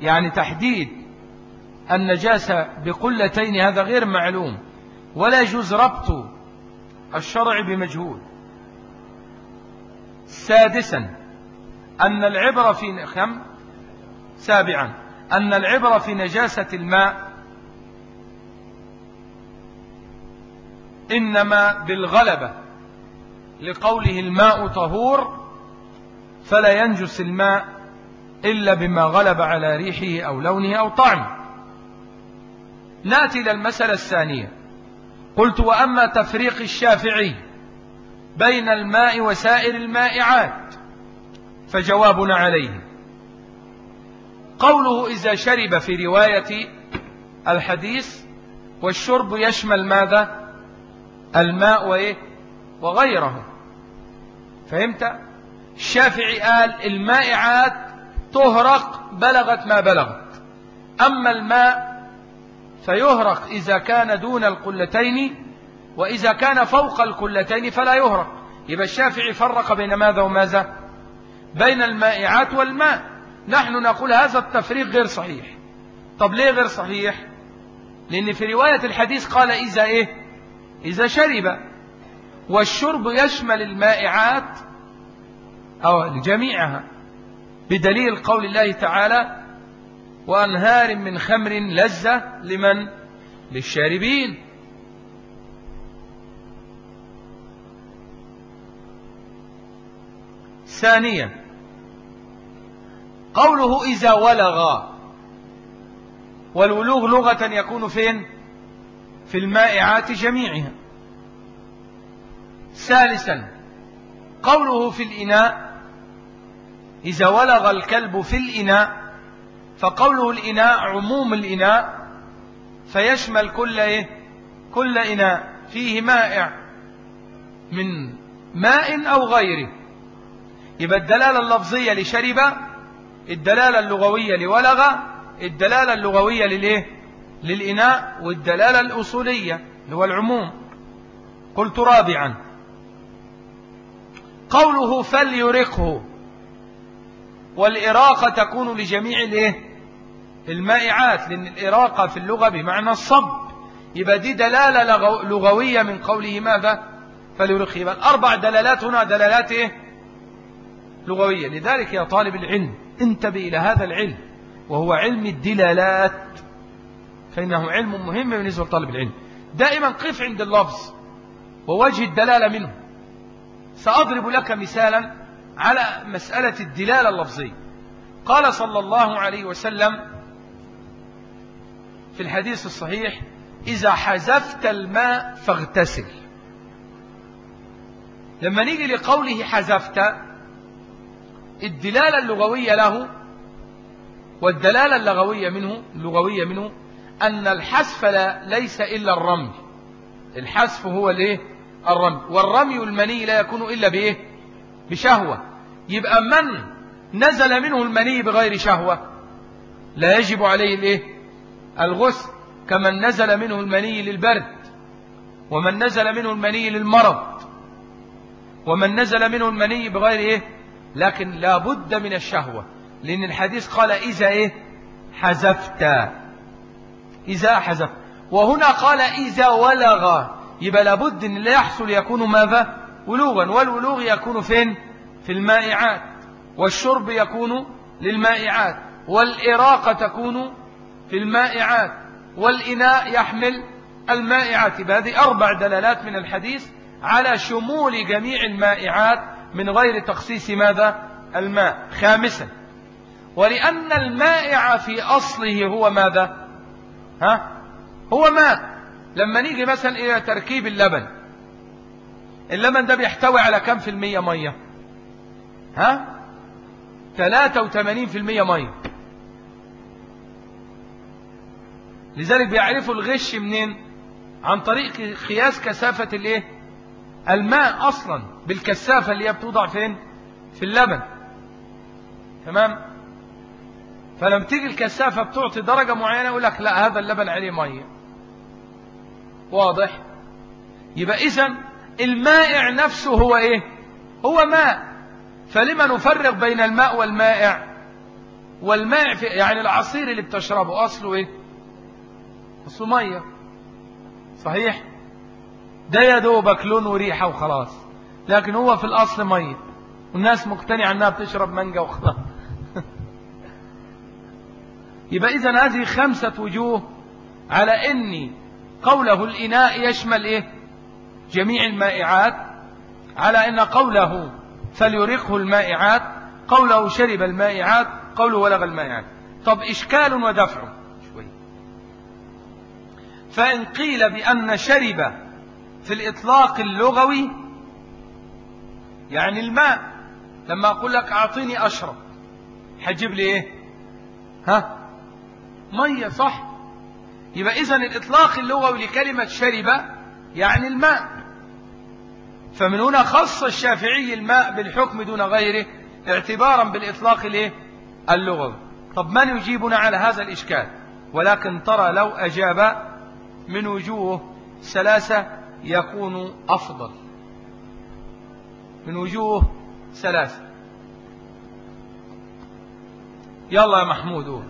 يعني تحديد النجاسة بقلتين هذا غير معلوم ولا يجوز ربط الشرع بمجهول. سادسا أن العبرة في خم سابعا أن العبرة في نجاسة الماء إنما بالغلبة لقوله الماء طهور فلا ينجس الماء إلا بما غلب على ريحه أو لونه أو طعمه. نأتي إلى المسألة الثانية. قلت وأما تفريق الشافعي بين الماء وسائر المائعات فجوابنا عليه. قوله إذا شرب في رواية الحديث والشرب يشمل ماذا؟ الماء وإيه؟ وغيره. فهمت؟ الشافعي قال المائعات تهرق بلغت ما بلغت. أما الماء فيهرق إذا كان دون القلتين وإذا كان فوق القلتين فلا يهرق. يبقى الشافعي فرق بين ماذا وماذا؟ بين المائعات والماء. نحن نقول هذا التفريق غير صحيح. طب ليه غير صحيح؟ لأن في رواية الحديث قال إذا إيه؟ إذا شرب. والشرب يشمل المائعات أو جميعها بدليل قول الله تعالى وأنهار من خمر لذة لمن؟ للشاربين. ثانيا قوله إذا ولغ والولوغ لغة يكون فين؟ في المائعات جميعها. ثالثا قوله في الإناء إذا ولغ الكلب في الإناء فقوله الإناء عموم الإناء فيشمل كل إيه؟ كل إناء. فيه مائع من ماء أو غيره. يبقى الدلالة اللفظية لشرب الدلالة اللغوية لولغ الدلالة اللغوية للإيه؟ للإناء والدلالة الأصولية اللي هو العموم. قلت رابعا. قوله فليرقه. والإراقة تكون لجميع الإيه؟ المائعات لأن الإراقة في اللغة بمعنى الصب. يبقى دي دلالة لغوية من قوله ماذا؟ فليرقه. يبقى الأربع دلالات هنا دلالات إيه؟ لغوية. لذلك يا طالب العلم انتبه إلى هذا العلم وهو علم الدلالات. فإنه علم مهم بالنسبة لطالب العلم. دائما قف عند اللفظ ووجه الدلالة منه. سأضرب لك مثالا على مسألة الدلالة اللفظية. قال صلى الله عليه وسلم في الحديث الصحيح إذا حذفت الماء فاغتسل. لما نيجي لقوله حذفت الدلالة اللغوية له والدلالة اللغوية منه اللغوية منه أن الحذف ليس إلا الرمي. الحذف هو الايه الرمي. والرمي المني لا يكون إلا بإيه؟ بشهوة. يبقى من نزل منه المني بغير شهوة. لا يجب عليه الايه الغسل كمن نزل منه المني للبرد ومن نزل منه المني للمرض ومن نزل منه المني بغير إيه؟ لكن لا بد من الشهوة. لأن الحديث قال إذا إيه؟ حذفت إذا حذفت وهنا قال إذا ولغ. يبقى لابد أن لا يحصل يكون ماذا؟ ولوغا والولوغ يكون فين؟ في المائعات والشرب يكون للمائعات والإراقة تكون في المائعات والإناء يحمل المائعات. هذه أربع دلالات من الحديث على شمول جميع المائعات من غير تخصيص ماذا؟ الماء. خامسا ولأن المائع في أصله هو ماذا؟ ها؟ هو ماء. لما نيجي مثلا إلى تركيب اللبن اللبن ده بيحتوي على كم في المية مية؟ ها؟ 83% مية. لذلك بيعرفوا الغش منين؟ عن طريق قياس كثافة الإيه؟ الماء أصلا. بالكثافة اللي هي بتوضع فين؟ في اللبن. تمام؟ فلما تيجي الكثافة بتعطي درجة معينة يقول لك لا هذا اللبن عليه مية. واضح؟ يبقى اذا المائع نفسه هو إيه؟ هو ماء. فلما نفرق بين الماء والمائع؟ والمائع في يعني العصير اللي بتشربه أصله إيه؟ أصله مية. صحيح؟ ده يا دوبك لون وريحة وخلاص. لكن هو في الأصل مية. والناس مقتنعة أنها بتشرب مانجا وخلاص. <laughs> يبقى إذا هذه خمسة وجوه على أن قوله الإناء يشمل إيه؟ جميع المائعات. على أن قوله فليرقه المائعات. قوله شرب المائعات قوله ولغ المائعات. طب إشكال ودفع. شوي. فإن قيل بأن شرب في الإطلاق اللغوي يعني الماء لما أقول لك أعطيني أشرب حجيب لي إيه؟ ها؟ مية صح؟ يبقى إذن الإطلاق اللغوي لكلمة شرب يعني الماء. فمن هنا خص الشافعي الماء بالحكم دون غيره اعتبارا بالإطلاق الايه اللغوي طب من يجيبنا على هذا الإشكال؟ ولكن ترى لو أجاب من وجوه ثلاثة يكون أفضل. من وجوه ثلاثة يلا يا محمود.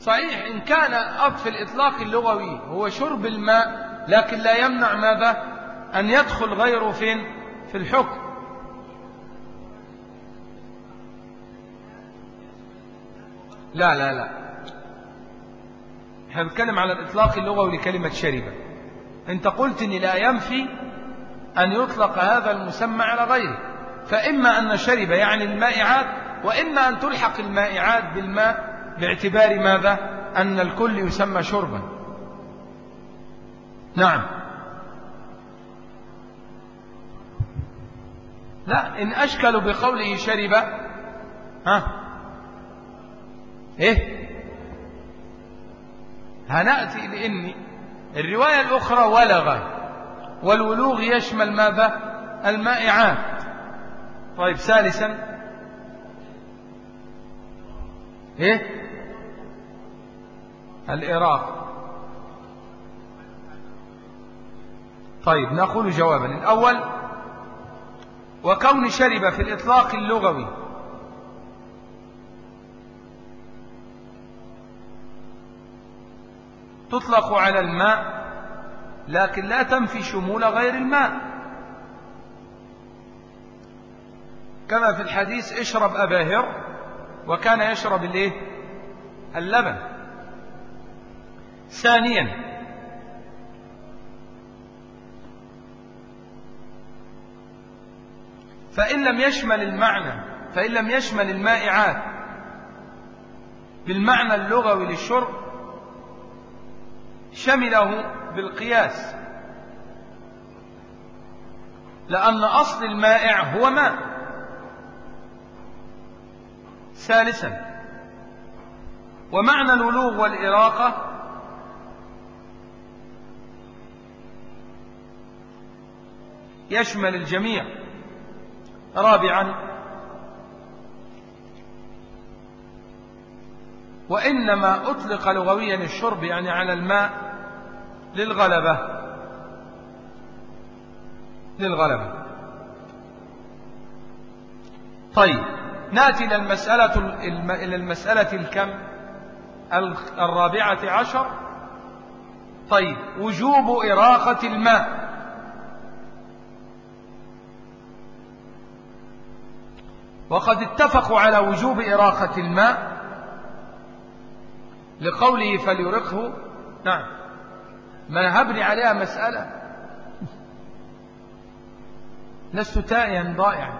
صحيح إن كان أطف الإطلاق اللغوي هو شرب الماء لكن لا يمنع ماذا؟ أن يدخل غيره فين في الحكم. لا لا لا. إحنا بنتكلم على الإطلاق اللغوي لكلمة شربة. أنت قلت ان لا ينفي أن يطلق هذا المسمى على غيره. فإما أن شرب يعني المائعات وإما أن تلحق المائعات بالماء باعتبار ماذا؟ أن الكل يسمى شربا. نعم. لا إن أشكلوا بقوله شرب ها؟ إيه؟ هنأتي لإن الرواية الأخرى ولغ والولوغ يشمل ماذا المائعات. طيب ثالثا. إيه؟ الإراق. طيب نقول جوابا. الأول وكون شرب في الإطلاق اللغوي. تطلق على الماء لكن لا تنفي شمول غير الماء. كما في الحديث اشرب أباهر وكان يشرب الإيه؟ اللبن. ثانيا فإن لم يشمل المعنى فإن لم يشمل المائعات بالمعنى اللغوي للشرب شمله بالقياس. لأن أصل المائع هو ماء. ثالثا ومعنى الولوغ والإراقة يشمل الجميع. رابعا. وإنما أطلق لغويا الشرب يعني على الماء للغلبة. للغلبة. طيب نأتي إلى المسألة إلى المسألة الكم؟ الرابعة عشر. طيب وجوب إراقة الماء. وقد اتفقوا على وجوب إراقة الماء لقوله فليرقه. نعم. ما هبني عليها مسألة. لست تائها ضائعا.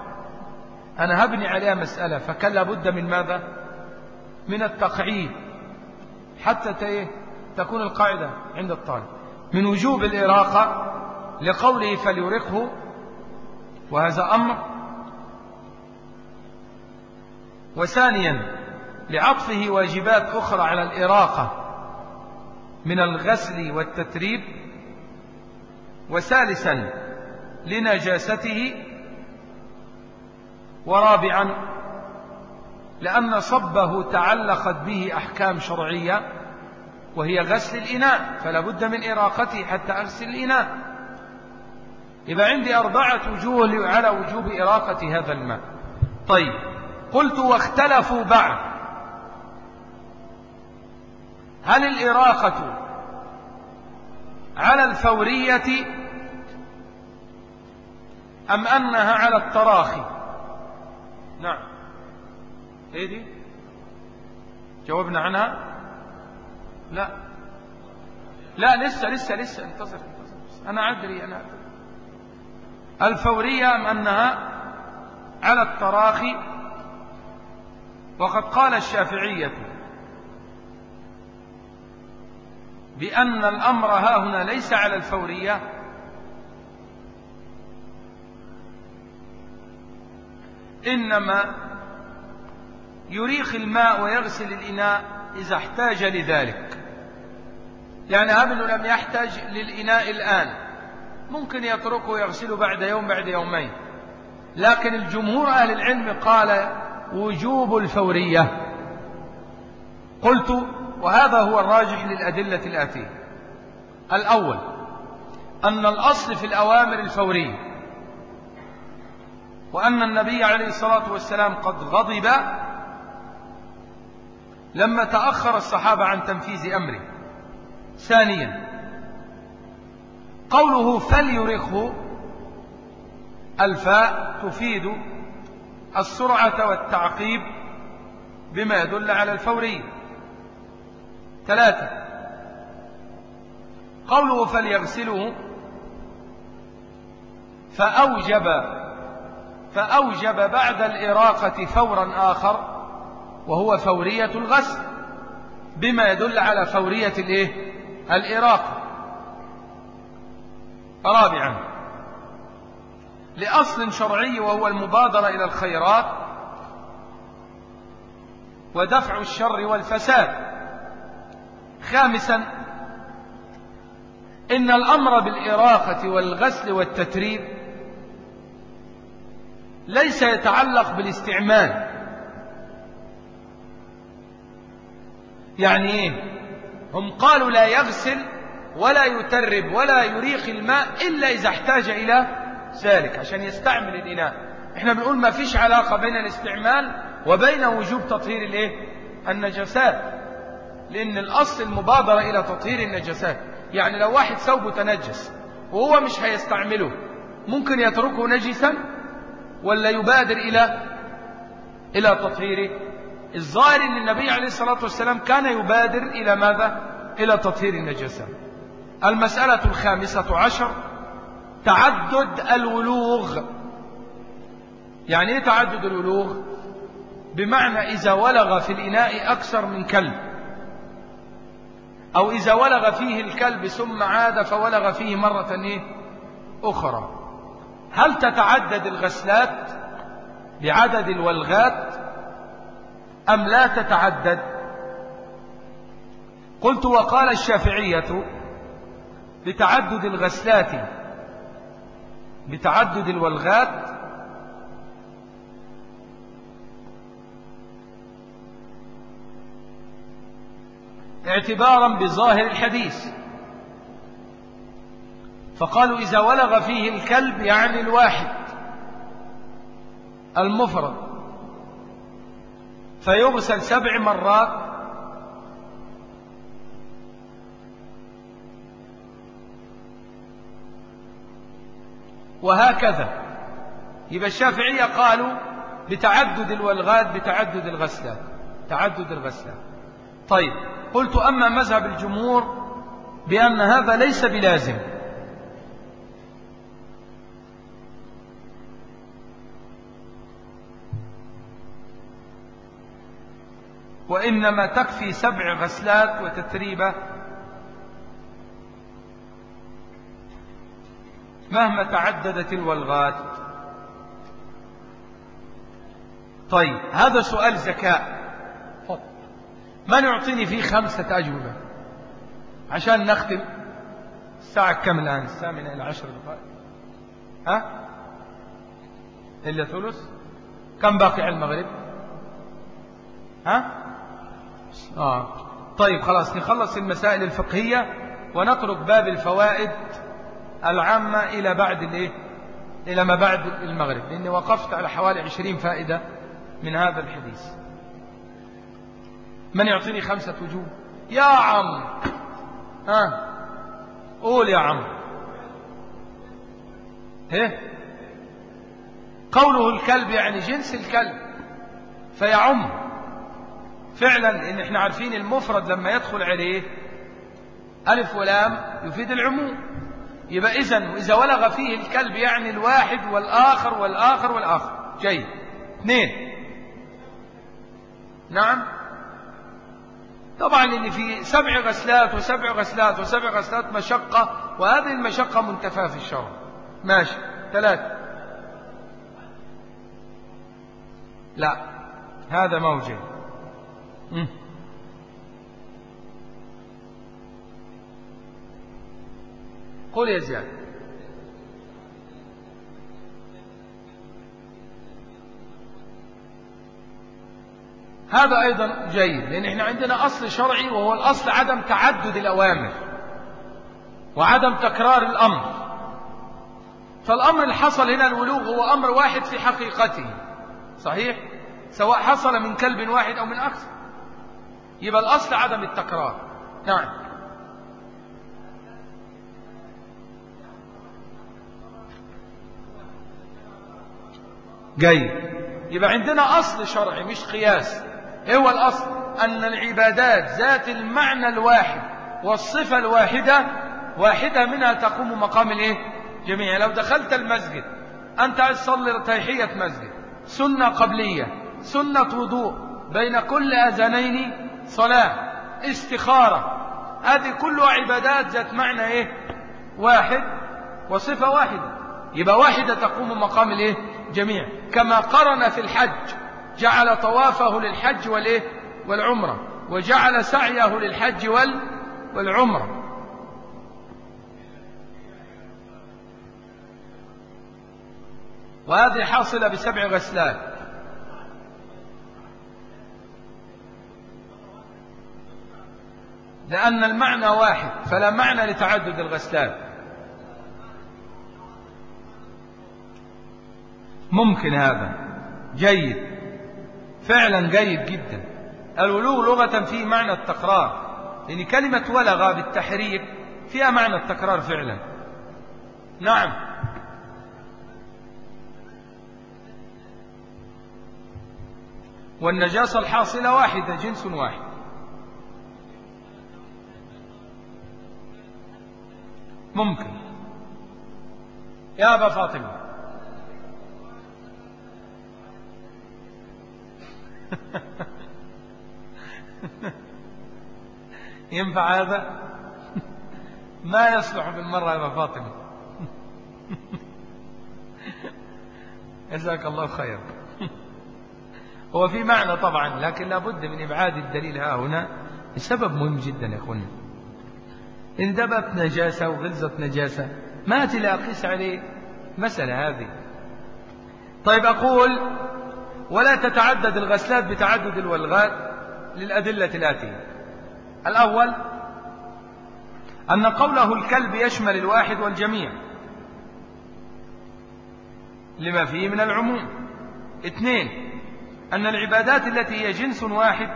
أنا هبني عليها مسألة. فكان لابد من ماذا؟ من التقعيد. حتى تكون القاعدة عند الطالب. من وجوب الإراقة لقوله فليرقه وهذا أمر وثانيا لعطفه واجبات أخرى على الإراقة من الغسل والتتريب. وثالثا لنجاسته. ورابعا لأن صبه تعلقت به أحكام شرعية وهي غسل الإناء فلا بد من إراقته حتى أغسل الإناء. إذا عندي أربعة وجوه على وجوب إراقة هذا الماء. طيب. قلت واختلفوا بعد. هل الإراقة على الفورية أم أنها على التراخي؟ نعم. إيه دي؟ جاوبنا عنها؟ لا. لا لسه لسه لسه. انتظر انتظر أنا أدري أنا أدري. الفورية أم أنها على التراخي؟ وقد قال الشافعية بأن الأمر ها هنا ليس على الفورية إنما يريخ الماء ويغسل الإناء إذا احتاج لذلك. يعني أبنه لم يحتاج للإناء الآن ممكن يتركه يغسله بعد يوم بعد يومين. لكن الجمهور أهل العلم قال وجوب الفورية. قلت وهذا هو الراجح للأدلة الآتية. الأول أن الأصل في الأوامر الفورية وأن النبي عليه الصلاة والسلام قد غضب لما تأخر الصحابة عن تنفيذ أمره. ثانيا قوله فليرخه الفاء تفيد السرعة والتعقيب بما يدل على الفورية ثلاثة. قوله فليغسله فأوجب فأوجب بعد الإراقة فورا آخر وهو فورية الغسل بما يدل على فورية الإيه؟ الإراقة. رابعا. لأصل شرعي وهو المبادرة إلى الخيرات ودفع الشر والفساد. خامسا إن الأمر بالإراقة والغسل والتتريب ليس يتعلق بالاستعمال. يعني إيه؟ هم قالوا لا يغسل ولا يترب ولا يريق الماء إلا إذا احتاج إلى ذلك عشان يستعمل الإناء إحنا بنقول ما فيش علاقة بين الاستعمال وبين وجوب تطهير الإيه؟ النجسات لأن الأصل المبادرة إلى تطهير النجسات يعني لو واحد ثوبه تنجس وهو مش هيستعمله ممكن يتركه نجسا ولا يبادر إلى إلى تطهيره؟ الظاهر أن النبي عليه الصلاة والسلام كان يبادر إلى ماذا؟ إلى تطهير النجاسة. المسألة الخامسة عشر تعدد الولوغ. يعني إيه تعدد الولوغ؟ بمعنى إذا ولغ في الإناء أكثر من كلب. أو إذا ولغ فيه الكلب ثم عاد فولغ فيه مرة إيه؟ أخرى. هل تتعدد الغسلات بعدد الولغات أم لا تتعدد؟ قلت وقال الشافعية بتعدد الغسلات بتعدد الولغات اعتبارا بظاهر الحديث. فقالوا إذا ولغ فيه الكلب يعني الواحد المفرد فيغسل سبع مرات وهكذا. يبقى الشافعية قالوا بتعدد الولغات بتعدد الغسلات. تعدد الغسلات. طيب قلت أما مذهب الجمهور بأن هذا ليس بلازم. وإنما تكفي سبع غسلات وتتريبة مهما تعددت الولغات طيب هذا سؤال ذكاء. من يعطيني فيه خمسة أجوبة؟ عشان نختم. الساعة كم الآن؟ الثامنة إلى عشر دقائق. ها؟ إلا ثلث. كم باقي على المغرب؟ ها؟ آه. طيب خلاص. نخلص المسائل الفقهية ونترك باب الفوائد. العامة إلى بعد الإيه؟ إلى ما بعد المغرب لأني وقفت على حوالي عشرين فائدة من هذا الحديث. من يعطيني خمسة وجوه؟ يا عم! ها؟ قول يا عم. إيه؟ قوله الكلب يعني جنس الكلب. فيعم. فعلا ان إحنا عارفين المفرد لما يدخل عليه ألف ولام يفيد العموم. يبقى إذن وإذا ولغ فيه الكلب يعني الواحد والآخر والآخر والآخر. جيد. اثنين. نعم. طبعا إن في سبع غسلات وسبع غسلات وسبع غسلات مشقة وهذه المشقة منتفاة في الشرع ماشي. ثلاثة لا. هذا موجه قل يا زياد. هذا أيضا جيد لأن إحنا عندنا أصل شرعي وهو الأصل عدم تعدد الأوامر وعدم تكرار الأمر. فالأمر اللي حصل هنا الولوغ هو أمر واحد في حقيقته. صحيح؟ سواء حصل من كلب واحد أو من أكثر. يبقى الأصل عدم التكرار. نعم. جيد يبقى عندنا أصل شرعي مش قياس. إيه هو الأصل أن العبادات ذات المعنى الواحد والصفة الواحدة واحدة منها تقوم مقام الإيه؟ جميع. لو دخلت المسجد أنت عايز تصلي تيحية مسجد سنة قبلية سنة وضوء بين كل أذانين صلاة استخارة. هذه كلها عبادات ذات معنى إيه؟ واحد وصفة واحدة. يبقى واحدة تقوم مقام الإيه؟ جميع كما قرن في الحج جعل طوافه للحج والإيه؟ والعمرة وجعل سعيه للحج وال والعمرة. وهذه حاصلة بسبع غسلات. لأن المعنى واحد فلا معنى لتعدد الغسلات. ممكن هذا. جيد. فعلا جيد جدا. الولوغ لغة فيه معنى التكرار. لأن كلمة ولغ بالتحريك فيها معنى التكرار فعلا. نعم. والنجاسة الحاصلة واحدة جنس واحد. ممكن. يا أبا فاطمة. <laughs> ينفع هذا؟ ما يصلح بالمرة يا فاطمة. <laughs> جزاك الله خير. <laughs> هو في معنى طبعا لكن لابد من إبعاد الدليل ها هنا. لسبب مهم جدا يا أخونا. إن دبت نجاسة وغلظت نجاسة. ما تلاقيس عليه مسألة هذه. طيب أقول ولا تتعدد الغسلات بتعدد الولغات للأدلة الآتية. الأول أن قوله الكلب يشمل الواحد والجميع. لما فيه من العموم. اثنين أن العبادات التي هي جنس واحد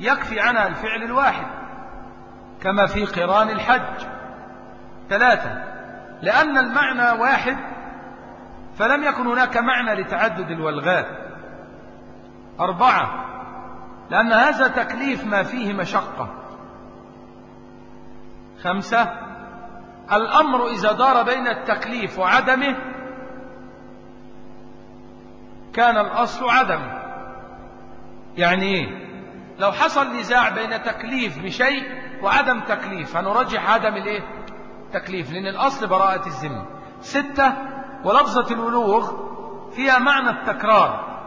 يكفي عنها الفعل الواحد كما في قران الحج. ثلاثة لأن المعنى واحد فلم يكن هناك معنى لتعدد الولغات أربعة. لأن هذا تكليف ما فيه مشقة. خمسة. الأمر إذا دار بين التكليف وعدمه كان الأصل عدمه. يعني إيه لو حصل نزاع بين تكليف بشيء وعدم تكليف فنرجح عدم الإيه؟ تكليف لأن الأصل براءة الذمة. ستة. ولفظة الولوغ فيها معنى التكرار.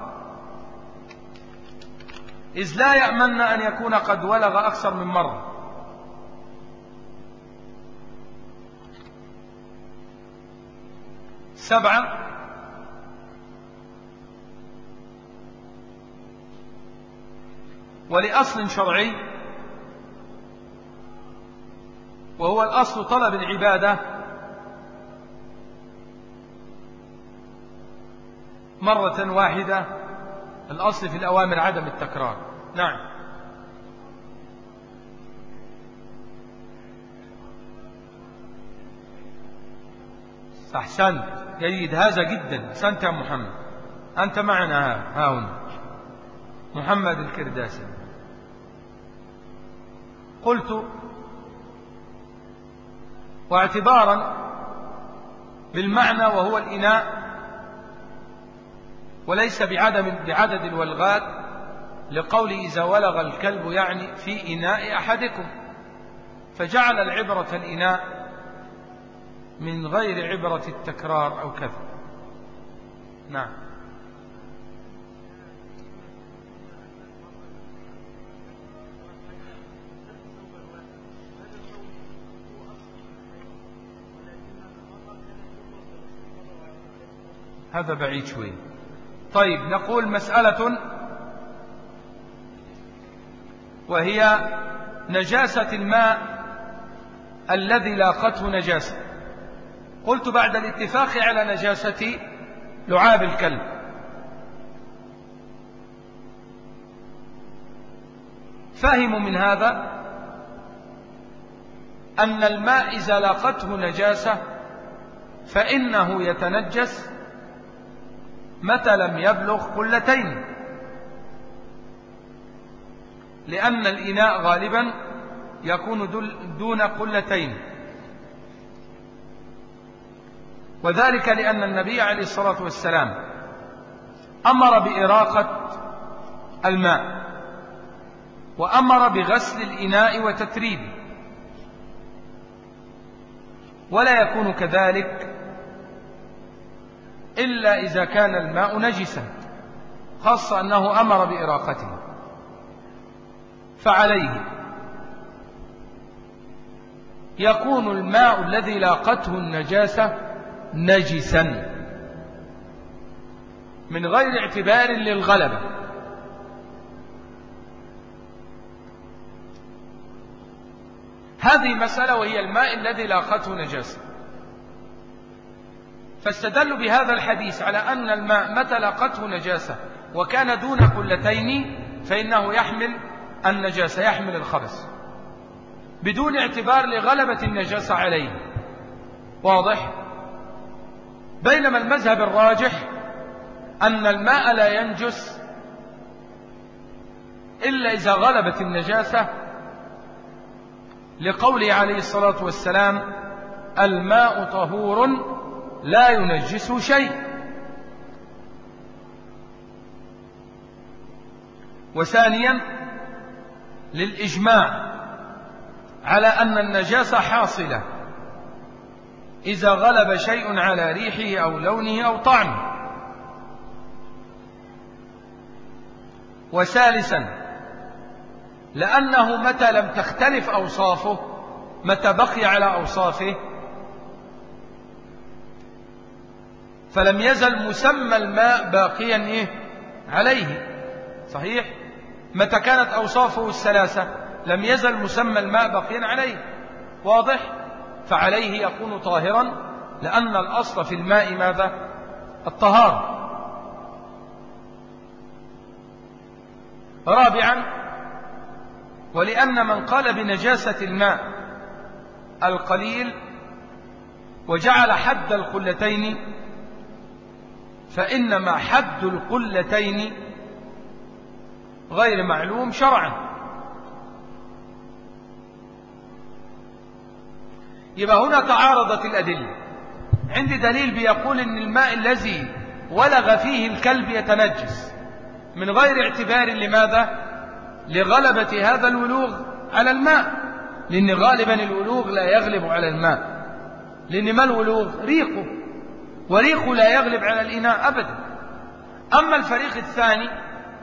إذ لا يأمن أن يكون قد ولغ أكثر من مرة. سبعة. ولأصل شرعي. وهو الأصل طلب العبادة. مرة واحدة. الأصل في الأوامر عدم التكرار. نعم. أحسنت جيد. هذا جدا. أحسنت يا محمد. أنت معنا. ها هنا. محمد الكرداسي. قلت واعتبارا بالمعنى وهو الإناء وليس بعدم بعدد الولغات لقول إذا ولغ الكلب يعني في إناء أحدكم. فجعل العبرة الإناء من غير عبرة التكرار أو كذا نعم. هذا بعيد شوي. طيب نقول مسألة وهي نجاسة الماء الذي لاقته نجاسة. قلت بعد الاتفاق على نجاسة لعاب الكلب. فهموا من هذا أن الماء إذا لاقته نجاسة فإنه يتنجس متى لم يبلغ قلتين. لأن الإناء غالبا يكون دون قلتين. وذلك لأن النبي عليه الصلاة والسلام أمر بإراقة الماء وأمر بغسل الإناء وتتريبه ولا يكون كذلك إلا إذا كان الماء نجسا خاصة أنه أمر بإراقته. فعليه. يكون الماء الذي لاقته النجاسة نجسا. من غير اعتبار للغلبة. هذه مسألة وهي الماء الذي لاقته نجاسة. فاستدلوا بهذا الحديث على أن الماء متى لاقته نجاسة وكان دون قلتين فإنه يحمل النجاسة يحمل الخبث بدون اعتبار لغلبة النجاسة عليه. واضح؟ بينما المذهب الراجح أن الماء لا ينجس إلا إذا غلبت النجاسة لقوله عليه الصلاة والسلام الماء طهور لا ينجس شيء. وثانيا للإجماع على أن النجاسة حاصلة. إذا غلب شيء على ريحه أو لونه أو طعمه. وثالثا لأنه متى لم تختلف أوصافه متى بقي على أوصافه فلم يزل مسمى الماء باقيا إيه؟ عليه. صحيح؟ متى كانت أوصافه الثلاثة؟ لم يزل مسمى الماء باقيا عليه. واضح؟ فعليه يكون طاهرا لأن الأصل في الماء ماذا؟ الطهارة. رابعا ولأن من قال بنجاسة الماء القليل وجعل حد القلتين فإنما حد القلتين غير معلوم شرعا. يبقى هنا تعارضت الأدلة. عندي دليل بيقول إن الماء الذي ولغ فيه الكلب يتنجس. من غير اعتبار لماذا؟ لغلبة هذا الولوغ على الماء. لأن غالبا الولوغ لا يغلب على الماء. لأن ما الولوغ؟ ريقه. وريقه لا يغلب على الإناء أبدا. أما الفريق الثاني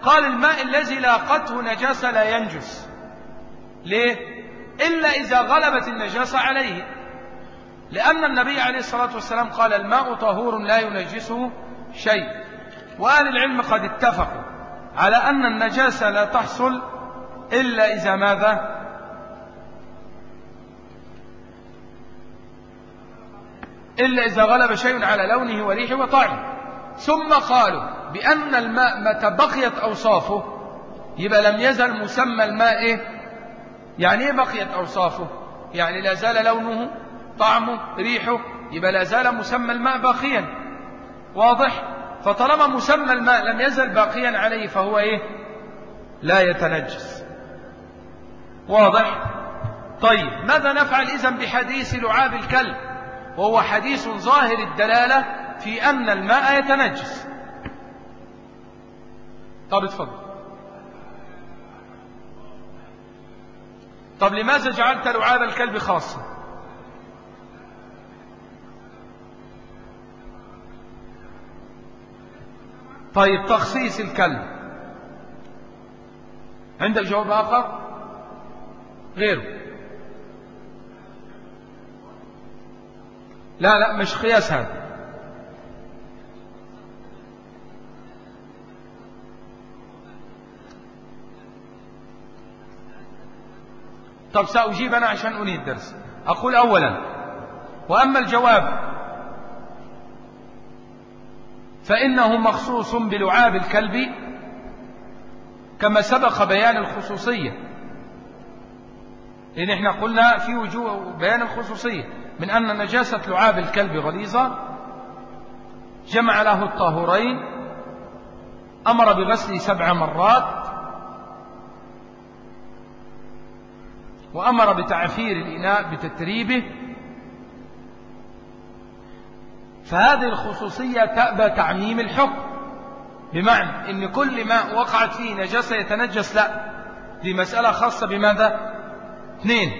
قال الماء الذي لاقته نجاسة لا ينجس. ليه؟ إلا إذا غلبت النجاسة عليه. لأن النبي عليه الصلاة والسلام قال الماء طهور لا ينجسه شيء. وأهل العلم قد اتفقوا على أن النجاسة لا تحصل إلا إذا ماذا؟ إلا إذا غلب شيء على لونه وريحه وطعمه ثم قالوا بأن الماء متى بقيت أوصافه يبقى لم يزل مسمى الماء إيه؟ يعني إيه بقيت أوصافه؟ يعني لا زال لونه طعمه ريحه يبقى لا زال مسمى الماء باقيا. واضح؟ فطالما مسمى الماء لم يزل باقيا عليه فهو إيه؟ لا يتنجس. واضح؟ طيب ماذا نفعل إذن بحديث لعاب الكلب؟ وهو حديث ظاهر الدلالة في أن الماء يتنجس. طب اتفضل. طب لماذا جعلت لعاب الكلب خاصة؟ طيب تخصيص الكلب. عندك جواب آخر؟ غيره. لا لا مش قياس هذا. طب سأجيب أنا عشان أنهي الدرس أقول أولا وأما الجواب فإنه مخصوص بلعاب الكلب كما سبق بيان الخصوصية. لأن إحنا قلنا في وجوه بيان الخصوصية. من أن نجاسة لعاب الكلب غليظة جمع له الطاهرين أمر بغسله سبع مرات وأمر بتعفير الإناء بتتريبه. فهذه الخصوصية تأبى تعميم الحكم بمعنى إن كل ما وقعت فيه نجاسة يتنجس لا دي مسألة خاصة بماذا؟ اثنين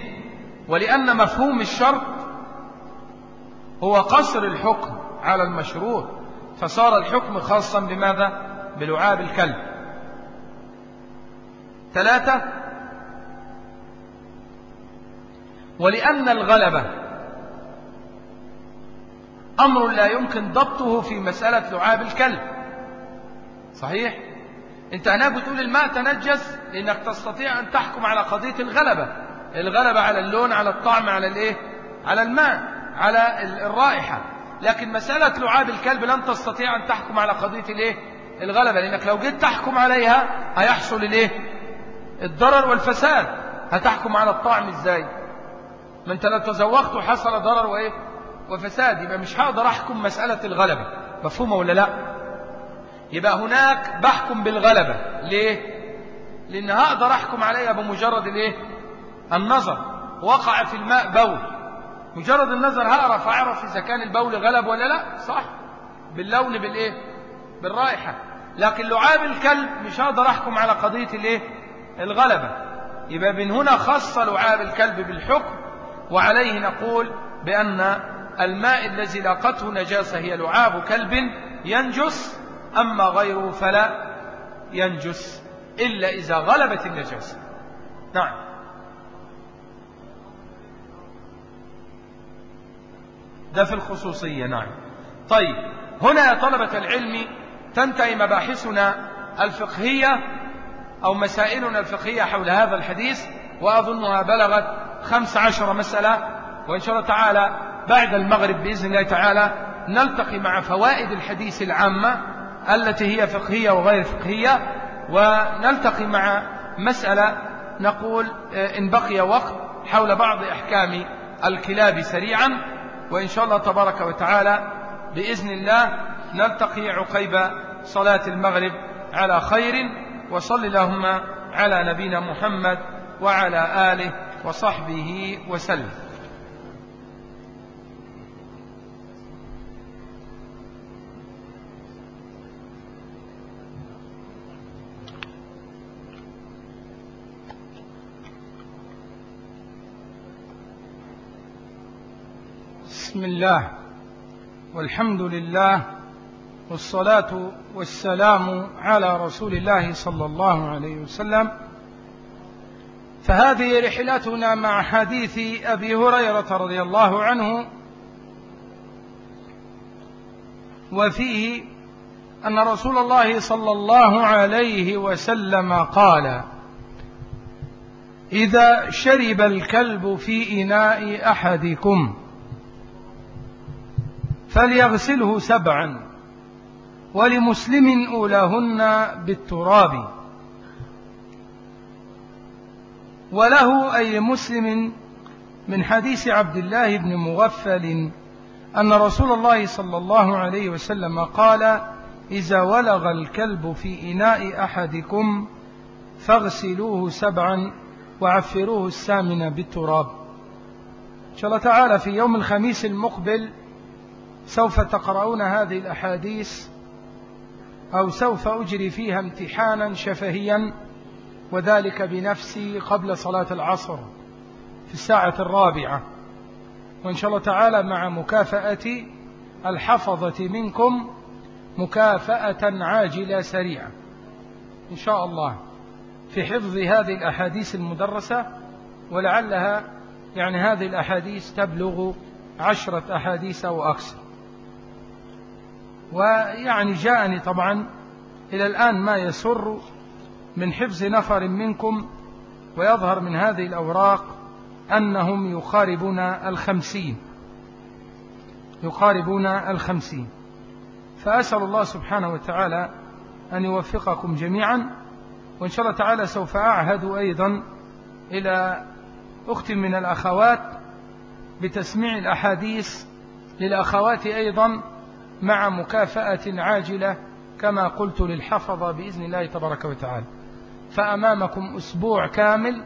ولأن مفهوم الشرط هو قصر الحكم على المشروط فصار الحكم خاصا بماذا؟ بلعاب الكلب. ثلاثة ولأن الغلبة أمر لا يمكن ضبطه في مسألة لعاب الكلب. صحيح؟ انت هناك بتقول الماء تنجس لأنك تستطيع أن تحكم على قضية الغلبة. الغلبة على اللون على الطعم على الإيه؟ على الماء. على الرائحة. لكن مسألة لعاب الكلب لن تستطيع أن تحكم على قضية الإيه؟ الغلبة. لأنك لو جيت تحكم عليها هيحصل الإيه؟ الضرر والفساد. هتحكم على الطعم إزاي؟ ما أنت لو تزوقت حصل ضرر وإيه؟ وفساد يبقى مش هقدر أحكم مسألة الغلبة. مفهومة ولا لا؟ يبقى هناك بحكم بالغلبة. ليه؟ لأن هقدر أحكم عليها بمجرد الإيه؟ النظر. وقع في الماء بول. مجرد النظر هعرف اعرف اذا كان البول غلب ولا لا؟ صح. باللون بالإيه؟ بالرائحة. لكن لعاب الكلب مش هقدر أحكم على قضية الإيه؟ الغلبة. يبقى من هنا خص لعاب الكلب بالحكم وعليه نقول بأن الماء الذي لاقته نجاسة هي لعاب كلب ينجس أما غيره فلا ينجس إلا إذا غلبت النجاسة. نعم. ده في الخصوصية نعم. طيب هنا يا طلبة العلم تنتهي مباحثنا الفقهية أو مسائلنا الفقهية حول هذا الحديث وأظنها بلغت خمس عشر مسألة وإن شاء الله تعالى بعد المغرب بإذن الله تعالى نلتقي مع فوائد الحديث العامة التي هي فقهية وغير فقهية ونلتقي مع مسألة نقول إن بقي وقت حول بعض أحكام الكلاب سريعا. وإن شاء الله تبارك وتعالى بإذن الله نلتقي عقيب صلاة المغرب على خير وصل اللهم على نبينا محمد وعلى آله وصحبه وسلم. بسم الله والحمد لله والصلاة والسلام على رسول الله صلى الله عليه وسلم. فهذه رحلتنا مع حديث أبي هريرة رضي الله عنه وفيه أن رسول الله صلى الله عليه وسلم قال إذا شرب الكلب في إناء أحدكم فليغسله سبعا ولمسلم أولاهن بالتراب. وله أي مسلم من حديث عبد الله بن مغفل أن رسول الله صلى الله عليه وسلم قال إذا ولغ الكلب في إناء أحدكم فاغسلوه سبعا وعفروه السامن بالتراب. إن شاء الله تعالى في يوم الخميس المقبل سوف تقرؤون هذه الأحاديث أو سوف أجري فيها امتحانا شفهيا وذلك بنفسي قبل صلاة العصر في الساعة الرابعة. وإن شاء الله تعالى مع مكافأة الحفظة منكم مكافأة عاجلة سريعة. إن شاء الله في حفظ هذه الأحاديث المدرسة ولعلها يعني هذه الأحاديث تبلغ عشرة أحاديث أو أكثر. ويعني جاءني طبعا إلى الآن ما يسر من حفظ نفر منكم ويظهر من هذه الأوراق أنهم يقاربون الخمسين. يقاربون الخمسين. فأسأل الله سبحانه وتعالى أن يوفقكم جميعا وإن شاء الله تعالى سوف أعهد أيضا إلى أخت من الأخوات بتسميع الأحاديث للأخوات أيضا مع مكافأة عاجلة كما قلت للحفظة بإذن الله تبارك وتعالى. فأمامكم أسبوع كامل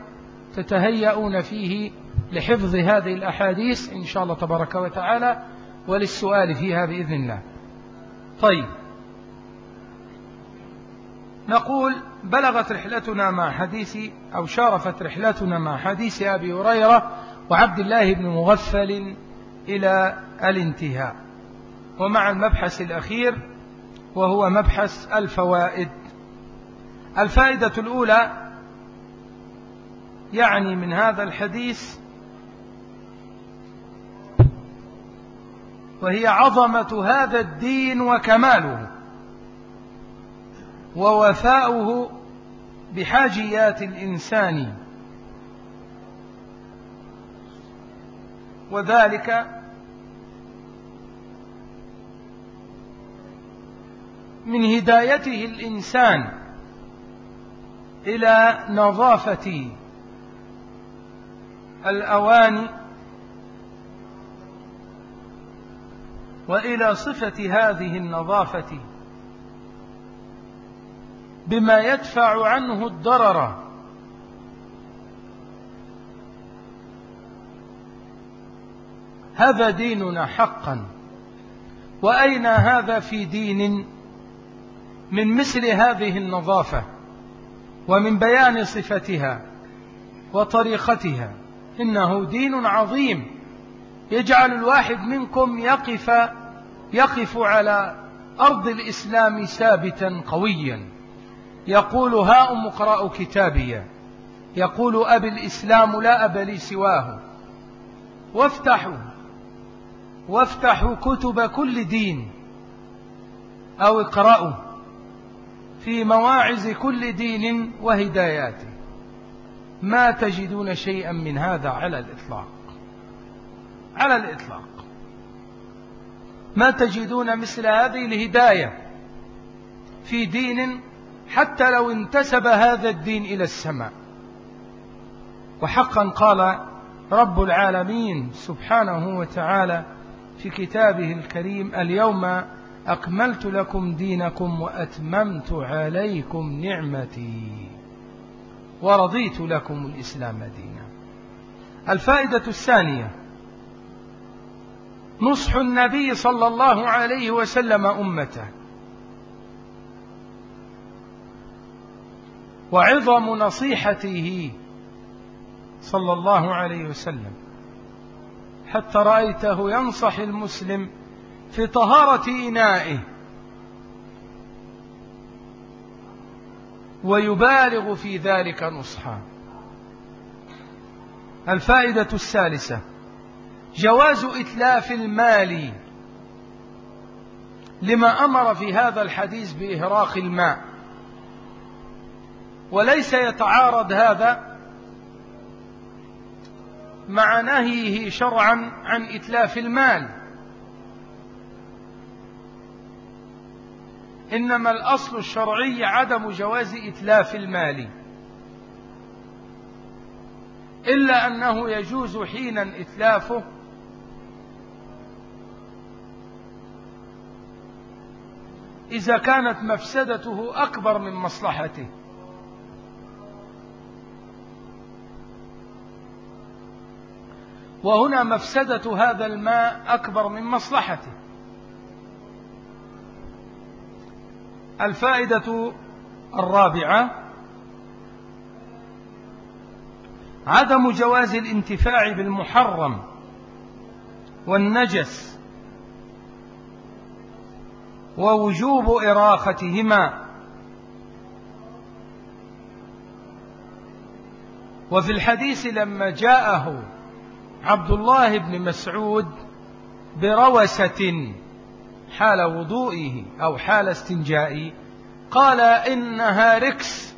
تتهيئون فيه لحفظ هذه الأحاديث إن شاء الله تبارك وتعالى وللسؤال فيها بإذن الله. طيب. نقول بلغت رحلتنا مع حديث أو شارفت رحلتنا مع حديث أبي هريرة وعبد الله بن مغفل إلى الانتهاء. ومع المبحث الأخير وهو مبحث الفوائد. الفائدة الأولى يعني من هذا الحديث وهي عظمة هذا الدين وكماله ووفاؤه بحاجيات الإنسان. وذلك من هدايته الإنسان إلى نظافة الأواني وإلى صفة هذه النظافة بما يدفع عنه الضرر هذا ديننا حقا وأين هذا في دين من مثل هذه النظافة ومن بيان صفتها وطريقتها إنه دين عظيم يجعل الواحد منكم يقف يقف على أرض الإسلام ثابتا قويا. يقول هاؤم اقرأوا كتابي. يقول أبي الإسلام لا أب لي سواه. وافتحوا وافتحوا كتب كل دين أو اقرأوا. في مواعظ كل دين وهداياته ما تجدون شيئا من هذا على الإطلاق. على الإطلاق. ما تجدون مثل هذه الهداية في دين حتى لو انتسب هذا الدين إلى السماء. وحقا قال رب العالمين سبحانه وتعالى في كتابه الكريم اليوم أكملت لكم دينكم وأتممت عليكم نعمتي ورضيت لكم الإسلام دينا. الفائدة الثانية نصح النبي صلى الله عليه وسلم أمته. وعظم نصيحته صلى الله عليه وسلم. حتى رأيته ينصح المسلم في طهارة إنائه. ويبالغ في ذلك نصحا. الفائدة الثالثة جواز إتلاف المال لما أمر في هذا الحديث بإهراق الماء. وليس يتعارض هذا مع نهيه شرعا عن إتلاف المال. إنما الأصل الشرعي عدم جواز إتلاف المال. إلا أنه يجوز حينا إتلافه. إذا كانت مفسدته أكبر من مصلحته. وهنا مفسدة هذا الماء أكبر من مصلحته. الفائدة الرابعة عدم جواز الانتفاع بالمحرم والنجس ووجوب إراختهما وفي الحديث لما جاءه عبد الله بن مسعود بروسة حال وضوئه أو حال استنجائه. قال إنها ركس.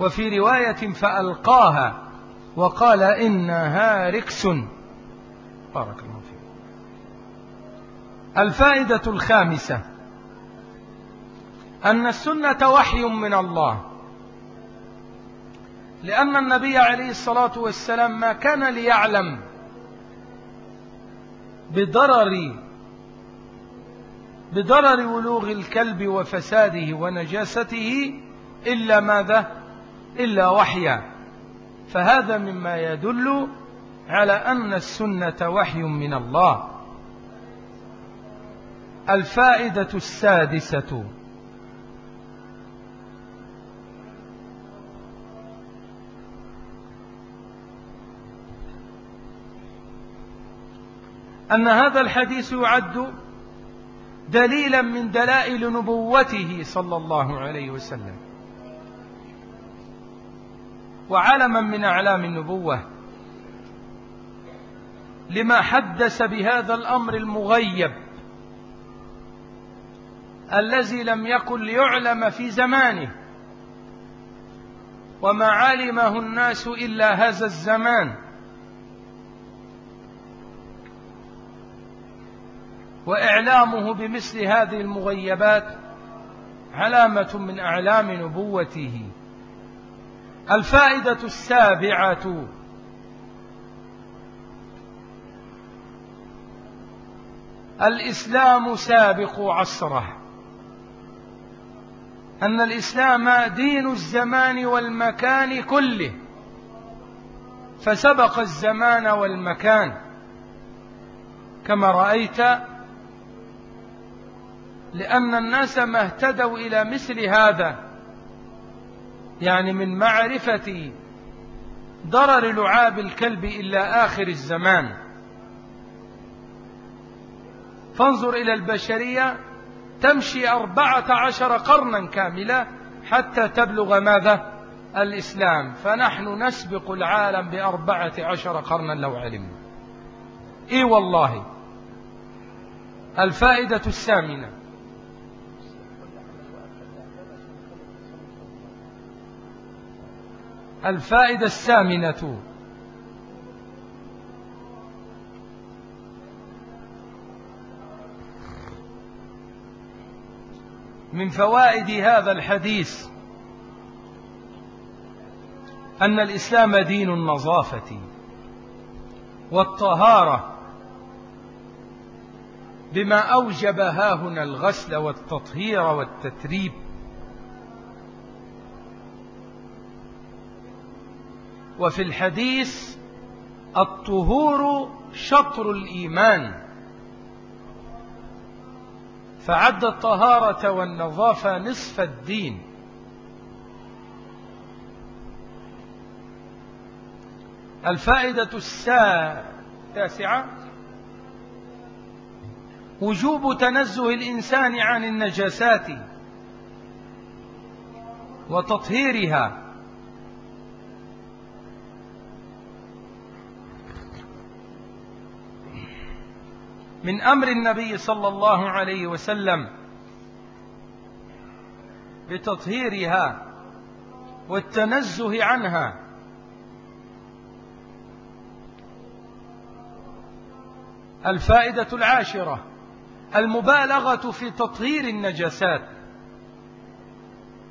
وفي رواية فألقاها. وقال إنها ركس. بارك الله فيك. الفائدة الخامسة. أن السنة وحي من الله. لأن النبي عليه الصلاة والسلام ما كان ليعلم بضرر بضرر ولوغ الكلب وفساده ونجاسته إلا ماذا؟ إلا وحيا. فهذا مما يدل على أن السنة وحي من الله. الفائدة السادسة. أن هذا الحديث يعد دليلا من دلائل نبوته صلى الله عليه وسلم. وعلما من أعلام النبوة لما حدث بهذا الأمر المغيب الذي لم يكن ليعلم في زمانه وما علمه الناس إلا هذا الزمان. وإعلامه بمثل هذه المغيبات علامة من أعلام نبوته. الفائدة السابعة. الإسلام سابق عصره. أن الإسلام دين الزمان والمكان كله. فسبق الزمان والمكان. كما رأيت لأن الناس ما اهتدوا إلى مثل هذا. يعني من معرفة ضرر لعاب الكلب إلى آخر الزمان. فانظر إلى البشرية تمشي أربعة عشر قرنا كاملة حتى تبلغ ماذا؟ الإسلام. فنحن نسبق العالم بأربعة عشر قرنا لو علمنا. إي والله. الفائدة الثامنة. الفائدة الثامنة. من فوائد هذا الحديث أن الإسلام دين النظافة والطهارة بما أوجب هاهنا الغسل والتطهير والتتريب وفي الحديث الطهور شطر الإيمان. فعد الطهارة والنظافة نصف الدين. الفائدة التاسعة وجوب تنزه الإنسان عن النجاسات وتطهيرها. من أمر النبي صلى الله عليه وسلم بتطهيرها والتنزه عنها. الفائدة العاشرة المبالغة في تطهير النجاسات.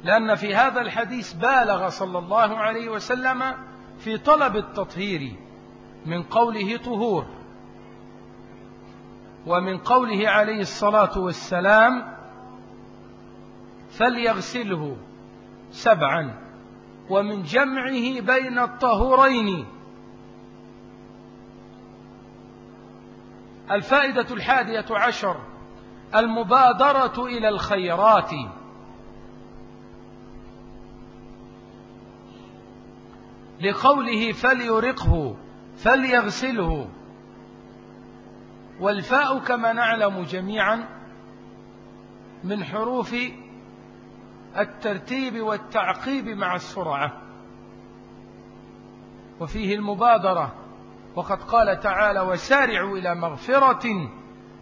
لأن في هذا الحديث بالغ صلى الله عليه وسلم في طلب التطهير من قوله طهور. ومن قوله عليه الصلاة والسلام فليغسله سبعا ومن جمعه بين الطهورين. الفائدة الحادية عشر المبادرة إلى الخيرات. لقوله فليرقه فليغسله. والفاء كما نعلم جميعا من حروف الترتيب والتعقيب مع السرعة. وفيه المبادرة وقد قال تعالى وسارعوا إلى مغفرة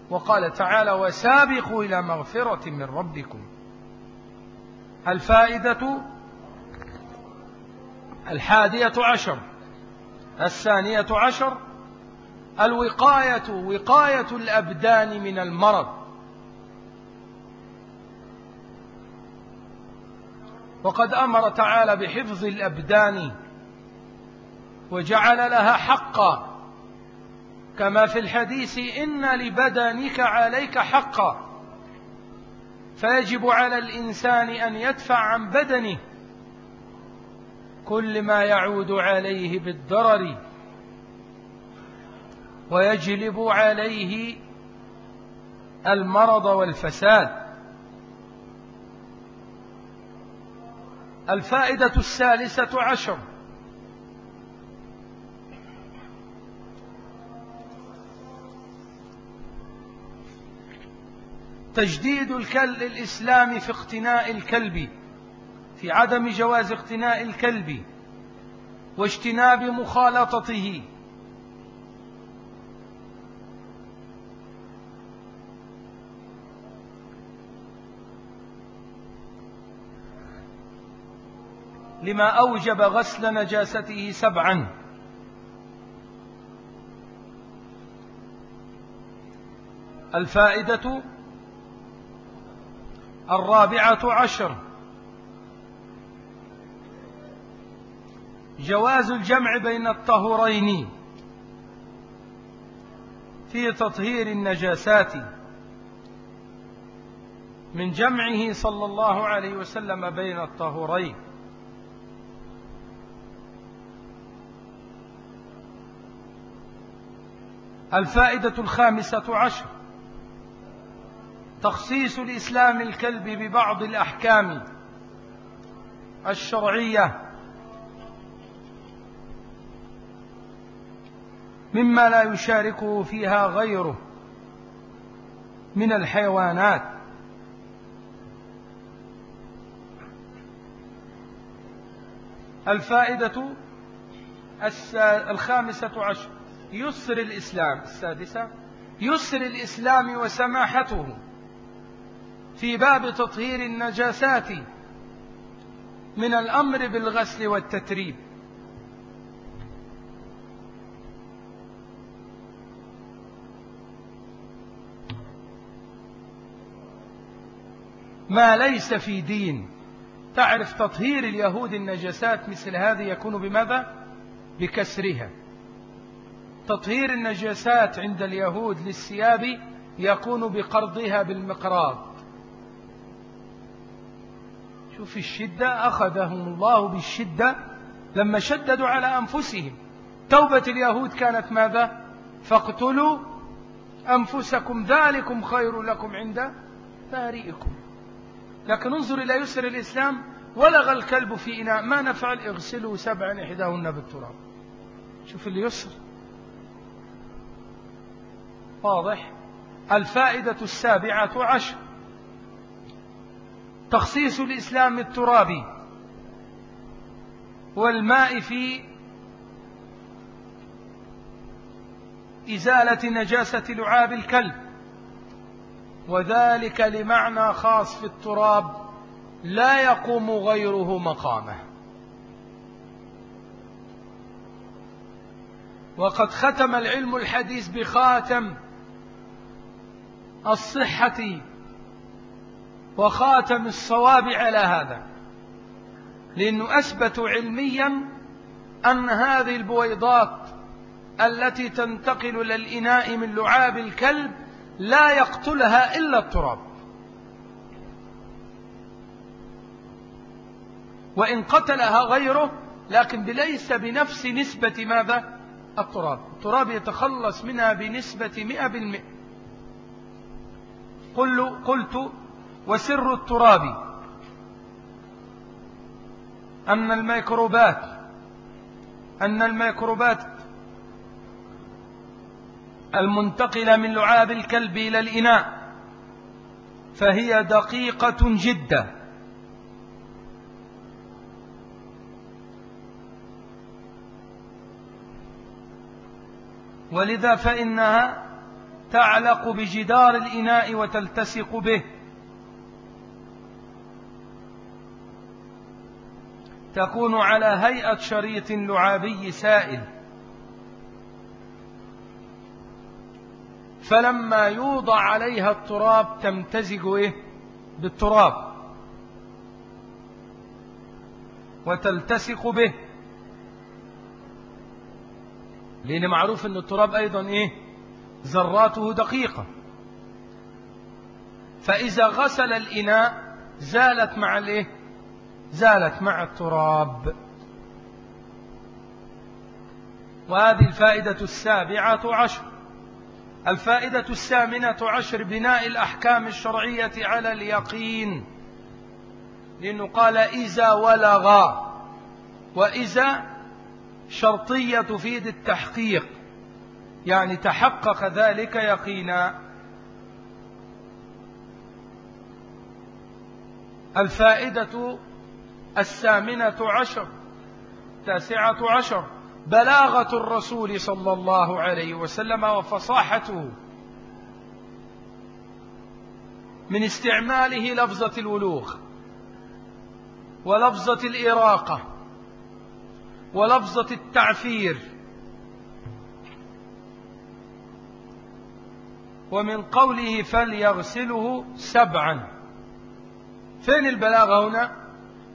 وقال تعالى وسابقوا إلى مغفرة من ربكم. الفائدة الحادية عشر الثانية عشر الوقاية وقاية الأبدان من المرض. وقد أمر تعالى بحفظ الأبدان وجعل لها حقا. كما في الحديث إن لبدنك عليك حقا. فيجب على الإنسان أن يدفع عن بدنه كل ما يعود عليه بالضرر. ويجلب عليه المرض والفساد. الفائدة الثالثة عشر. تجديد الكل الإسلام في اقتناء الكلب في عدم جواز اقتناء الكلب واجتناب مخالطته. لما أوجب غسل نجاسته سبعا. الفائدة الرابعة عشر. جواز الجمع بين الطهورين في تطهير النجاسات من جمعه صلى الله عليه وسلم بين الطهورين الفائدة الخامسة عشر. تخصيص الإسلام الكلب ببعض الأحكام الشرعية. مما لا يشاركه فيها غيره من الحيوانات. الفائدة الخامسة عشر. يسر الإسلام السادسة يسر الإسلام وسماحته في باب تطهير النجاسات من الأمر بالغسل والتتريب. ما ليس في دين. تعرف تطهير اليهود النجاسات مثل هذه يكون بماذا؟ بكسرها. تطهير النجاسات عند اليهود للثياب يكون بقرضها بالمقراض. شوف الشدة أخذهم الله بالشدة لما شددوا على أنفسهم. توبة اليهود كانت ماذا؟ فاقتلوا أنفسكم ذلكم خير لكم عند بارئكم لكن انظر إلى يسر الإسلام ولغ الكلب في إناء. ما نفعل؟ اغسلوا سبعا إحداهن بالتراب. شوف اليسر. واضح. الفائدة السابعة عشر. تخصيص الإسلام الترابي والماء في إزالة نجاسة لعاب الكلب وذلك لمعنى خاص في التراب لا يقوم غيره مقامه. وقد ختم العلم الحديث بخاتم الصحة وخاتم الصواب على هذا. لأنه أثبت علميا أن هذه البويضات التي تنتقل للإناء من لعاب الكلب لا يقتلها إلا التراب. وإن قتلها غيره لكن ليس بنفس نسبة ماذا؟ التراب. التراب يتخلص منها بنسبة مئة بالمئة. قلت وسر التراب. أن الميكروبات أن الميكروبات المنتقلة من لعاب الكلب إلى الإناء فهي دقيقة جدا. ولذا فإنها تعلق بجدار الإناء وتلتصق به. تكون على هيئة شريط لعابي سائل. فلما يوضع عليها التراب تمتزج إيه؟ بالتراب. وتلتصق به. لأن معروف أن التراب أيضا إيه؟ ذراته دقيقة. فإذا غسل الإناء زالت مع الإيه؟ زالت مع التراب. وهذه الفائدة السابعة عشر. الفائدة الثامنة عشر بناء الأحكام الشرعية على اليقين. لأنه قال إذا ولغا وإذا شرطية تفيد التحقيق. يعني تحقق ذلك يقينا. الفائدة الثامنة عشر تاسعة عشر بلاغة الرسول صلى الله عليه وسلم وفصاحته من استعماله لفظة الولوغ ولفظة الإراقة ولفظة التعفير ومن قوله فليغسله سبعا. فين البلاغة هنا؟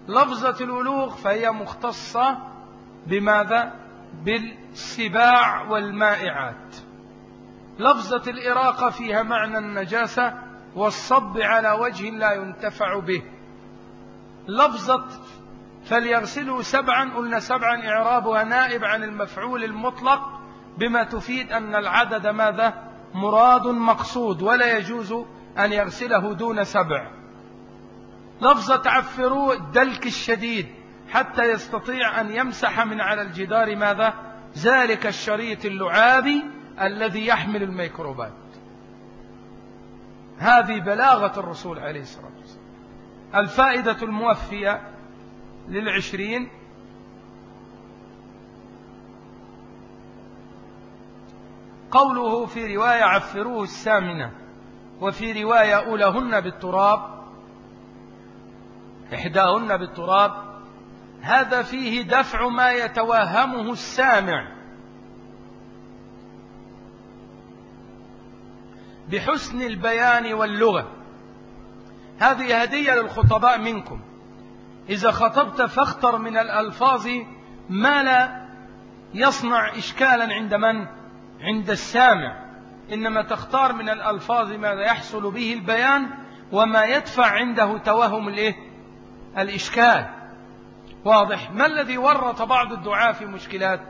لفظة الولوغ فهي مختصة بماذا؟ بالسباع والمائعات. لفظة الإراقة فيها معنى النجاسة والصب على وجه لا ينتفع به. لفظة فليغسلوا سبعا قلنا سبعا إعرابها نائب عن المفعول المطلق بما تفيد أن العدد ماذا؟ مراد مقصود ولا يجوز أن يغسله دون سبع. لفظة عفروا الدلك الشديد حتى يستطيع أن يمسح من على الجدار ماذا؟ ذلك الشريط اللعابي الذي يحمل الميكروبات. هذه بلاغة الرسول عليه الصلاة والسلام. الفائدة الموفية للعشرين قوله في رواية عفروه السامنة وفي رواية أولهن بالتراب إحداهن بالتراب هذا فيه دفع ما يتوهمه السامع. بحسن البيان واللغة. هذه هدية للخطباء منكم. إذا خطبت فاختر من الألفاظ ما لا يصنع إشكالا عند من؟ عند السامع إنما تختار من الألفاظ ماذا يحصل به البيان وما يدفع عنده توهم الإيه؟ الإشكال واضح ما الذي ورط بعض الدعاة في مشكلات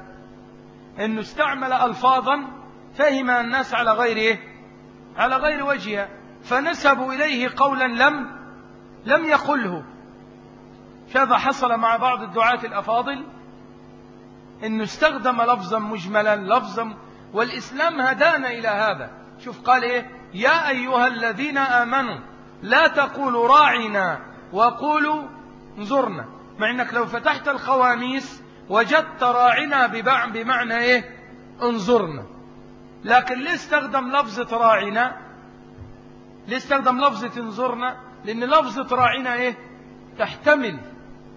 أنه استعمل ألفاظا فهم الناس على غير إيه؟ على غير وجهها فنسبوا إليه قولا لم لم يقله هذا حصل مع بعض الدعاة الأفاضل أنه استخدم لفظا مجملا لفظا والإسلام هدانا إلى هذا. شوف قال إيه؟ يا أيها الذين آمنوا لا تقولوا راعنا وقولوا انظرنا. مع أنك لو فتحت الخواميس وجدت راعنا بمعنى إيه؟ انظرنا. لكن ليه استخدم لفظة راعنا؟ ليه استخدم لفظة انظرنا؟ لأن لفظة راعنا إيه؟ تحتمل.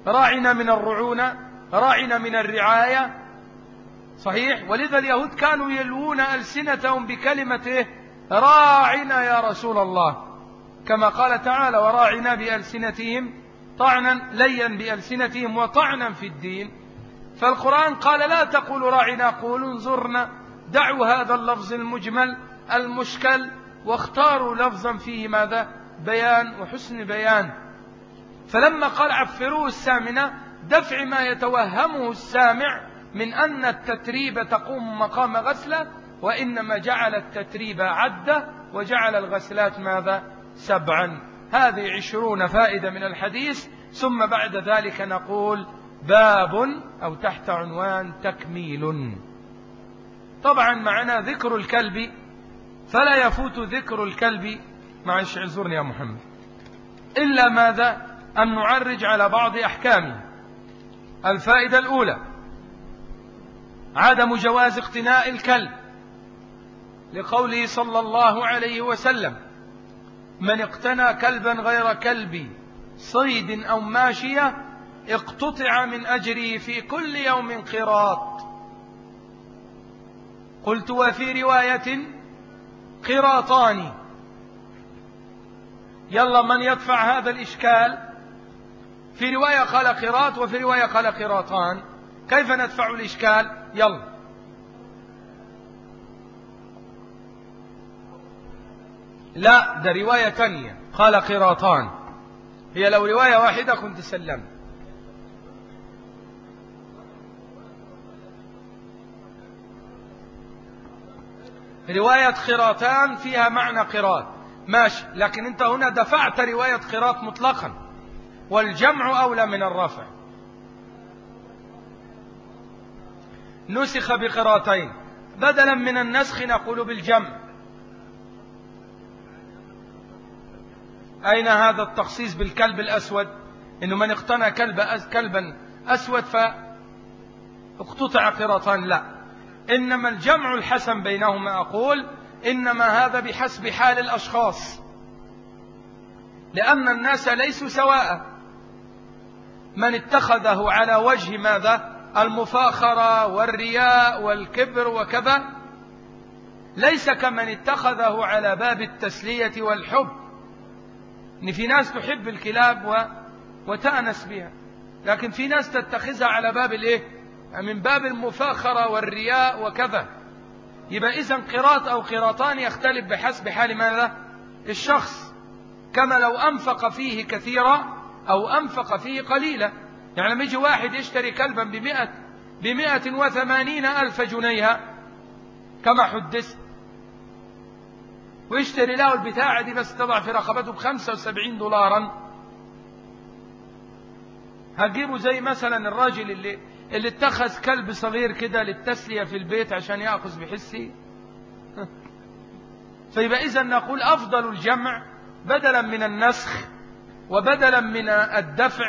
راعنا من الرعونة راعنا من الرعاية صحيح؟ ولذا اليهود كانوا يلوون ألسنتهم بكلمة إيه؟ راعنا يا رسول الله. كما قال تعالى وراعنا بألسنتهم طعنا ليا بألسنتهم وطعنا في الدين. فالقرآن قال لا تقولوا راعنا قولوا انظرنا دعوا هذا اللفظ المجمل المشكل واختاروا لفظا فيه ماذا؟ بيان وحسن بيان. فلما قال عفروه السامنة دفع ما يتوهمه السامع من أن التتريب تقوم مقام غسلة وإنما جعل التتريب عدة وجعل الغسلات ماذا؟ سبعا. هذه عشرون فائدة من الحديث. ثم بعد ذلك نقول باب أو تحت عنوان تكميل. طبعا معنا ذكر الكلب فلا يفوت ذكر الكلب. معلش اعذرني يا محمد. إلا ماذا؟ أن نعرج على بعض أحكامه. الفائدة الأولى عدم جواز اقتناء الكلب لقوله صلى الله عليه وسلم من اقتنى كلبا غير كلبي صيد أو ماشية اقتطع من أجره في كل يوم قراط. قلت وفي رواية قراطان. يلا من يدفع هذا الإشكال؟ في رواية قال قراط وفي رواية قال قراطان. كيف ندفع الإشكال؟ يلا. لا ده رواية تانية. قال قراطان. هي لو رواية واحدة كنت سلمت. رواية قراطان فيها معنى قراط. ماشي. لكن انت هنا دفعت رواية قراط مطلقا. والجمع أولى من الرفع. نسخ بقراطين. بدلا من النسخ نقول بالجمع. أين هذا التخصيص بالكلب الأسود؟ إنه من اقتنى كلب كلبا أسود فاقتطع قراطان. لا. إنما الجمع الحسن بينهما. أقول إنما هذا بحسب حال الأشخاص. لأن الناس ليسوا سواء. من اتخذه على وجه ماذا؟ المفاخرة والرياء والكبر وكذا ليس كمن اتخذه على باب التسلية والحب. إن في ناس تحب الكلاب و... وتأنس بها. لكن في ناس تتخذها على باب الإيه؟ من باب المفاخرة والرياء وكذا. يبقى إذا قراط أو قراطان يختلف بحسب حال ماذا؟ الشخص. كما لو أنفق فيه كثيرا أو أنفق فيه قليلا. يعني لما يجي واحد يشتري كلبا بمئة بمئة وثمانين ألف جنيها كما حدث ويشتري له البتاعة دي بس تضع في رقبته بخمسة وسبعين دولارا. هتجيبه زي مثلا الراجل اللي اللي اتخذ كلب صغير كده للتسلية في البيت عشان يأخذ بحسي. <laughs> فيبقى إذا نقول أفضل الجمع بدلا من النسخ وبدلا من الدفع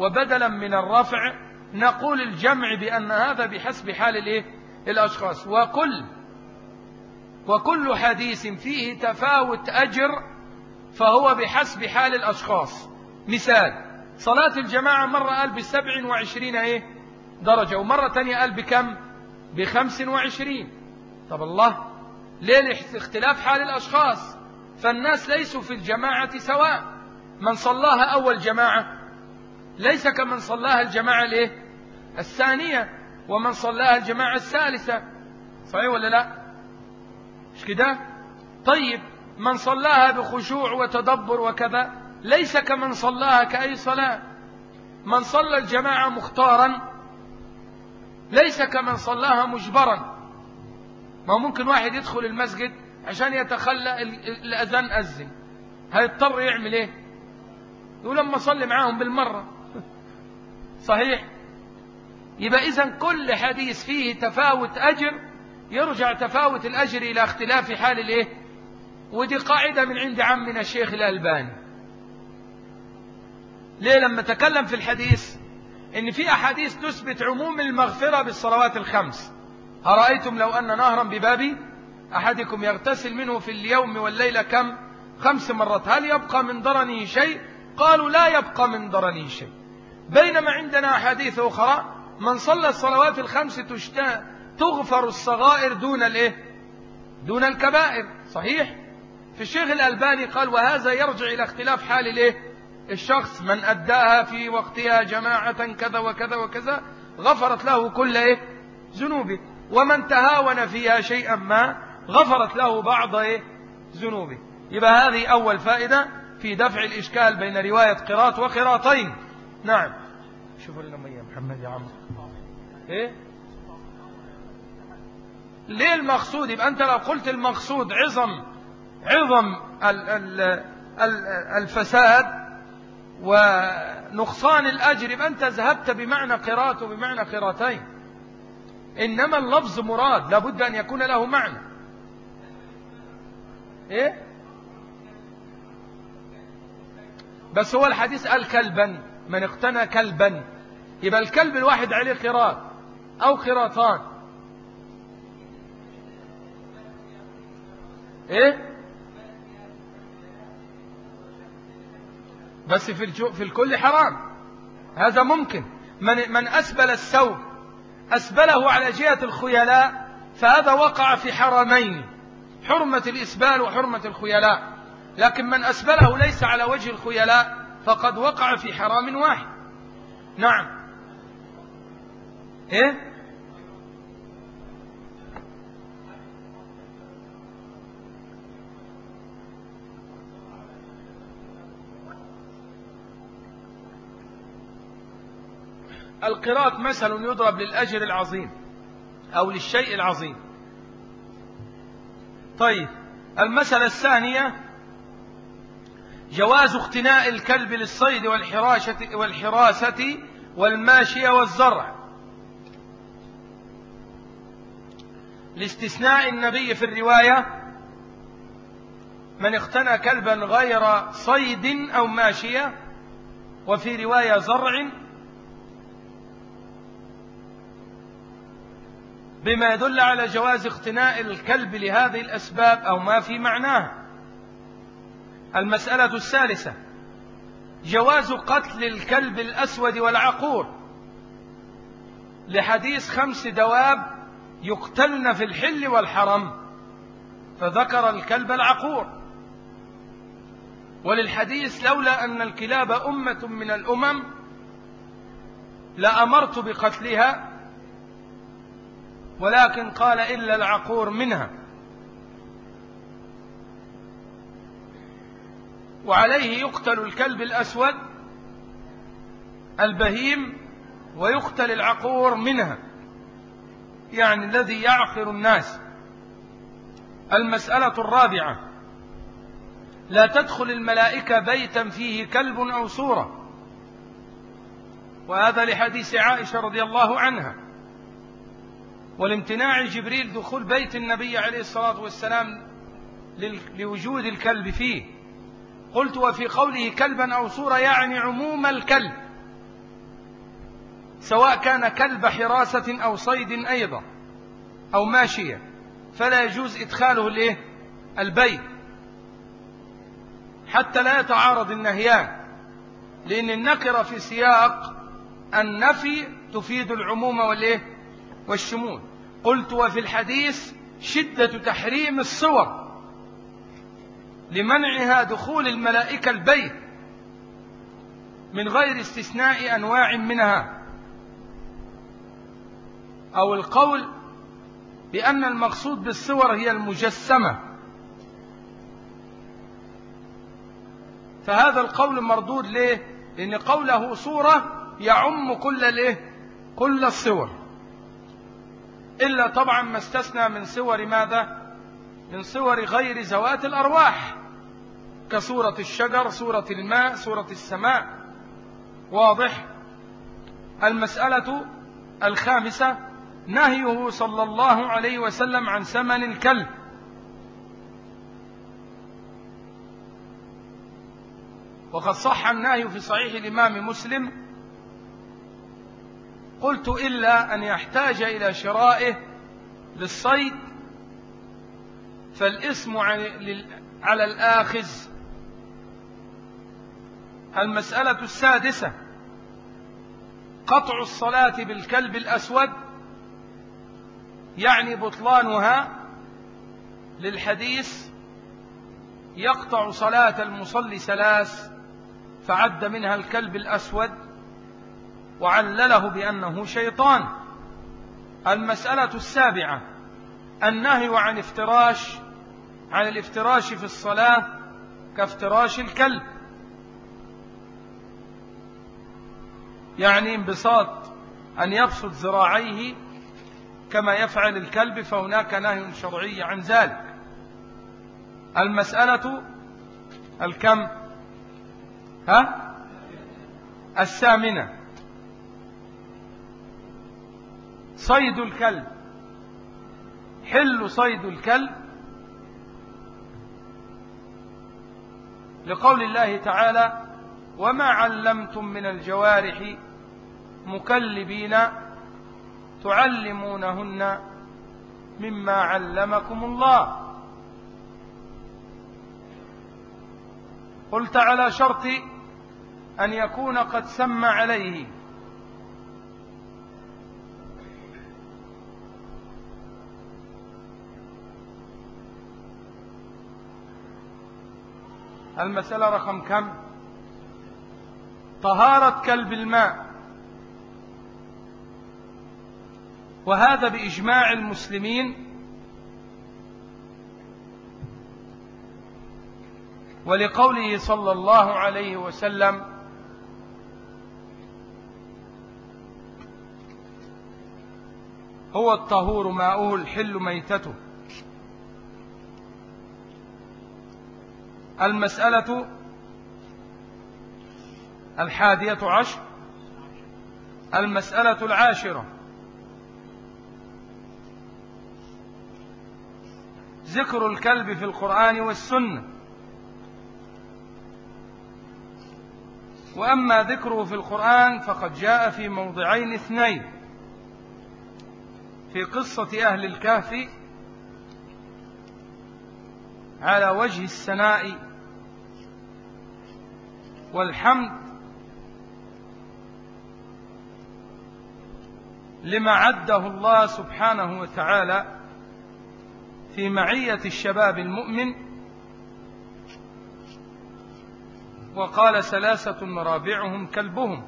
وبدلا من الرفع نقول الجمع بأن هذا بحسب حال الإيه؟ الأشخاص. وكل وكل حديث فيه تفاوت أجر فهو بحسب حال الأشخاص. مثال صلاة الجماعة مرة قال بسبع وعشرين إيه؟ درجة ومرة تانية قال بكم؟ بخمس وعشرين. طب الله ليه اختلاف حال الأشخاص؟ فالناس ليسوا في الجماعة سواء. من صلاها أول جماعة ليس كمن صلاها الجماعة الإيه؟ الثانية ومن صلاها الجماعة الثالثة. صحيح ولا لا؟ مش كده؟ طيب من صلاها بخشوع وتدبر وكذا ليس كمن صلاها كأي صلاة. من صلى الجماعة مختارا ليس كمن صلاها مجبرا. ما ممكن واحد يدخل المسجد عشان يتخلى الأذان أذن. هيضطر يعمل إيه؟ يقول لما صلي معاهم بالمرة. صحيح؟ يبقى إذا كل حديث فيه تفاوت أجر يرجع تفاوت الأجر إلى اختلاف حال الإيه؟ ودي قاعدة من عند عمنا الشيخ الألباني. ليه لما تكلم في الحديث إن في أحاديث تثبت عموم المغفرة بالصلوات الخمس أرأيتم لو أن نهرا بباب أحدكم يغتسل منه في اليوم والليلة كم؟ خمس مرات. هل يبقى من درنه شيء؟ قالوا لا يبقى من درنه شيء. بينما عندنا أحاديث أخرى من صلى الصلوات الخمس تغفر الصغائر دون الإيه؟ دون الكبائر. صحيح؟ في الشيخ الألباني قال وهذا يرجع إلى اختلاف حال الإيه؟ الشخص. من أداها في وقتها جماعة كذا وكذا وكذا غفرت له كل إيه؟ ذنوبه. ومن تهاون فيها شيئا ما غفرت له بعض إيه؟ ذنوبه. يبقى هذه أول فائدة في دفع الإشكال بين رواية قراط وقراطين. نعم. شوف لنا يا محمد يا عمرو إيه؟ ليه المقصود؟ يبقى أنت لو قلت المقصود عظم عظم الفساد ونقصان الأجر يبقى أنت ذهبت بمعنى قراءة وبمعنى قراءتين. إنما اللفظ مراد لابد أن يكون له معنى. إيه؟ بس هو الحديث قال كلبا من اقتنى كلبا. يبقى الكلب الواحد عليه قراط أو قراطان إيه؟ بس في الجو في الكل حرام. هذا ممكن. من من أسبل الثوب أسبله على جهة الخيلاء فهذا وقع في حرمين حرمة الإسبال وحرمة الخيلاء. لكن من أسبله ليس على وجه الخيلاء فقد وقع في حرام واحد. نعم. إيه؟ القراط مثل يضرب للأجر العظيم أو للشيء العظيم. طيب المسألة الثانية جواز اقتناء الكلب للصيد والحراسة والماشية والزرع. لاستثناء النبي في الرواية من اقتنى كلبا غير صيد أو ماشية وفي رواية زرع بما يدل على جواز اقتناء الكلب لهذه الأسباب أو ما في معناه. المسألة الثالثة جواز قتل الكلب الأسود والعقور. لحديث خمس دواب يقتلن في الحل والحرم. فذكر الكلب العقور. وللحديث لولا أن الكلاب أمة من الأمم لأمرت بقتلها ولكن قال إلا العقور منها. وعليه يقتل الكلب الأسود البهيم ويقتل العقور منها. يعني الذي يعقر الناس. المسألة الرابعة. لا تدخل الملائكة بيتا فيه كلب أو صورة. وهذا لحديث عائشة رضي الله عنها. والامتناع جبريل دخول بيت النبي عليه الصلاة والسلام لوجود الكلب فيه. قلت وفي قوله كلبا أو صورة يعني عموم الكلب. سواء كان كلب حراسة أو صيد أيضا أو ماشية فلا يجوز إدخاله الإيه؟ البيت حتى لا يتعارض النهيان لأن النكرة في سياق النفي تفيد العموم والإيه؟ والشمول. قلت وفي الحديث شدة تحريم الصور لمنعها دخول الملائكة البيت من غير استثناء أنواع منها. أو القول بأن المقصود بالصور هي المجسمة. فهذا القول مردود ليه؟ لأن قوله صورة يعم كل الايه كل الصور. إلا طبعا ما استثنى من صور ماذا؟ من صور غير ذوات الأرواح كصورة الشجر صورة الماء صورة السماء. واضح؟ المسألة الخامسة نهيه صلى الله عليه وسلم عن ثمن الكلب. وقد صح النهي في صحيح الإمام مسلم. قلت إلا أن يحتاج إلى شرائه للصيد فالاسم على الآخذ. المسألة السادسة قطع الصلاة بالكلب الأسود. يعني بطلانها للحديث يقطع صلاة المصلي ثلاث فعد منها الكلب الأسود وعلله بأنه شيطان. المسألة السابعة النهي عن افتراش عن الافتراش في الصلاة كافتراش الكلب. يعني انبساط أن يبسط ذراعيه كما يفعل الكلب فهناك نهي شرعي عن ذلك. المسألة الكم؟ ها؟ الثامنة. صيد الكلب. حل صيد الكلب لقول الله تعالى وما علمتم من الجوارح مكلبين تعلمونهن مما علمكم الله. قلت على شرط أن يكون قد سمى عليه. المسألة رقم كم؟ طهارة كلب الماء. وهذا بإجماع المسلمين ولقوله صلى الله عليه وسلم هو الطهور ماؤه الحل ميتته. المسألة الحادية عشر المسألة العاشرة. ذكر الكلب في القرآن والسنة. وأما ذكره في القرآن فقد جاء في موضعين اثنين. في قصة أهل الكهف على وجه السناء والحمد لما عده الله سبحانه وتعالى في معية الشباب المؤمن وقال ثلاثة رابعهم كلبهم.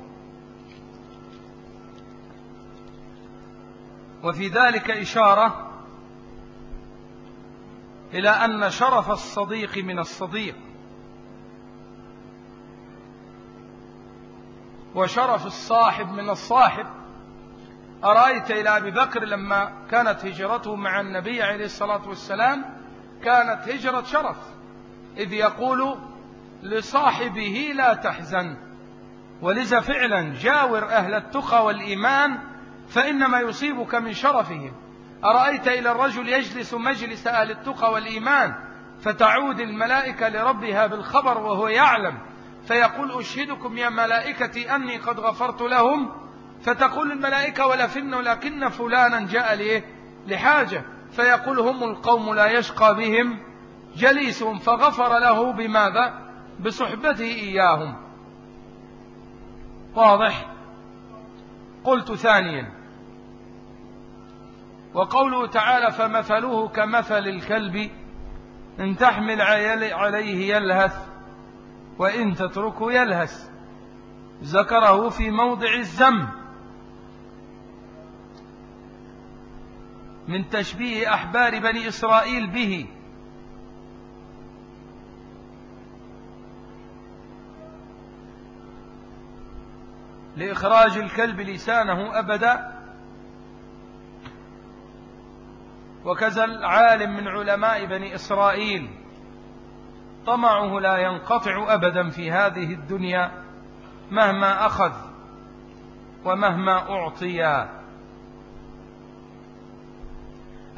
وفي ذلك إشارة إلى أن شرف الصديق من الصديق وشرف الصاحب من الصاحب. أرأيت إلى أبي بكر لما كانت هجرته مع النبي عليه الصلاة والسلام كانت هجرة شرف. إذ يقول لصاحبه لا تحزن ولذا فعلا جاور أهل التقى والإيمان فإنما يصيبك من شرفهم. أرأيت إلى الرجل يجلس مجلس أهل التقى والإيمان فتعود الملائكة لربها بالخبر وهو يعلم فيقول أشهدكم يا ملائكتي أني قد غفرت لهم فتقول الملائكة ولا فن ولكن فلانا جاء ليه لحاجة. فيقول هم القوم لا يشقى بهم جليسهم فغفر له بماذا؟ بصحبته إياهم. واضح؟ قلت ثانيا. وقوله تعالى فمثله كمثل الكلب إن تحمل عليه يلهث وإن تتركه يلهث. ذكره في موضع الزم. من تشبيه أحبار بني إسرائيل به. لإخراج الكلب لسانه أبدا. وكذا العالم من علماء بني إسرائيل. طمعه لا ينقطع أبدا في هذه الدنيا مهما أخذ ومهما أعطي.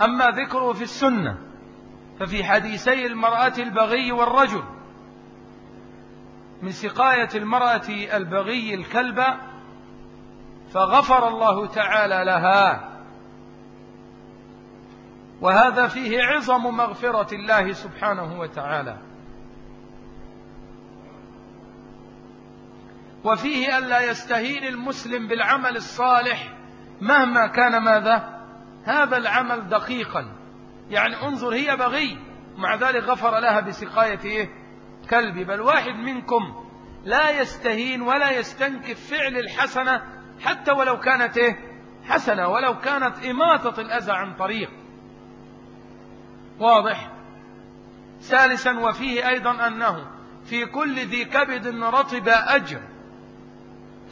أما ذكره في السنة ففي حديثي المرأة البغي والرجل من سقاية المرأة البغي الكلب فغفر الله تعالى لها. وهذا فيه عظم مغفرة الله سبحانه وتعالى. وفيه ألا يستهين المسلم بالعمل الصالح مهما كان ماذا؟ هذا العمل دقيقا. يعني انظر هي بغي. مع ذلك غفر لها بسقاية إيه؟ كلب بل واحد منكم لا يستهين ولا يستنكف فعل الحسنة حتى ولو كانت إيه؟ حسنة. ولو كانت إماطة الأذى عن طريق. واضح؟ ثالثا وفيه أيضا أنه في كل ذي كبد رطب أجر.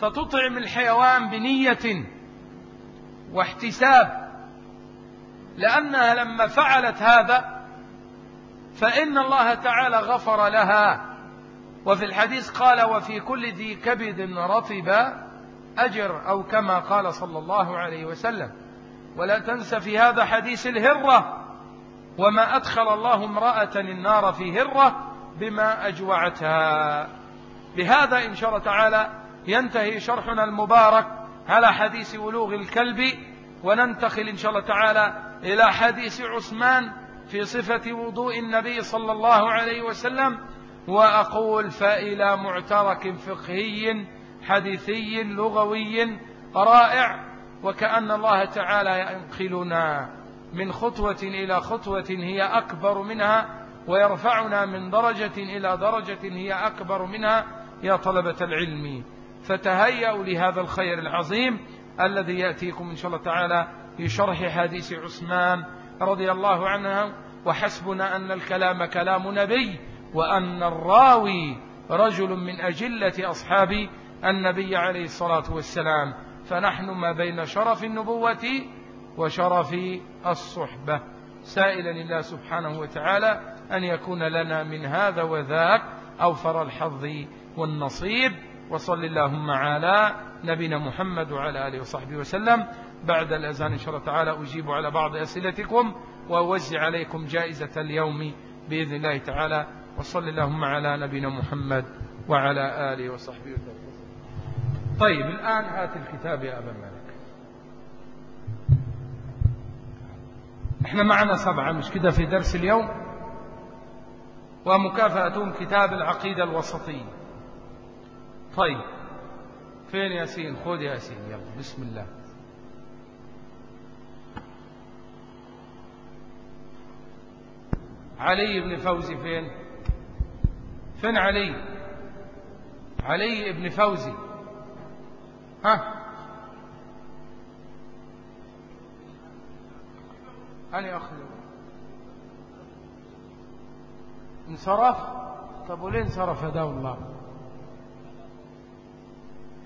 فتطعم الحيوان بنية واحتساب. لأنها لما فعلت هذا فإن الله تعالى غفر لها. وفي الحديث قال وفي كل ذي كبد رطب أجر أو كما قال صلى الله عليه وسلم. ولا تنس في هذا حديث الهرة وما أدخل الله امرأة النار في هرة بما أجوعتها بهذا إن شاء الله تعالى ينتهي شرحنا المبارك على حديث ولوغ الكلب. وننتقل إن شاء الله تعالى إلى حديث عثمان في صفة وضوء النبي صلى الله عليه وسلم وأقول فإلى معترك فقهي حديثي لغوي رائع وكأن الله تعالى ينقلنا من خطوة إلى خطوة هي أكبر منها ويرفعنا من درجة إلى درجة هي أكبر منها يا طلبة العلم. فتهيأوا لهذا الخير العظيم الذي يأتيكم إن شاء الله تعالى في شرح حديث عثمان رضي الله عنه وحسبنا أن الكلام كلام نبي وأن الراوي رجل من أجلة أصحاب النبي عليه الصلاة والسلام. فنحن ما بين شرف النبوة وشرف الصحبة. سائلا الله سبحانه وتعالى أن يكون لنا من هذا وذاك أوفر الحظ والنصيب وصل اللهم على نبينا محمد وعلى آله وصحبه وسلم. بعد الأذان إن شاء الله تعالى أجيب على بعض أسئلتكم وأوزع عليكم جائزة اليوم بإذن الله تعالى. وصل اللهم على نبينا محمد وعلى آله وصحبه وسلم. طيب الآن هات الكتاب يا أبا مالك. إحنا معنا سبعة مش كده في درس اليوم؟ ومكافأتهم كتاب العقيدة الوسطية. طيب فين ياسين؟ خذ ياسين يلا بسم الله. علي بن فوزي فين؟ فين علي؟ علي بن فوزي ها؟ أنا أخذ. انصرف؟ طب وليه انصرف هداه الله؟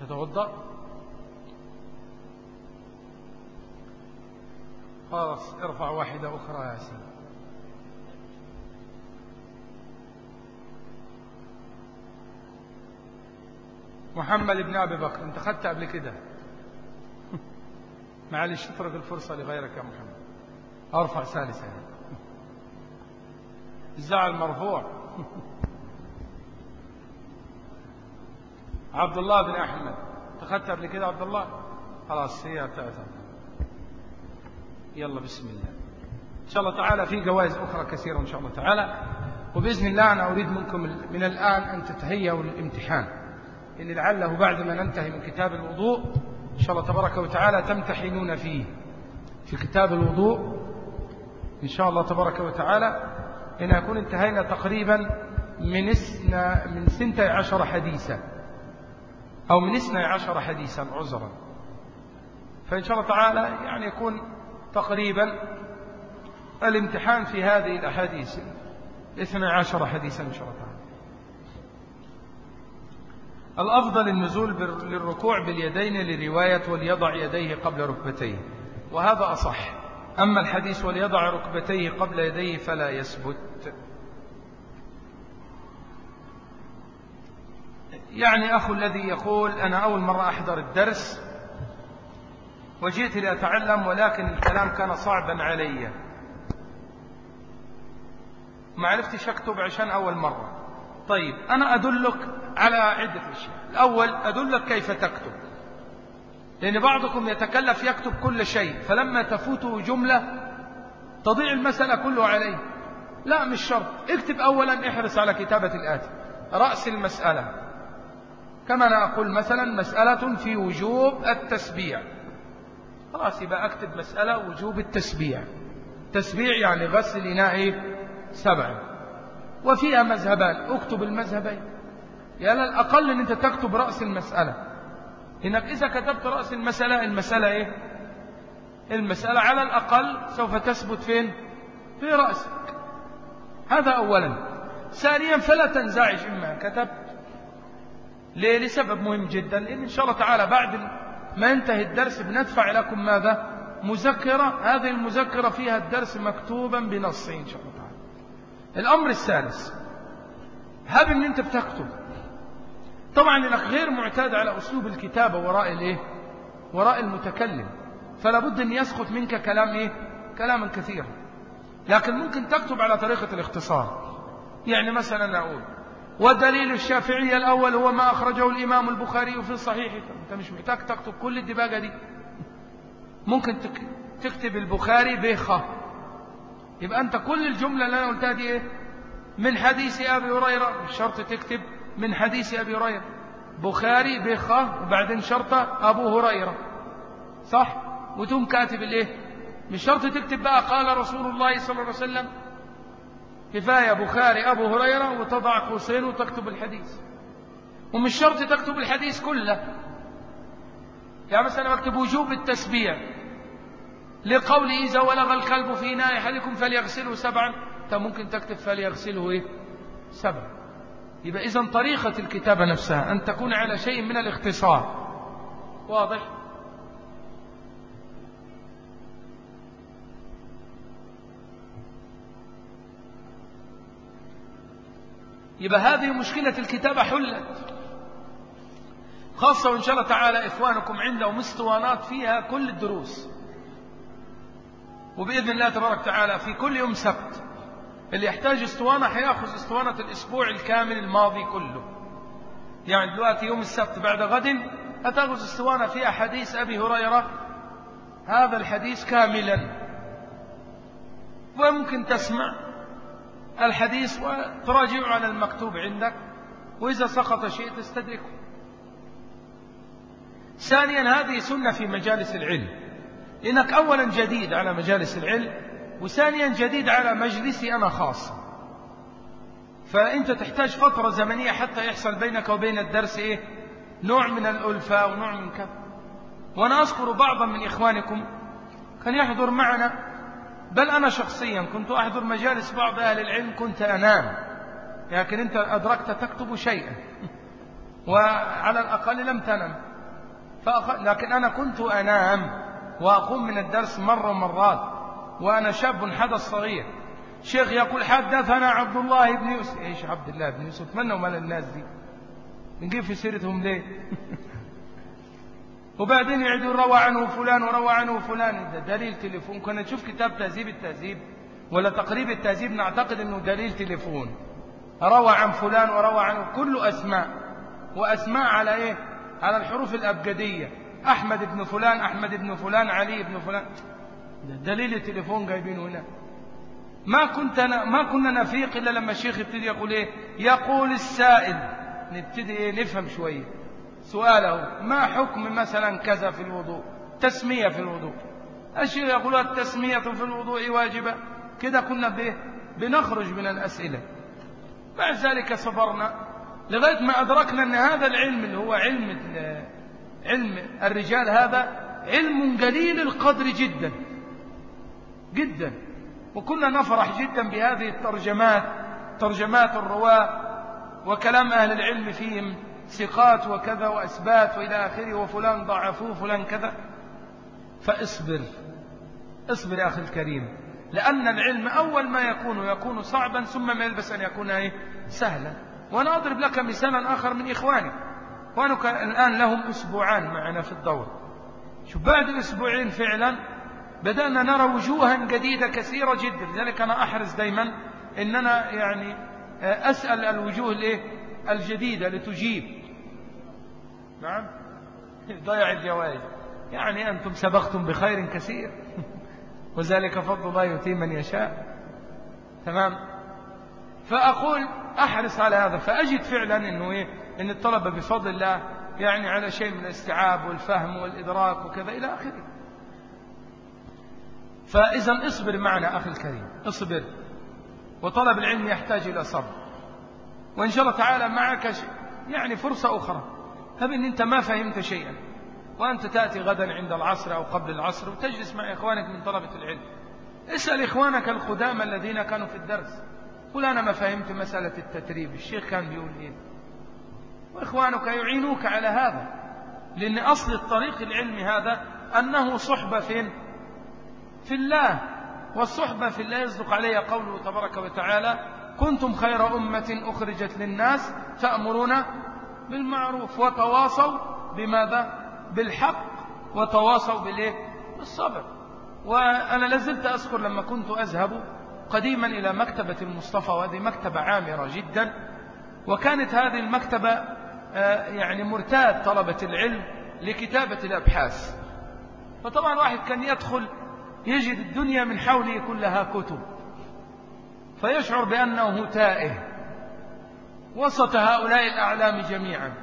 يتوضأ خلاص ارفع واحدة أخرى يا سيدي. محمد بن أبي بكر أنت أخذت قبل كده؟ <laughs> معلش اترك الفرصة لغيرك يا محمد. أرفع ثالثا <laughs> الزعل مرفوع. <laughs> عبد الله بن أحمد. أخذت قبل كده عبد الله خلاص هي تأثر يلا بسم الله. إن شاء الله تعالى في جوائز أخرى كثيرة إن شاء الله تعالى. وبإذن الله أنا أريد منكم من الآن أن تتهيأوا للامتحان. إن لعله بعد ما ننتهي من كتاب الوضوء إن شاء الله تبارك وتعالى تمتحنون فيه. في كتاب الوضوء إن شاء الله تبارك وتعالى إن أكون انتهينا تقريبا من من سنتي عشر حديثا. أو من اثني عشر حديثا عذرا. فإن شاء الله تعالى يعني يكون تقريبا الامتحان في هذه الأحاديث اثني عشر حديثا إن شاء الله تعالى. الأفضل النزول للركوع باليدين لرواية وليضع يديه قبل ركبتيه. وهذا أصح. أما الحديث وليضع ركبتيه قبل يديه فلا يثبت. يعني أخو الذي يقول أنا أول مرة أحضر الدرس وجئت لأتعلم ولكن الكلام كان صعبا علي. ما عرفتش أكتب عشان أول مرة. طيب أنا أدلك على عدة أشياء. الأول أدلك كيف تكتب. لأن بعضكم يتكلف يكتب كل شيء فلما تفوته جملة تضيع المسألة كله عليه. لا مش شرط. اكتب أولا احرص على كتابة الآتي. رأس المسألة. كما أنا أقول مثلا مسألة في وجوب التسبيع. خلاص يبقى أكتب مسألة وجوب التسبيع. تسبيع يعني غسل إناء سبع. وفيها مذهبان اكتب المذهبين. يا الأقل أن أنت تكتب رأس المسألة. إنك إذا كتبت رأس المسألة المسألة إيه؟ المسألة على الأقل سوف تثبت فين؟ في رأسك. هذا أولا. ثانيا فلا تنزعج إما كتبت ليه لسبب مهم جدا لأن إن شاء الله تعالى بعد ما ينتهي الدرس بندفع لكم ماذا؟ مذكرة. هذه المذكرة فيها الدرس مكتوبا بنص إن شاء الله تعالى. الأمر الثالث هذا أن أنت بتكتب طبعا لأنك غير معتاد على أسلوب الكتابة وراء الإيه؟ وراء المتكلم. فلا بد أن يسقط منك كلام إيه؟ كلاما كثيرا لكن ممكن تكتب على طريقة الاختصار. يعني مثلا أقول ودليل الشافعية الأول هو ما أخرجه الإمام البخاري في الصحيح. أنت مش محتاج تكتب كل الدباجة دي. ممكن تكتب البخاري بخ. يبقى أنت كل الجملة اللي أنا قلتها دي إيه؟ من حديث أبي هريرة مش شرط تكتب من حديث أبي هريرة. بخاري بخ وبعدين شرطة أبو هريرة. صح؟ وتقوم كاتب الإيه؟ مش شرط تكتب بقى قال رسول الله صلى الله عليه وسلم كفاية بخاري أبو هريرة وتضع قوسين وتكتب الحديث ومش شرط تكتب الحديث كله يعني مثلا أكتب وجوب التسبيح لقول إذا ولغ الكلب في إناء أحدكم فليغسله سبعا أنت ممكن تكتب فليغسله إيه؟ سبعا يبقى إذا طريقة الكتابة نفسها أن تكون على شيء من الاختصار واضح؟ يبقى هذه مشكلة الكتابة حلت. خاصة وإن شاء الله تعالى إخوانكم عندهم اسطوانات فيها كل الدروس. وبإذن الله تبارك تعالى في كل يوم سبت اللي يحتاج أسطوانة حيأخذ أسطوانة الأسبوع الكامل الماضي كله. يعني دلوقتي يوم السبت بعد غد هتاخذ أسطوانة فيها حديث أبي هريرة. هذا الحديث كاملا. وممكن تسمع. الحديث وتراجعه على المكتوب عندك وإذا سقط شيء تستدركه. ثانيا هذه سنة في مجالس العلم. لأنك أولا جديد على مجالس العلم وثانيا جديد على مجلسي أنا خاص. فأنت تحتاج فترة زمنية حتى يحصل بينك وبين الدرس إيه؟ نوع من الألفة ونوع من كذا. وأنا أذكر بعضا من إخوانكم كان يحضر معنا بل أنا شخصيا كنت أحضر مجالس بعض أهل العلم كنت أنام. لكن أنت أدركت تكتب شيئا. <laughs> وعلى الأقل لم تنم. فأخ... لكن أنا كنت أنام وأقوم من الدرس مرة مرات وأنا شاب حدث صغير. شيخ يقول حدثنا عبد الله بن يوسف. إيش عبد الله بن يوسف؟ من ومال الناس دي؟ نجيب في سيرتهم ليه؟ <laughs> وبعدين يعيدوا روى عنه فلان وروى عنه فلان. ده دليل تليفون كنا نشوف كتاب تهذيب التهذيب ولا تقريب التهذيب نعتقد إنه دليل تليفون. روى عن فلان وروى عنه كله أسماء وأسماء على إيه؟ على الحروف الأبجدية. أحمد بن فلان أحمد بن فلان علي بن فلان. ده دليل التليفون جايبينه هنا. ما كنت أنا ما كنا نفيق إلا لما الشيخ يبتدي يقول إيه؟ يقول السائل. نبتدي إيه؟ نفهم شوية. سؤاله ما حكم مثلا كذا في الوضوء؟ تسمية في الوضوء. الشيخ يقول التسمية في الوضوء واجبة. كده كنا به بنخرج من الأسئلة. بعد ذلك صبرنا لغاية ما أدركنا أن هذا العلم اللي هو علم علم الرجال هذا علم قليل القدر جدا. جدا. وكنا نفرح جدا بهذه الترجمات ترجمات الرواة وكلام أهل العلم فيهم. ثقات وكذا وأثبات وإلى آخره وفلان ضعفوه فلان كذا. فاصبر. اصبر يا أخي الكريم. لأن العلم أول ما يكون يكون صعبا ثم ما يلبس أن يكون إيه؟ سهلا. وأنا أضرب لك مثالا آخر من إخواني. إخوانك الآن لهم أسبوعان معنا في الدورة شوف بعد الأسبوعين فعلا بدأنا نرى وجوها جديدة كثيرة جدا. لذلك أنا أحرص دايما أننا يعني أسأل الوجوه؟ الجديدة لتجيب نعم. ضيع الجوائز. يعني أنتم سبقتم بخير كثير. <laughs> وذلك فضل الله يؤتي من يشاء. تمام؟ فأقول أحرص على هذا. فأجد فعلا أنه إيه؟ أن الطلبة بفضل الله يعني على شيء من الاستيعاب والفهم والإدراك وكذا إلى آخره. فإذا اصبر معنا أخي الكريم. اصبر. وطلب العلم يحتاج إلى صبر. وإن شاء الله تعالى معك يعني فرصة أخرى. هب إن أنت ما فهمت شيئا. وأنت تأتي غدا عند العصر أو قبل العصر وتجلس مع إخوانك من طلبة العلم. اسأل إخوانك القدامى الذين كانوا في الدرس. قل أنا ما فهمت مسألة التتريب الشيخ كان بيقول إيه؟ وإخوانك يعينوك على هذا. لأن أصل الطريق العلمي هذا أنه صحبة فين في الله. والصحبة في الله يصدق عليها قوله تبارك وتعالى كنتم خير أمة أخرجت للناس تأمرون بالمعروف وتواصوا بماذا؟ بالحق وتواصوا بالإيه؟ بالصبر. وأنا لازلت أذكر لما كنت أذهب قديما إلى مكتبة المصطفى وهذه مكتبة عامرة جدا. وكانت هذه المكتبة آه، يعني مرتاد طلبة العلم لكتابة الأبحاث. فطبعا واحد كان يدخل يجد الدنيا من حوله كلها كتب. فيشعر بأنه تائه. وسط هؤلاء الأعلام جميعا.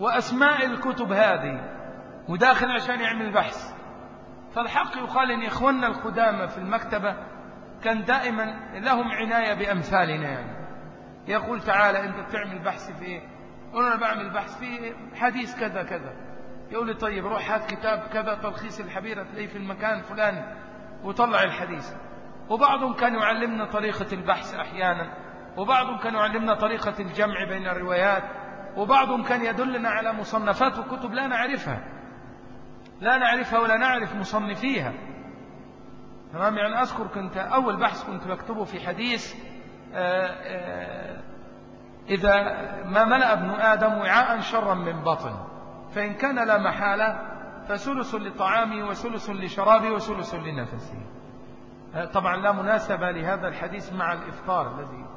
وأسماء الكتب هذه وداخل عشان يعمل بحث. فالحق يقال إن إخواننا القدامى في المكتبة كان دائما لهم عناية بأمثالنا يعني. يقول تعالى أنت بتعمل بحث في إيه؟ أنا بعمل بحث في حديث كذا كذا. يقول لي طيب روح هات كتاب كذا تلخيص الحبيرة تلاقيه في المكان الفلاني وطلع الحديث. وبعضهم كان يعلمنا طريقة البحث أحيانا. وبعضهم كان يعلمنا طريقة الجمع بين الروايات وبعضهم كان يدلنا على مصنفات وكتب لا نعرفها. لا نعرفها ولا نعرف مصنفيها. تمام؟ يعني أذكر كنت أول بحث كنت بكتبه في حديث آه، آه، إذا ما ملأ ابن آدم وعاء شرا من بطن فإن كان لا محالة فثلث لطعامه وثلث لشرابه وثلث لنفسه. طبعا لا مناسبة لهذا الحديث مع الإفطار الذي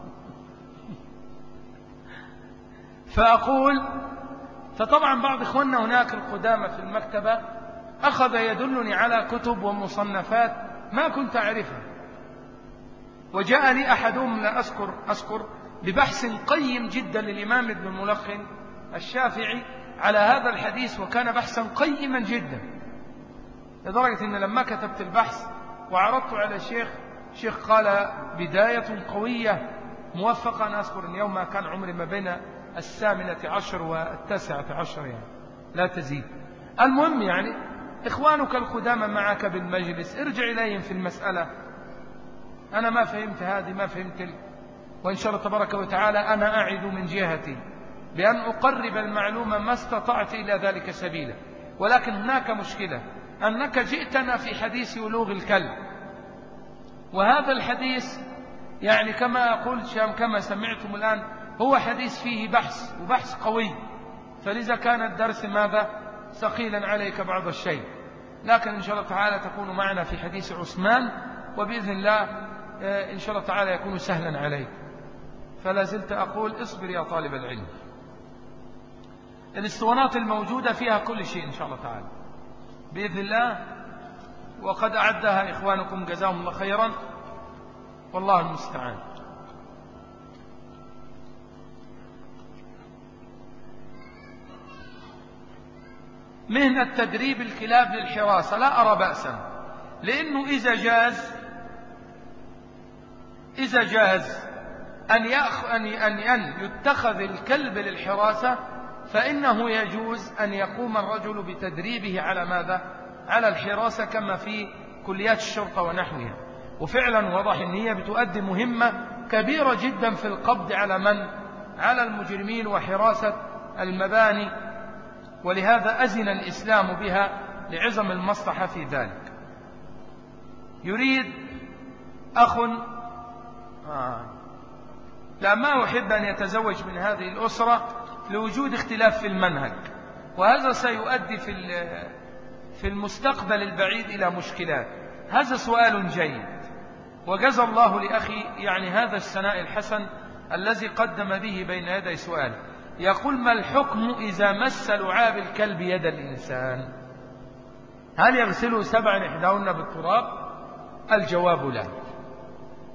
فأقول فطبعا بعض إخواننا هناك القدامى في المكتبة أخذ يدلني على كتب ومصنفات ما كنت أعرفها. وجاء لي أحدهم لا أذكر أذكر ببحث قيم جدا للإمام ابن الملخن الشافعي على هذا الحديث وكان بحثا قيما جدا. لدرجة أن لما كتبت البحث وعرضت على الشيخ شيخ قال بداية قوية موفقة أنا أذكر أن يوم كان عمري ما بين الثامنة عشر والتاسعة عشر يعني. لا تزيد. المهم يعني إخوانك القدامى معك بالمجلس ارجع إليهم في المسألة. أنا ما فهمت هذه ما فهمت وإن شاء الله تبارك وتعالى أنا أعد من جهتي بأن أقرب المعلومة ما استطعت إلى ذلك سبيلا. ولكن هناك مشكلة أنك جئتنا في حديث ولوغ الكلب. وهذا الحديث يعني كما شام كما سمعتم الآن هو حديث فيه بحث وبحث قوي. فلذا كان الدرس ماذا؟ ثقيلا عليك بعض الشيء. لكن إن شاء الله تعالى تكون معنا في حديث عثمان وبإذن الله آه، إن شاء الله تعالى يكون سهلا عليك. فلا زلت أقول اصبر يا طالب العلم. الاسطوانات الموجودة فيها كل شيء إن شاء الله تعالى. بإذن الله وقد أعدها إخوانكم جزاهم الله خيرا. والله المستعان. مهنة تدريب الكلاب للحراسة لا أرى بأسا. لأنه إذا جاز إذا جاز أن, يأخ أن أن يتخذ الكلب للحراسة فإنه يجوز أن يقوم الرجل بتدريبه على ماذا؟ على الحراسة كما في كليات الشرطة ونحوها. وفعلا وضح أن هي بتؤدي مهمة كبيرة جدا في القبض على من؟ على المجرمين وحراسة المباني ولهذا أزن الإسلام بها لعظم المصلحة في ذلك. يريد أخ آه لا ما أحب أن يتزوج من هذه الأسرة لوجود اختلاف في المنهج وهذا سيؤدي في في المستقبل البعيد إلى مشكلات. هذا سؤال جيد. وجزى الله لأخي يعني هذا الثناء الحسن الذي قدم به بين يدي سؤال يقول ما الحكم إذا مس لعاب الكلب يد الإنسان؟ هل يغسله سبعا إحداهن بالتراب؟ الجواب لا.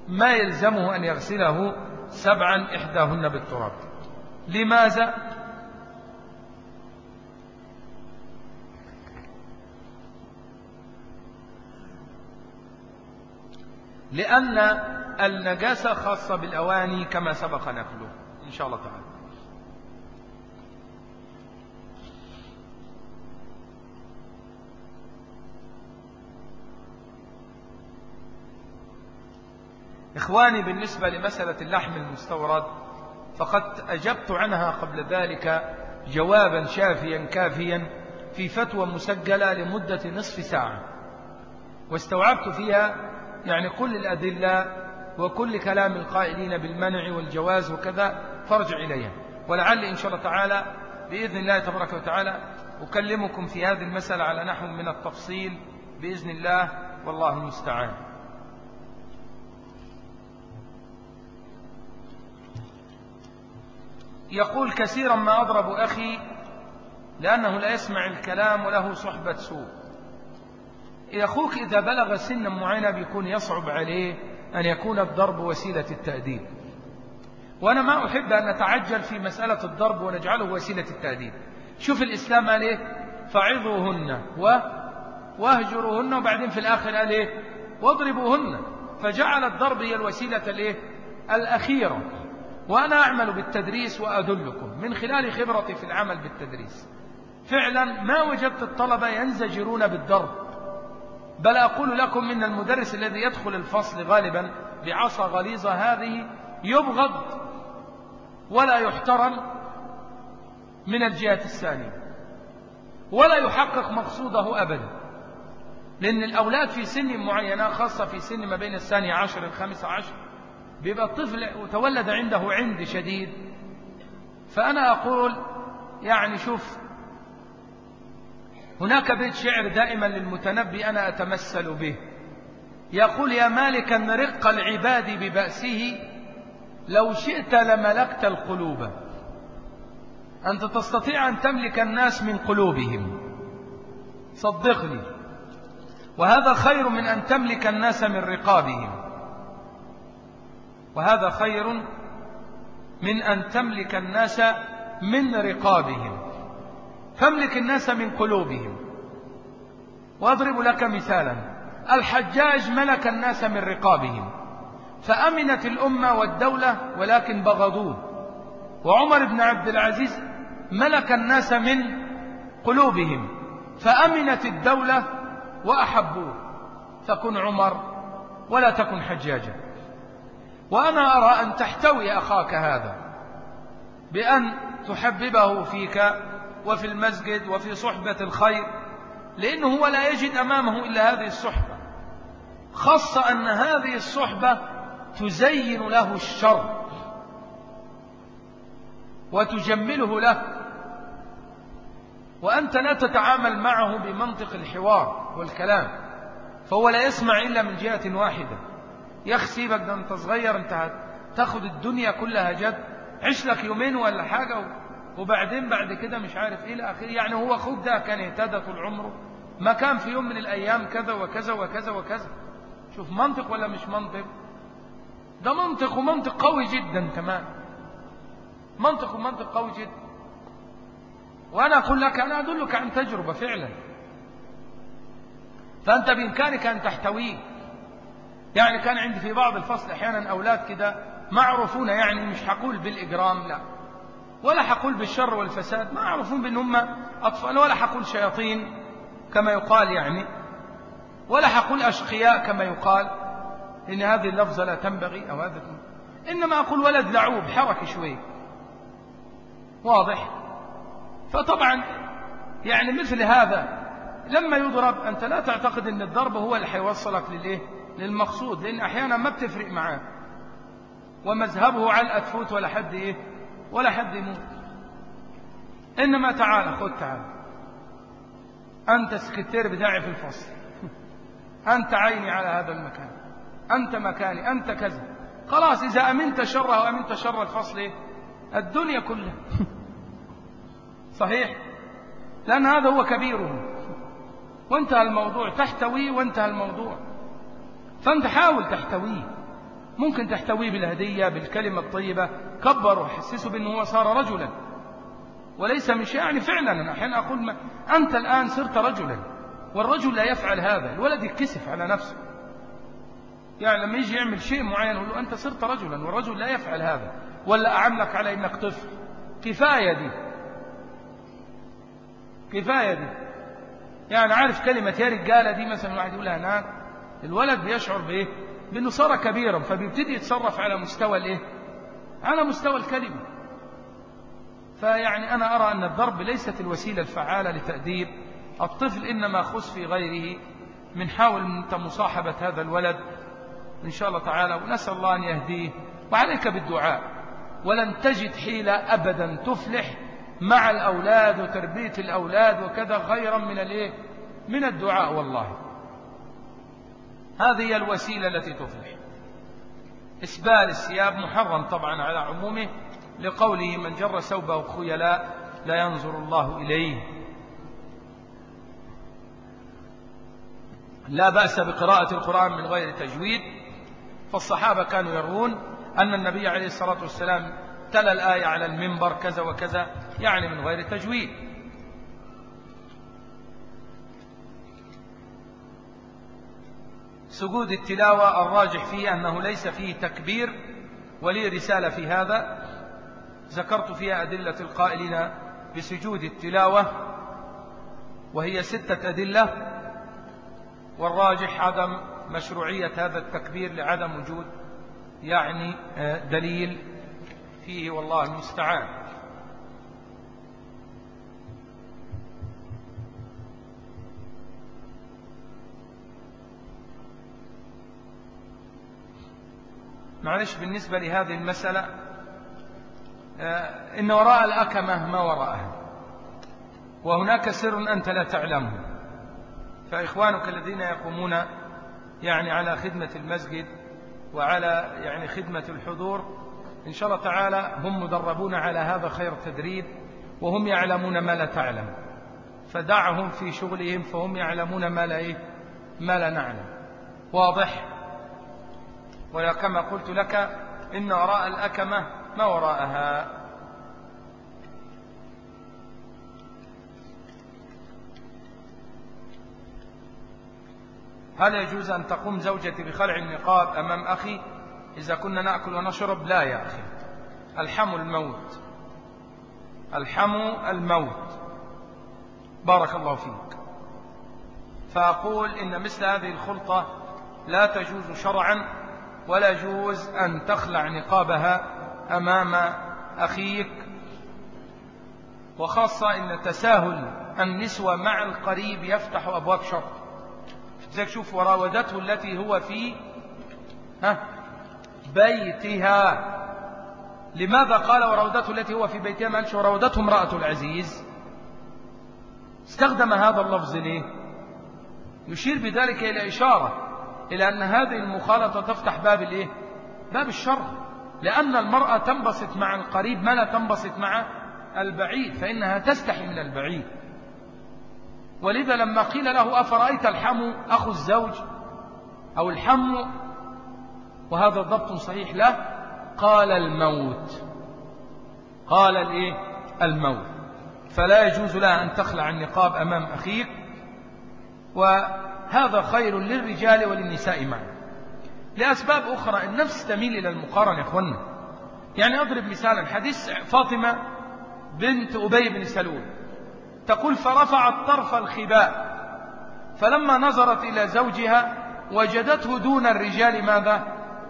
ما يلزمه أن يغسله سبعا إحداهن بالتراب؟ لماذا؟ لأن النجاسة خاصة بالأواني كما سبق نقله. إن شاء الله تعالى. إخواني بالنسبة لمسألة اللحم المستورد فقد أجبت عنها قبل ذلك جوابا شافيا كافيا في فتوى مسجلة لمدة نصف ساعة. واستوعبت فيها يعني كل الأدلة وكل كلام القائلين بالمنع والجواز وكذا فارجع إليها. ولعل إن شاء الله تعالى بإذن الله تبارك وتعالى أكلمكم في هذه المسألة على نحو من التفصيل بإذن الله والله المستعان. يقول كثيرا ما أضرب أخي لأنه لا يسمع الكلام وله صحبة سوء. أخوك إذا بلغ سنا معينة بيكون يصعب عليه أن يكون الضرب وسيلة التأديب. وأنا ما أحب أن نتعجل في مسألة الضرب ونجعله وسيلة التأديب. شوف الإسلام قال إيه فعظوهن و واهجروهن وبعدين في الآخر قال إيه واضربوهن. فجعل الضرب هي الوسيلة الإيه؟ الأخيرة. وأنا أعمل بالتدريس وأدلكم من خلال خبرتي في العمل بالتدريس. فعلا ما وجدت الطلبة ينزجرون بالضرب بل أقول لكم إن المدرس الذي يدخل الفصل غالبا بعصا غليظة هذه يبغض ولا يحترم من الجهة الثانية. ولا يحقق مقصوده أبدا. لأن الأولاد في سن معينة خاصة في سن ما بين الثانية عشر الخامسة عشر بيبقى الطفل وتولد عنده عند شديد. فأنا أقول يعني شوف هناك بيت شعر دائما للمتنبي أنا أتمثل به. يقول يا مالكا رق العباد ببأسه لو شئت لملكت القلوب. أنت تستطيع أن تملك الناس من قلوبهم. صدقني. وهذا خير من أن تملك الناس من رقابهم. وهذا خير من أن تملك الناس من رقابهم. فاملك الناس من قلوبهم. وأضرب لك مثالا. الحجاج ملك الناس من رقابهم. فأمنت الأمة والدولة ولكن بغضوه. وعمر بن عبد العزيز ملك الناس من قلوبهم. فأمنت الدولة وأحبوه. فكن عمر ولا تكن حجاجا. وأنا أرى أن تحتوي أخاك هذا بأن تحببه فيك وفي المسجد وفي صحبة الخير لأنه هو لا يجد أمامه إلا هذه الصحبة. خاصة أن هذه الصحبة تزين له الشر وتجمله له وأنت لا تتعامل معه بمنطق الحوار والكلام فهو لا يسمع إلا من جهة واحدة. يخسيبك ده أنت صغير أنت تاخد الدنيا كلها جد عش لك يومين ولا حاجة وبعدين بعد كده مش عارف إيه لآخره. يعني هو أخوك ده كان اهتدى طول عمره ما كان في يوم من الأيام كذا وكذا وكذا وكذا. شوف منطق ولا مش منطق؟ ده منطق ومنطق قوي جدا كمان. منطق ومنطق قوي جدا. وأنا أقول لك أنا أدلك عن تجربة فعلا. فأنت بإمكانك أن تحتويه. يعني كان عندي في بعض الفصل أحيانا أولاد كده معروفون يعني مش حقول بالإجرام لا. ولا حقول بالشر والفساد معروفون بأن هم أطفال ولا حقول شياطين كما يقال يعني. ولا حقول أشقياء كما يقال. إن هذه اللفظة لا تنبغي أو هذا إنما أقول ولد لعوب حرك شوي. واضح؟ فطبعا يعني مثل هذا لما يضرب أنت لا تعتقد أن الضرب هو اللي حيوصلك للإيه؟ للمقصود لأن أحيانا ما بتفرق معاه. ومذهبه علقة تفوت ولا حد إيه؟ ولا حد يموت. إنما تعال خذ تعال. أنت السكرتير بتاعي في الفصل. <laughs> أنت عيني على هذا المكان. أنت مكاني أنت كذا. خلاص إذا أمنت شره وأمنت شر الفصل إيه؟ الدنيا كلها. <laughs> صحيح؟ لأن هذا هو كبيره وانتهى الموضوع. تحتويه وانتهى الموضوع. فأنت حاول تحتويه. ممكن تحتويه بالهدية بالكلمة الطيبة. كبره وحسسه بأنه هو صار رجلا. وليس مش يعني فعلا. أنا أحيانا أقول ما أنت الآن صرت رجلا. والرجل لا يفعل هذا. الولد يتكسف على نفسه. يعني لما يجي يعمل شيء معين يقول له أنت صرت رجلا. والرجل لا يفعل هذا. ولا أعملك على إنك طفل. كفاية دي. كفاية دي. يعني عارف كلمة يا رجالة دي مثلا واحد يقولها هناك. الولد بيشعر بإيه؟ بأنه صار كبيرا فبيبتدي يتصرف على مستوى الإيه؟ على مستوى الكلمة. فيعني أنا أرى أن الضرب ليست الوسيلة الفعالة لتأديب. الطفل إنما خص في غيره. بنحاول أنت مصاحبة هذا الولد. إن شاء الله تعالى ونسأل الله أن يهديه. وعليك بالدعاء. ولن تجد حيلة أبدا تفلح مع الأولاد وتربية الأولاد وكذا غيرا من الإيه؟ من الدعاء والله. هذه هي الوسيلة التي تفلح إسبال الثياب محرم طبعا على عمومه لقوله من جر ثوبه خيلاء لا ينظر الله إليه لا بأس بقراءة القرآن من غير تجويد. فالصحابة كانوا يرون أن النبي عليه الصلاة والسلام تلا الآية على المنبر كذا وكذا يعني من غير تجويد. سجود التلاوة الراجح فيه أنه ليس فيه تكبير ولي رسالة في هذا. ذكرت فيها أدلة القائلين بسجود التلاوة وهي ستة أدلة. والراجح عدم مشروعية هذا التكبير لعدم وجود يعني آه، دليل فيه والله المستعان. معلش بالنسبة لهذه المسألة آه، إن وراء الأكمة ما وراءها. وهناك سر أنت لا تعلمه. فإخوانك الذين يقومون يعني على خدمة المسجد وعلى يعني خدمة الحضور إن شاء الله تعالى هم مدربون على هذا خير تدريب وهم يعلمون ما لا تعلم. فدعهم في شغلهم فهم يعلمون ما لا إيه ما لا نعلم. واضح؟ وكما قلت لك إن وراء الأكمة ما وراءها. هل يجوز أن تقوم زوجتي بخلع النقاب أمام أخي؟ إذا كنا نأكل ونشرب لا يا أخي. الحم الموت. الحم الموت. بارك الله فيك. فأقول إن مثل هذه الخلطة لا تجوز شرعا ولا يجوز أن تخلع نقابها أمام أخيك. وخاصة إن تساهل النسوة مع القريب يفتح أبواب شر. زيك شوف وراودته التي هو في ها بيتها. لماذا قال وراودته التي هو في بيتها؟ ما قالش وراودته امرأة العزيز. استخدم هذا اللفظ ليه؟ يشير بذلك إلى إشارة إلى أن هذه المخالطة تفتح باب الإيه؟ باب الشر. لأن المرأة تنبسط مع القريب ما لا تنبسط مع البعيد فإنها تستحي من البعيد. ولذا لما قيل له أفرأيت الحم أخو الزوج أو الحم وهذا ضبط صحيح له قال الموت. قال الإيه؟ الموت. فلا يجوز لها أن تخلع النقاب أمام أخيك وهذا خير للرجال وللنساء معا. لأسباب أخرى النفس تميل إلى المقارنة يا أخوانا يعني أضرب مثالا حديث فاطمة بنت أبي بن سلول. تقول فرفعت طرف الخباء فلما نظرت إلى زوجها وجدته دون الرجال ماذا؟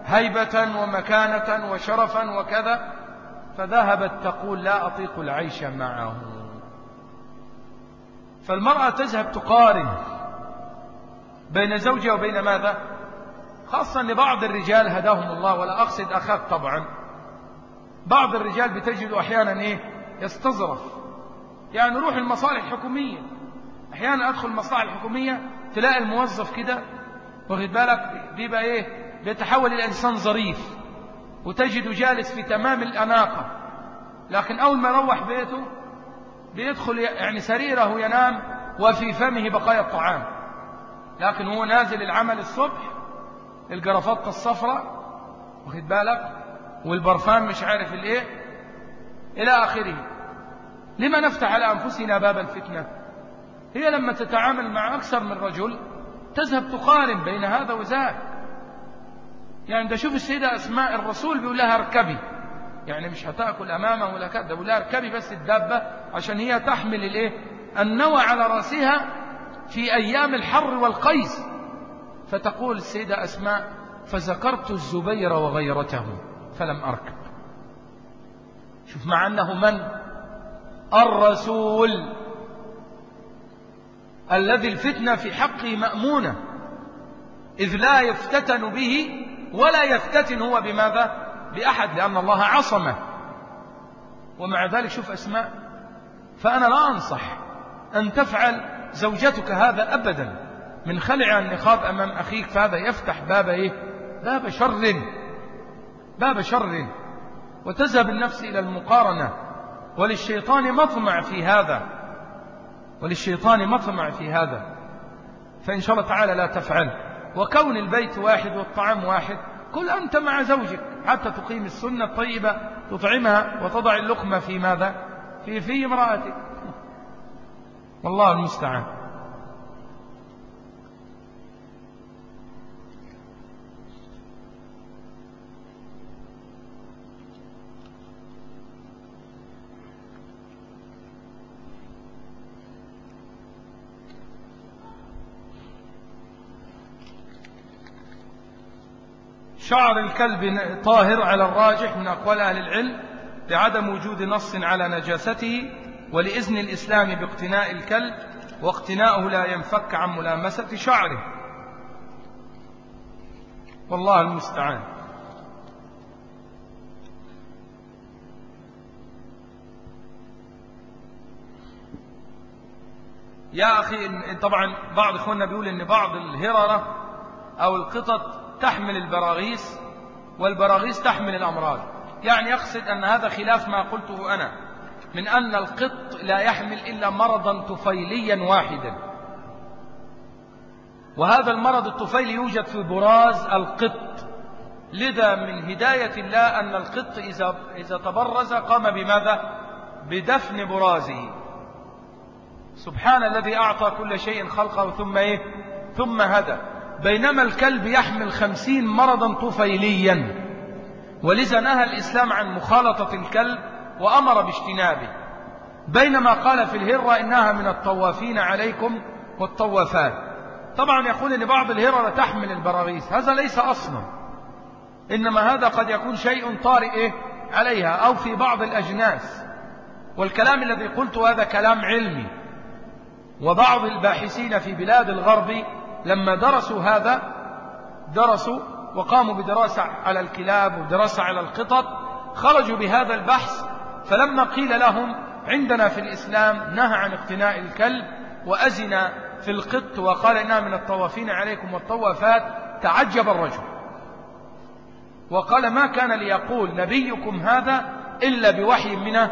هيبة ومكانة وشرفا وكذا. فذهبت تقول لا أطيق العيش معه. فالمرأة تذهب تقارن بين زوجها وبين ماذا؟ خاصة لبعض الرجال هداهم الله ولا أقصد أخاك طبعا. بعض الرجال بتجد أحيانا إيه؟ يستظرف. يعني نروح المصالح الحكومية أحيانا أدخل المصالح الحكومية تلاقي الموظف كده واخد بالك؟ بيبقى إيه؟ بيتحول إلى إنسان ظريف. وتجد جالس في تمام الأناقة. لكن أول ما يروح بيته بيدخل يعني سريره ينام وفي فمه بقايا الطعام. لكن هو نازل العمل الصبح الجرافطة الصفراء واخد بالك؟ والبرفان مش عارف الايه؟ إلى آخره. لما نفتح على أنفسنا باب الفتنة؟ هي لما تتعامل مع أكثر من رجل تذهب تقارن بين هذا وذاك. يعني ده شوف السيدة أسماء الرسول بيقول لها اركبي. يعني مش هتأكل أمامه ولا كذا بيقول لها اركبي بس الدابة عشان هي تحمل الإيه؟ النوى على رأسها في أيام الحر والقيس. فتقول السيدة أسماء فذكرت الزبير وغيرته فلم أركب. شوف مع أنه من؟ الرسول الذي الفتنة في حقه مأمونة إذ لا يفتتن به ولا يفتتن هو بماذا؟ بأحد لأن الله عصمه. ومع ذلك شوف أسماء فأنا لا أنصح أن تفعل زوجتك هذا أبدا. من خلع النقاب أمام أخيك فهذا يفتح باب إيه؟ باب شر. باب شر. وتذهب النفس إلى المقارنة. وللشيطان مطمع في هذا. وللشيطان مطمع في هذا. فإن شاء الله تعالى لا تفعل. وكون البيت واحد والطعام واحد كل أنت مع زوجك. حتى تقيم السنة الطيبة تطعمها وتضع اللقمة في ماذا؟ في في امرأتك. والله المستعان. شعر الكلب طاهر على الراجح من أقوال أهل العلم لعدم وجود نص على نجاسته ولإذن الإسلام باقتناء الكلب واقتناؤه لا ينفك عن ملامسة شعره. والله المستعان. يا أخي طبعا بعض إخواننا بيقول إن بعض الهررة أو القطط تحمل البراغيث والبراغيث تحمل الأمراض. يعني يقصد أن هذا خلاف ما قلته أنا. من أن القط لا يحمل إلا مرضا طفيليا واحدا. وهذا المرض الطفيلي يوجد في براز القط. لذا من هداية الله أن القط إذا, إذا تبرز قام بماذا؟ بدفن برازه. سبحان الذي أعطى كل شيء خلقه ثم إيه؟ ثم هدى. بينما الكلب يحمل خمسين مرضا طفيليا. ولذا نهى الإسلام عن مخالطة الكلب وأمر باجتنابه. بينما قال في الهرة إنها من الطوافين عليكم والطوافات. طبعا يقول أن بعض الهرة تحمل البراغيث. هذا ليس أصلا. إنما هذا قد يكون شيء طارئ إيه؟ عليها أو في بعض الأجناس. والكلام الذي قلته هذا كلام علمي. وبعض الباحثين في بلاد الغرب لما درسوا هذا درسوا وقاموا بدراسة على الكلاب ودراسة على القطط خرجوا بهذا البحث فلما قيل لهم عندنا في الإسلام نهى عن اقتناء الكلب وأزن في القط وقال إنها من الطوافين عليكم والطوافات تعجب الرجل. وقال ما كان ليقول نبيكم هذا إلا بوحي من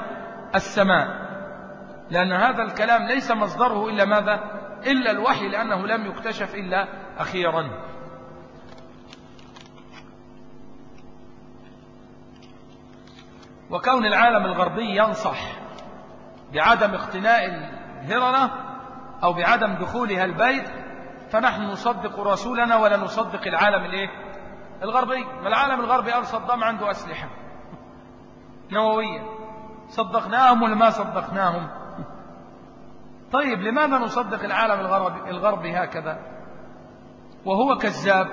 السماء. لأن هذا الكلام ليس مصدره إلا ماذا؟ إلا الوحي لأنه لم يكتشف إلا أخيرا. وكون العالم الغربي ينصح بعدم اقتناء الهررة أو بعدم دخولها البيت فنحن نصدق رسولنا ولا نصدق العالم الإيه؟ الغربي. ما العالم الغربي قال صدام عنده أسلحة <laughs> نووية. صدقناهم ولا ما صدقناهم؟ طيب لماذا نصدق العالم الغربي, الغربي هكذا؟ وهو كذاب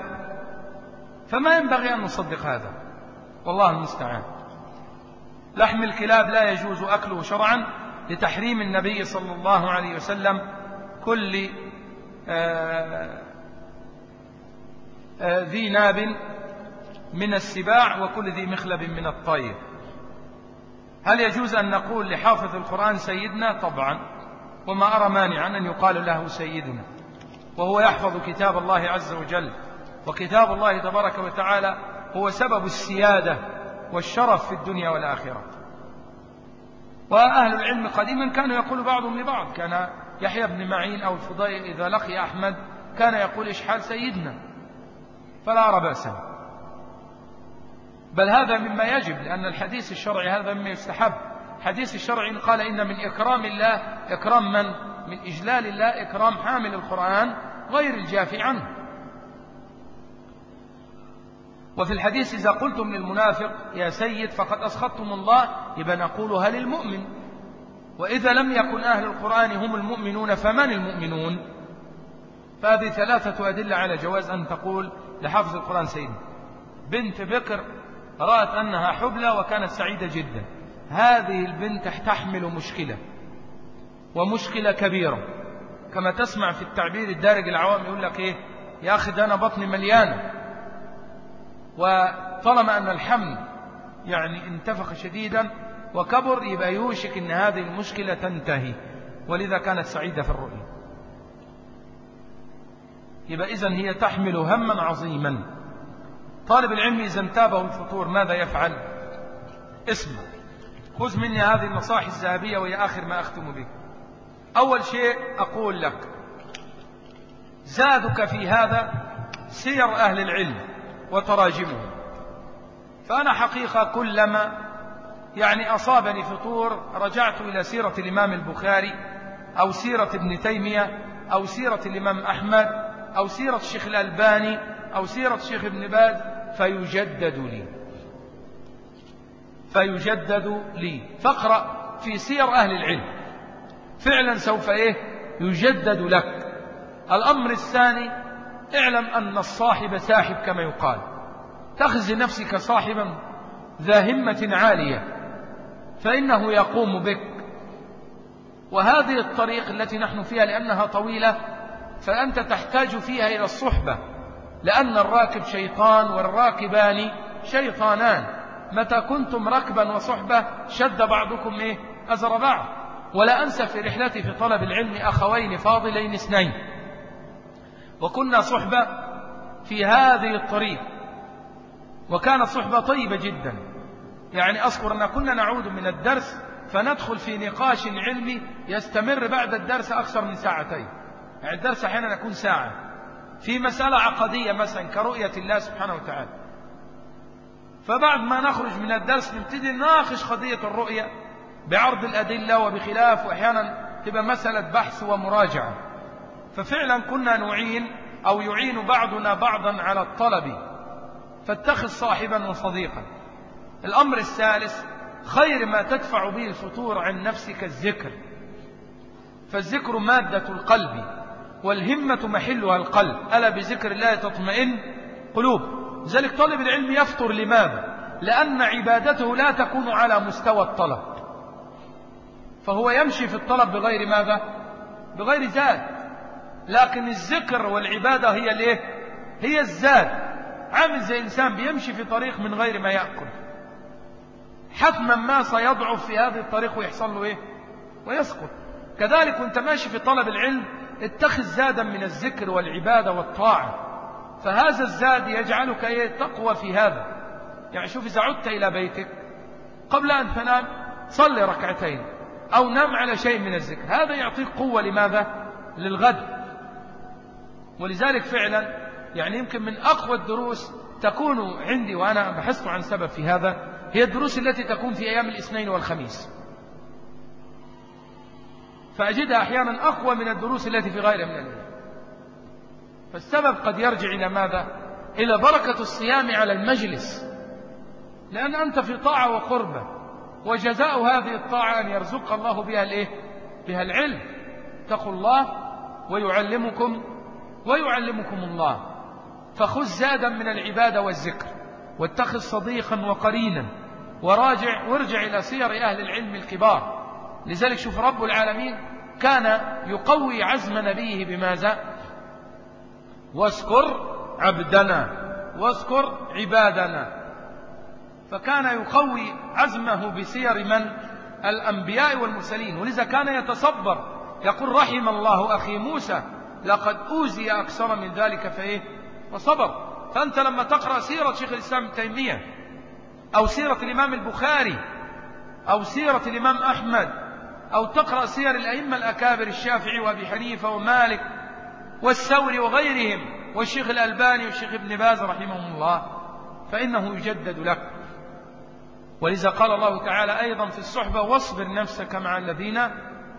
فما ينبغي أن نصدق هذا؟ والله المستعان. لحم الكلاب لا يجوز أكله شرعا لتحريم النبي صلى الله عليه وسلم كل آه، آه، ذي ناب من السباع وكل ذي مخلب من الطير. هل يجوز أن نقول لحافظ القرآن سيدنا؟ طبعا. وما أرى مانعا أن يقال له سيدنا. وهو يحفظ كتاب الله عز وجل. وكتاب الله تبارك وتعالى هو سبب السيادة والشرف في الدنيا والآخرة. وأهل العلم قديما كانوا يقول بعضهم لبعض كان يحيى بن معين أو الفضيل إذا لقي أحمد كان يقول إيش حال سيدنا فلا أرى بأسا بل هذا مما يجب لأن الحديث الشرعي هذا مما يستحب. حديث الشرعي قال إن من إكرام الله إكرام من؟ من إجلال الله إكرام حامل القرآن غير الجافي عنه. وفي الحديث إذا قلتم للمنافق يا سيد فقد أسخطتم الله يبقى نقولها للمؤمن وإذا لم يكن أهل القرآن هم المؤمنون فمن المؤمنون؟ فهذه ثلاثة أدلة على جواز أن تقول لحافظ القرآن سيد بنت بكر رأت أنها حبلى وكانت سعيدة جدا. هذه البنت تحمل مشكلة ومشكلة كبيرة. كما تسمع في التعبير الدارج العوام يقول لك إيه؟ يا أخي ده أنا بطني مليانة. وطالما أن الحمل يعني انتفخ شديدا وكبر يبقى يوشك أن هذه المشكلة تنتهي. ولذا كانت سعيدة في الرؤيا يبقى إذن هي تحمل هما عظيما. طالب العلم إذا انتابه الفطور ماذا يفعل؟ اسمع خذ مني هذه النصائح الذهبية وهي آخر ما أختم به. أول شيء أقول لك زادك في هذا سير أهل العلم. وتراجمهم. فأنا حقيقة كلما يعني أصابني فطور رجعت إلى سيرة الإمام البخاري أو سيرة ابن تيمية أو سيرة الإمام أحمد أو سيرة الشيخ الألباني أو سيرة الشيخ ابن باز فيجدد لي. فيجدد لي. فاقرأ في سير أهل العلم. فعلا سوف إيه؟ يجدد لك. الأمر الثاني اعلم أن الصاحب ساحب كما يقال. تخزي نفسك صاحبا ذا همة عالية فإنه يقوم بك. وهذه الطريق التي نحن فيها لأنها طويلة فأنت تحتاج فيها إلى الصحبة لأن الراكب شيطان والراكبان شيطانان. متى كنتم ركبا وصحبة شد بعضكم إيه؟ أزر بعض. ولا أنسى في رحلتي في طلب العلم أخوين فاضلين اثنين. وكنا صحبة في هذه الطريق. وكانت صحبة طيبة جدا. يعني أذكر أن كنا نعود من الدرس فندخل في نقاش علمي يستمر بعد الدرس أكثر من ساعتين. يعني الدرس أحيانا يكون ساعة. في مسألة عقدية مثلا كرؤية الله سبحانه وتعالى. فبعد ما نخرج من الدرس نبتدي نناقش قضية الرؤية بعرض الأدلة وبخلاف وأحيانا تبقى مسألة بحث ومراجعة. ففعلا كنا نعين أو يعين بعضنا بعضا على الطلب. فاتخذ صاحبا وصديقا الأمر الثالث خير ما تدفع به الفطور عن نفسك الذكر. فالذكر مادة القلب والهمة محلها القلب. ألا بذكر الله تطمئن؟ قلوب. ذلك طالب العلم يفطر لماذا؟ لأن عبادته لا تكون على مستوى الطلب. فهو يمشي في الطلب بغير ماذا؟ بغير زاد لكن الذكر والعبادة هي الإيه؟ هي الزاد. عامل زي إنسان بيمشي في طريق من غير ما يأكل. حتما ما سيضعف في هذه الطريق ويحصل له إيه؟ ويسقط كذلك وانت ماشي في طلب العلم اتخذ زادا من الذكر والعبادة والطاعة. فهذا الزاد يجعلك إيه؟ تقوى في هذا. يعني شوف إذا عدت إلى بيتك قبل أن تنام صلي ركعتين أو نام على شيء من الذكر. هذا يعطيك قوة. لماذا؟ للغد. ولذلك فعلا يعني يمكن من أقوى الدروس تكون عندي وأنا بحثت عن سبب في هذا هي الدروس التي تكون في أيام الاثنين والخميس. فأجدها أحيانا أقوى من الدروس التي في غيرها من الأيام فالسبب قد يرجع إلى ماذا؟ إلى بركة الصيام على المجلس. لأن أنت في طاعة وقربة وجزاء هذه الطاعة أن يرزق الله بها الإيه؟ بها العلم. اتقوا الله ويعلمكم ويعلمكم الله. فخذ زادا من العبادة والذكر واتخذ صديقا وقرينا وراجع وارجع إلى سير أهل العلم الكبار. لذلك شوف رب العالمين كان يقوي عزم نبيه بماذا؟ واذكر عبدنا واذكر عبادنا. فكان يقوي عزمه بسير من؟ الأنبياء والمرسلين. ولذا كان يتصبر يقول رحم الله أخي موسى لقد أوزي أكثر من ذلك فإيه فصبر فأنت لما تقرأ سيرة شيخ الإسلام ابن تيمية أو سيرة الإمام البخاري أو سيرة الإمام أحمد أو تقرأ سير الأئمة الأكابر الشافعي وأبي حنيفة ومالك والثوري وغيرهم والشيخ الألباني والشيخ ابن باز رحمهم الله فإنه يجدد لك. ولذا قال الله تعالى أيضا في الصحبة واصبر نفسك مع الذين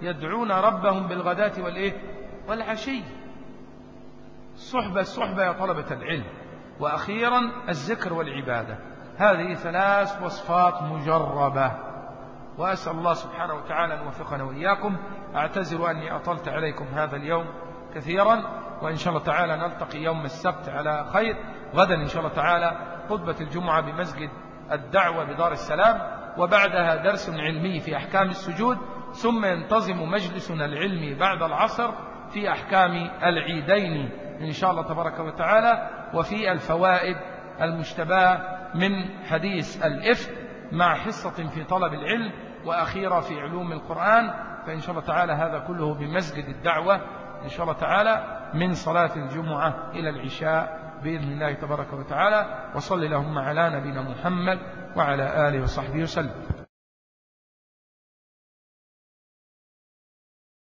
يدعون ربهم بالغداة والإيه؟ والعشي. الصحبة الصحبة يا طلبة العلم. وأخيرا الذكر والعبادة. هذه ثلاث وصفات مجربة. وأسأل الله سبحانه وتعالى أن يوفقنا وإياكم. أعتذر أني أطلت عليكم هذا اليوم كثيرا. وإن شاء الله تعالى نلتقي يوم السبت على خير. غدا إن شاء الله تعالى خطبة الجمعة بمسجد الدعوة بدار السلام. وبعدها درس علمي في أحكام السجود. ثم ينتظم مجلسنا العلمي بعد العصر في أحكام العيدين. إن شاء الله تبارك وتعالى. وفي الفوائد المشتباه من حديث الإفك مع حصة في طلب العلم وأخيرة في علوم القرآن. فإن شاء الله تعالى هذا كله بمسجد الدعوة. إن شاء الله تعالى من صلاة الجمعة إلى العشاء بإذن الله تبارك وتعالى. وصل اللهم على نبينا محمد وعلى آله وصحبه وسلم.